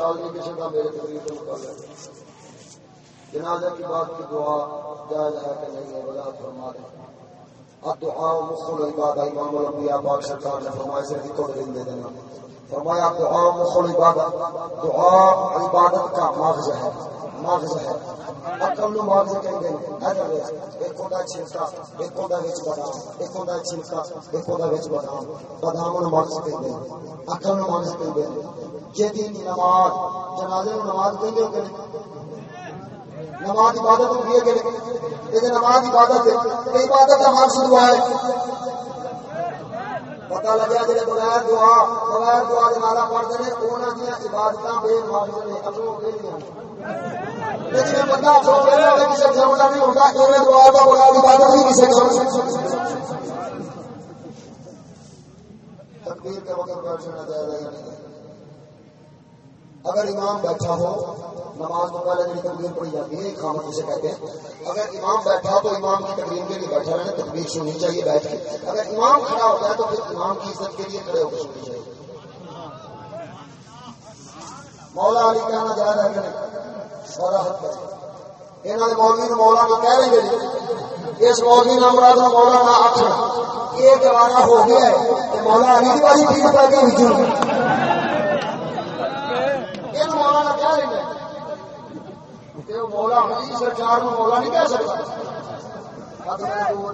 اعتراض نہیں کسی کا میرے تقریر کے متعلق جنازہ کی بات کی دعا جائز ہے کہ نہیں ہے، بلا فرما دیں اب دعا مخل عبادہ امام الانبیاء پاک سرکار نے فرمایا سے کو دن دے دینا۔ فرمایا، دعا مخل عبادت، دعا عبادت کا مغز ہے مغز ہے۔ اکل نو مغز کہندے ہیں ادھر ایک ہوندا چھلکا، ایک ہوندا وچ بادام، ایک ہوندا چھلکا، ایک ہوندا وچ بادام۔ بادام نو مغز کہندے ہیں اکل نو مغز کہندے ہیں جدی نماز، جنازے نو نماز کہندے ہو کہ نماز عبادت ہوتی ہے کہ نماز عبادت ہے عبادت کا مقصد ہوا ہے۔ پتا لگا جی بغیر دعا بغیر دعا جنازہ پڑھتے ہیں انہوں دیا عبادت بے مقصد نے اپنوں کے لیکن بندہ کسی نہیں ہوتا دعا کا بغیر عبادت کسی کے وقت جائز ہے اگر امام بیٹھا ہو، نماز تو پہلے جی تقریر پڑھی جاتی ہے خامت جسے کہتے ہیں، اگر امام بیٹھا ہو تو امام کی تقریر کے لیے بیٹھا رہنا تقریر سننی چاہیے بیٹھ کے۔ اگر امام کھڑا ہوتا ہے تو پھر امام کی عزت کے لیے کھڑے ہو کے سننی چاہیے۔ مولا علی کہنا جا رہا ہے۔ سارا حق ہے۔ یہاں مولوی نے مولا نہ کہہ رہے جی۔ اس مولوی نے مراد مولا نہ آخر یہ دوارا ہو گیا ہے مولا علی کی والی پیٹ پہ گئی وجود یہ مولا نہ کہہ رہے ہیں کہ مولا علی سرکار مولا نہیں کہہ سکتا۔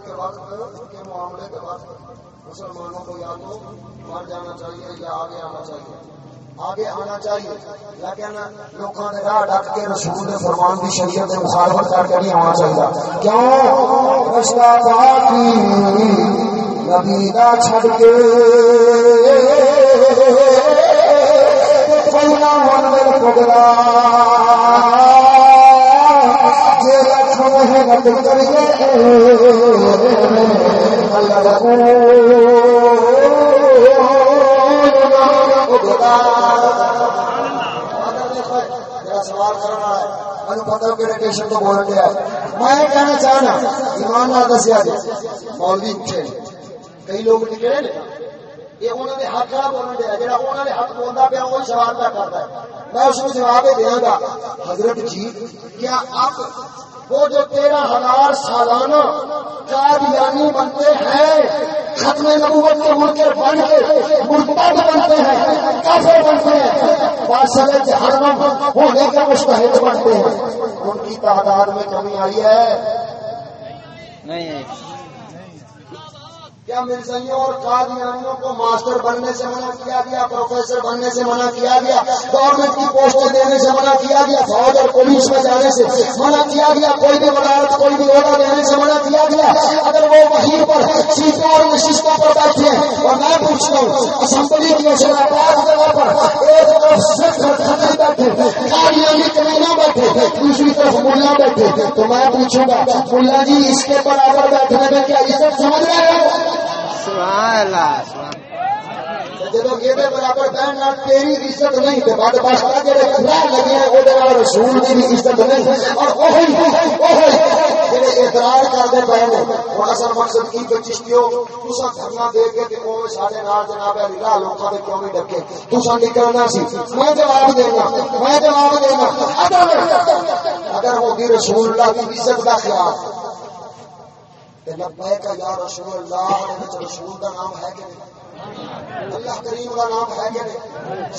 کے وقت کے معاملے کے وقت مسلمانوں کو یا تو مر جانا چاہیے یا آگے آنا چاہیے۔ آگے آنا چاہیے۔ لیکن لوگوں نے راہ کے رسول فرمان کی شریعت سے مخالفت کر کے نہیں آنا چاہیے۔ کیوں؟ رشتہ باقی نبی چھڑ کے پہلا پگلا میں کہنا چاہنا ایمان نہ دسیا جی مولوی اٹھے کئی لوگ نکلے یہ انہوں نے حق نہ بولن دیا جا انہوں نے حق بولتا پیا وہی سوال پہ کرتا ہے میں اس کو جواب دیا گا۔ حضرت جی کیا آپ وہ جو تیرہ ہزار سالانہ قادیانی بنتے ہیں، ختم نبوت کے منکر بن کے مرتد بنتے ہیں، کافر بنتے ہیں۔ فاصلے جہنم ہونے کے مستحق بنتے ہیں۔ ان کی تعداد میں کمی آئی ہے۔ نہیں کیا مرزائیوں اور قادیانیوں کو ماسٹر بننے سے منع کیا گیا، پروفیسر بننے سے منع کیا گیا گورنمنٹ کی پوسٹیں دینے سے منع کیا گیا، فوج اور پولیس میں جانے سے منع کیا گیا، کوئی بھی وزارت، کوئی بھی عہدہ دینے سے منع کیا گیا۔ اگر وہ وہیں پر سیٹوں اور نشستوں پر بیٹھے ہیں، اور میں پوچھتا ہوں اسمبلی کی آباد جگہ پر ایک طرف سکھ اور بیٹھے قادیانی کمینا بیٹھے دوسری طرف ملا بیٹھے تو میں پوچھوں گا، ملا جی اس کے برابر بیٹھنے میں کیا عزت سمجھ رہے ہو؟ جب یہ برابر بہن نال تیری عزت نہیں، تے بعد بادشاہ جڑے خدا لگے او دے نال رسول دی عزت نہیں۔ اور اوہی اوہی جڑے کرتے پے نے اصل مقصد کی کہ چشتیو تسا دھرنا دے کے تے نال جناب علی راہ لوکاں دے کیوں نہیں ڈکے؟ تسا نکلنا سی۔ میں جواب دینا، میں جواب دینا۔ اگر اگر ہوگی رسول اللہ کی عزت کا خیال لبیک یا رسول اللہ رسول دا نام ہے کہ نہیں؟ اللہ کریم کا نام ہے کہ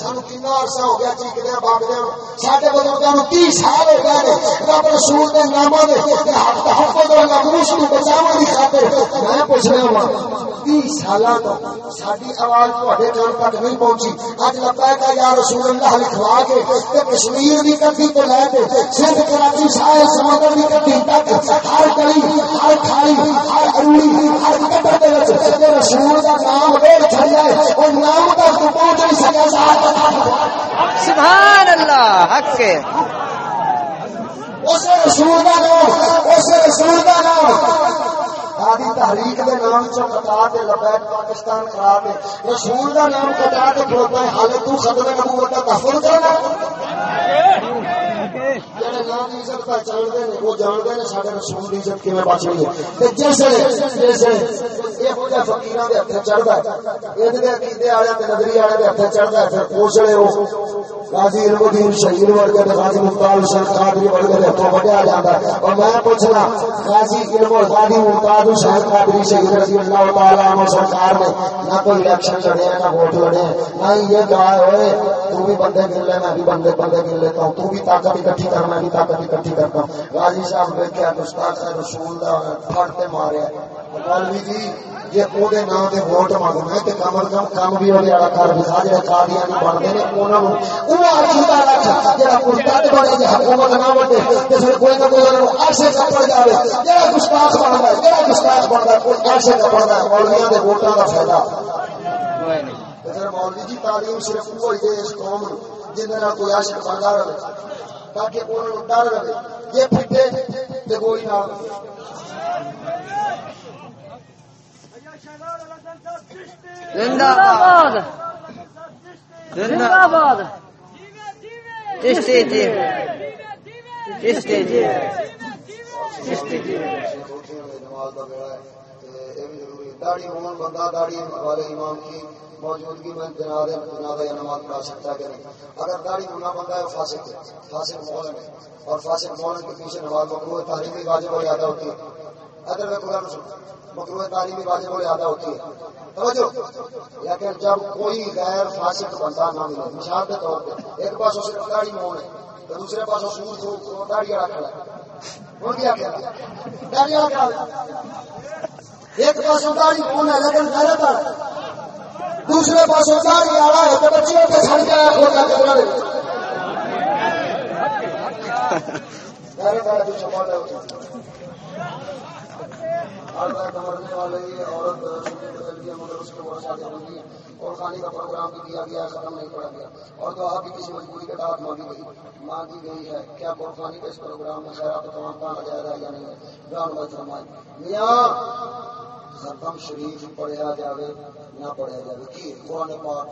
سانو عرصہ ہو گیا چیکدے باغدے ساڈے بزرگاں نو 30 سال ہو گئے رب رسول تحفظ اور ناموس خاطر میں پوچھ رہا ہوں 30 تو آواز کان تک نہیں پہنچی۔ اج یا رسول اللہ لکھوا کے تے کشمیر دی کٹی تو لے کے سندھ کراچی سمندر دی کٹی تک ہر گلی، ہر کھائی ہر اروڑی، ہر قبر دے وچ رسول دا نام سبحان اللہ حق کے اس رسول دا نام اس رسول دا نام تحریک دے نام چو کٹا دے لبیک پاکستان کرا دے۔ رسول دا نام کٹا دے کھوتا ہے حالت تو ختم نبوت کا تحفظ کرنا۔ جڑے نام عزت دے وہ جان دے رسول دی عزت کیویں ہے تے فقیراں دے چڑھدا ہے ایں دے عقیدے والے تے والے دے چڑھدا ہے پھر غازی علم الدین شہید ورگے غازی ممتاز حسین قادری ورگے دے ہتھوں وڈیا جاندا ہے اور میں پوچھنا غازی علم غازی ممتاز حسین قادری شہید رضی اللہ تعالی عنہ سرکار نے نہ کوئی الیکشن لڑے نہ ووٹ لڑے نہ یہ کہا ہوئے تو بھی بندے گن لے میں بھی بندے بندے گن لیتا ہوں تو بھی طاقت اکٹھی کر میں بھی طاقت اکٹھی کرتا۔ ہوں غازی صاحب دیکھا گستاخ رسول دا پھڑتے ماریا مولوی جی جی وہ نام سے ووٹ منگنا تو کم از کم کم بھی وہ کر دکھا جا کادیا نہیں بنتے ہیں انہوں بنے جی حکومت نہ بنے تو پھر کوئی نہ کوئی ایسے کپڑ جائے جہاں گستاخ بنتا ہے جہاں گستاخ بنتا ہے، کوئی ایسے کپڑ ہے مولویا کے ووٹوں کا فائدہ۔ مولوی جی تعلیم صرف وہ ہوئی ہے اس قوم جن کوئی عاشق بنتا رہے تاکہ انہوں ڈر رہے۔ یہ پھٹے تو کوئی نہ۔ زندہ باد۔ زندہ باد۔ چشتی جی۔ چشتی جی۔ چشتی جی۔ داڑھی ہومن بندہ داڑھی والے امام کی موجودگی میں جنازے جنازہ یا نماز پڑھا سکتا ہے کہ نہیں؟ اگر داڑھی ہونا بندہ ہے فاسق ہے، فاسق مولن ہے اور فاسق مولن کے پیچھے نماز مکروہ تعلیمی واجب ہو زیادہ ہوتی ہے۔ ادھر میں خدا نہ مکروہ تعلیمی واجب ہو زیادہ ہوتی ہے۔ توجہ؟ لیکن جب کوئی غیر فاسق بندہ نہ ملے، مثال کے طور پہ ایک پاس اس صرف داڑھی مون ہے، تو دوسرے پاس سور تو داڑھی والا کھڑا ہے وہ کیا کہہ رہا داڑھی والا کھڑا ایک پاس داڑھی مون ہے، لیکن غیرت ہے۔ دوسرے پاس والا ہے تو کے سڑ گیا مرنے والے عورت بدل گیا مگر اس کے شادی اور خانی کا پروگرام بھی کیا گیا، ختم نہیں پڑا گیا۔ اور تو آپ بھی کسی مجبوری کے تحت مانگی گئی مانگی گئی ہے، کیا قرفانی کے اس پروگرام میں خیرات تمام کہاں جائے گا یا نہیں؟ ہے جان میاں ختم شریف پڑھیا جاوے، نہ پڑھیا جاوے۔ کی؟ قرآن پاک۔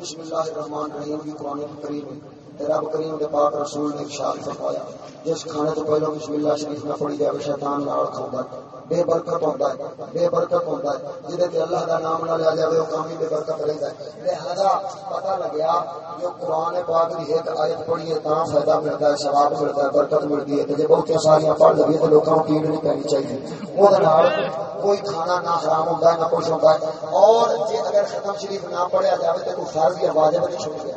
بسم اللہ الرحمن الرحیم کی قرآن کریم رب کریم کے پاک رسول نے ارشاد فرمایا، جس کھانے تو پہلو بسم اللہ شریف نہ پڑھی جائے شیطان نال کھاؤں بے برکت ہوتا ہے، بے برکت ہوتا ہے۔ جہاں اللہ کا نام نہ لیا جائے وہ کام ہی بے برکت رہتا ہے لہذا پتہ لگیا جو قرآن پاک کی ایک آیت پڑھی ہے، تاں فائدہ ملتا ہے، ثواب ملتا ہے، برکت ملتی ہے۔ جی بہت ساری پڑھ لگی تو لوگوں کو کیڑ نہیں پینی چاہیے۔ وہ کوئی کھانا نہ حرام ہوتا ہے، نہ کچھ ہوتا ہے۔ اور جی اگر ختم شریف نہ پڑھیا جائے تو کوئی فرض یا واجب نہیں چھوڑ گیا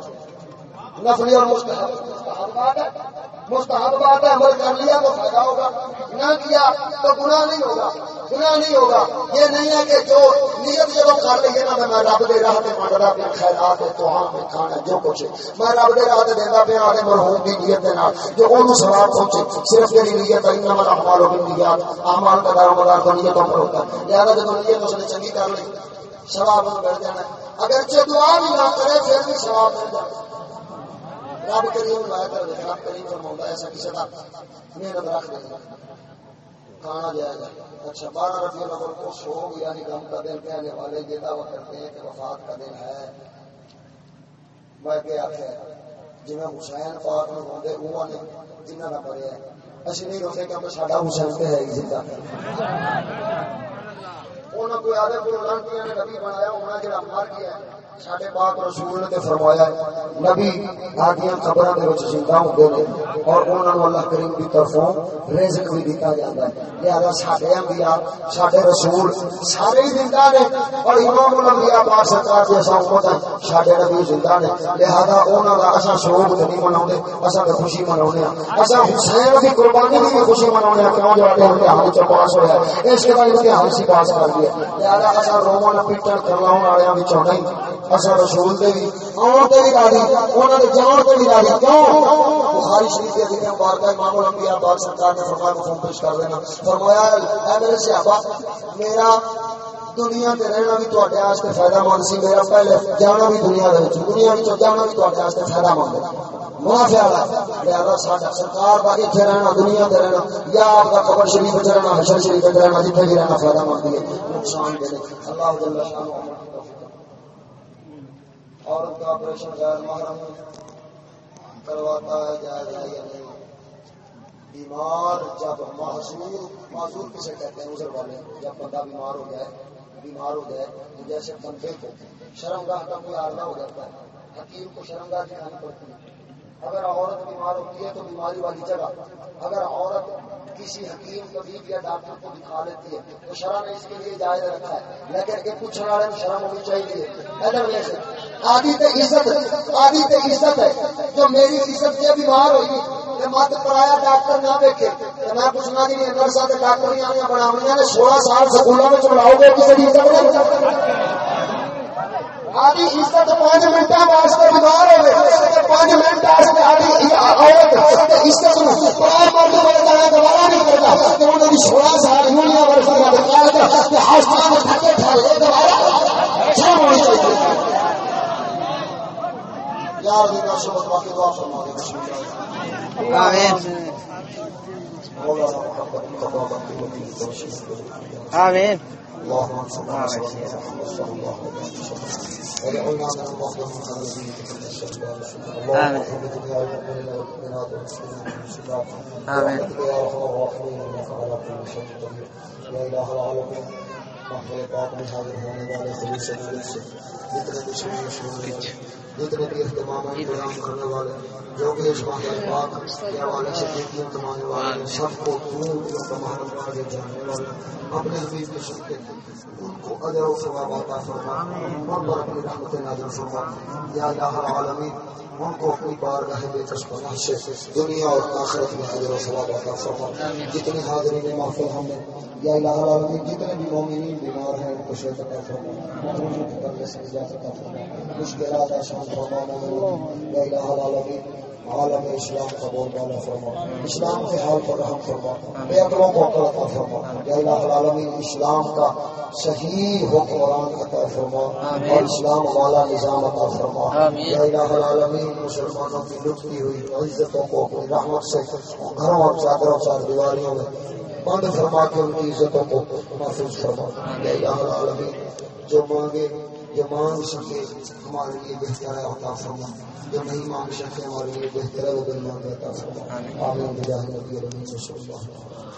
نفلی اور مستحب مستحب بات ہے، عمل کر لیا تو فائدہ ہوگا۔ نہ کیا تو گناہ نہیں ہوگا۔ گناہ نہیں ہوگا۔ یہ نہیں ہے کہ جو نیت جب کر لیے نا میں رب دے راہ تے منگدا پیا خیرات تو ہاں میں کھانا جو کچھ میں رب دے راہ تے دیندا پیا اپنے مرحوم دی نیت دے نال۔ جو اونوں ثواب پہنچے صرف تیری نیت ہے انما الاعمال بالنیات اعمال کا دار مدار تو نیتوں پر ہوتا ہے۔ لہذا جب نیت اس نے چنگی کر لی، ثواب مل جانا اگر دعا بھی نہ کرے، پھر بھی ثواب مل جانا رب کریم لایا کر رب کریم فرما ایسا کسی کا محنت رکھ دے۔ کھانا جائے۔ گا اچھا بارہ ربی الاول کو سو یعنی غم کا دن کہنے والے یہ دعویٰ کرتے ہیں کہ وفات کا دن ہے۔ میں کیا آخیا جی حسین پاک نے ہوتے وہ نے جنہ کا پڑھیا اسی نہیں روتے کیونکہ ساڈا حسین تے ہے ہی زندہ انہاں کوئی آدھے کو لانتیاں نے نبی بنایا، انہاں جڑا مر گیا ہے۔ پاک رسول نے فرمایا نبی آدیاں دے وچ زندہ ہوندے نے اور انہاں نوں اللہ کریم دی طرفوں رزق بھی دتا جاندا ہے لہذا انبیاء رسول سارے زندہ نے اور امام الانبیاء پاک سرکار دی اساں امت ہے نبی زندہ نے لہذا انہاں دا اساں شوق تے نہیں مناوندے اساں تے خوشی مناوندے ہاں اساں حسین دی قربانی دی بھی خوشی مناوندے ہاں کیوں جو امتحان وچ پاس ہویا اس کے بعد امتحان سی پاس کر دیا لہذا اساں رومن پیٹن کرلاون والےاں وچوں نہیں اساں رسول دے بھی آن تے بھی راضی انہاں دے جان تے بھی راضی کیوں؟ بخاری شریف دے حدیث مبارکہ امام الانبیاء پاک سرکار نے فرمایا مفہوم پیش کر دینا۔ فرمایا، اے میرے صحابہ، میرا دنیا تے رہنا بھی تواڈے واسطے فائدہ مند سی، میرا پہلے جانا بھی دنیا دے وچ، دنیا وچ جانا بھی تواڈے واسطے فائدہ مند ہے۔ منافع والا لہذا ساڈا سرکار باقی اتنے رہنا، دنیا تے رہنا، یا آپ کا قبر شریف وچ رہنا، حشر شریف وچ رہنا جتنے بھی رہنا، فائدہ مند ہے۔ نقصان دے اللہ جل شانہ عورت کا آپریشن غیر محرم کرواتا ہے جائز ہے یا نہیں؟ بیمار جب معذور معذور کسے کہتے ہیں؟ عذر والے، جب بندہ بیمار ہو جائے بیمار ہو جائے تو جیسے بندے کو شرمگاہ کا کوئی آرنا ہو جاتا ہے، حکیم کو شرمگاہ دکھانی پڑتی ہے۔ اگر عورت بیمار ہوتی ہے تو بیماری والی جگہ، اگر عورت کسی حکیم طبیب یا ڈاکٹر کو دکھا لیتی ہے، تو شرح نے اس کے لیے جائز رکھا ہے۔ لیکن ایک پوچھنے والے میں شرم ہونی چاہیے۔ آدھی تے عزت، آدھی تے عزت ہے۔ جو میری عزت سے بیمار ہوئی کہ مت پرایا ڈاکٹر نہ دیکھے۔ تو میں پوچھنا نہیں نرسا تے ڈاکٹر بناونیاں نے سولہ سال سکولوں میں چلاؤ گے، کسی کی عزت نہیں۔ آدھی عزت پانچ منٹ واسطے بیمار ہوئے۔ پانچ منٹ واسطے آدھی عورت عزت مرد بڑے جانا دوبارہ نہیں کرتا۔ کہ انہوں نے سولہ سال یونیا ورس کا نکال کر ہسپتال میں تھکے ٹھہرے دوبارہ شرم ہونی چاہیے یار شبت دعا فرما دے۔ آمین۔ اللهم صل على سيدنا محمد صلى الله عليه وسلم. ولعنا من المظلوم من الذين كفروا الشهداء اللهم اغفر لجميع المؤمنين والمؤمنات والمسلمين والمسلمات آمين. برحمتك يا ارحم الراحمين انك على كل شيء قدير يا اله العالمين محفل پاک میں حاضر ہونے والے خلیص مالک سے جتنے بھی شروع ہونے والے جتنے بھی اہتمام انتظام کرنے والے، جو بھی اس محفل پاک کے حوالے سے دیکھی تمانے والے سب کو دور دور کا محرم جاننے والے اپنے حبیب کے شکر ان کو اجر و ثواب عطا فرما۔ ان پر اپنی رحمت نازل فرما۔ یا الہ العالمین ان کو اپنی بارگاہ بے چشپنا سے دنیا اور آخرت میں اجر و ثواب عطا فرما۔ جتنی حاضرین محفل ہم نے یا الہ العالمین جتنے بھی مومنین بیمار ہیں ان کو شفا عطا فرما۔ سے نجات عطا فرما۔ مشکلات آسان فرما یا الہ العالمین عالم اسلام کا بول بالا فرما۔ اسلام کے حال پر رحم فرما۔ بے عقلوں کو عقل عطا فرما۔ یا الہ العالمین اسلام کا صحیح حکمران عطا فرما۔ اور اسلام والا نظام عطا فرما۔ یا الہ العالمین مسلمانوں کی لٹتی ہوئی عزتوں کو اپنی رحمت سے گھروں اور چادروں چار دیواریوں میں بند فرما کے ان کی عزتوں کو محفوظ فرما۔ یا الہ العالمین جو مانگے جو مانگ سکے ہمارے لیے بہتر ہے عطا فرما۔ جو نہیں مانگ سکے ہمارے لیے بہتر ہے وہ مانگ عطا فرما آمین، بجاہ نبی علیہ وسلم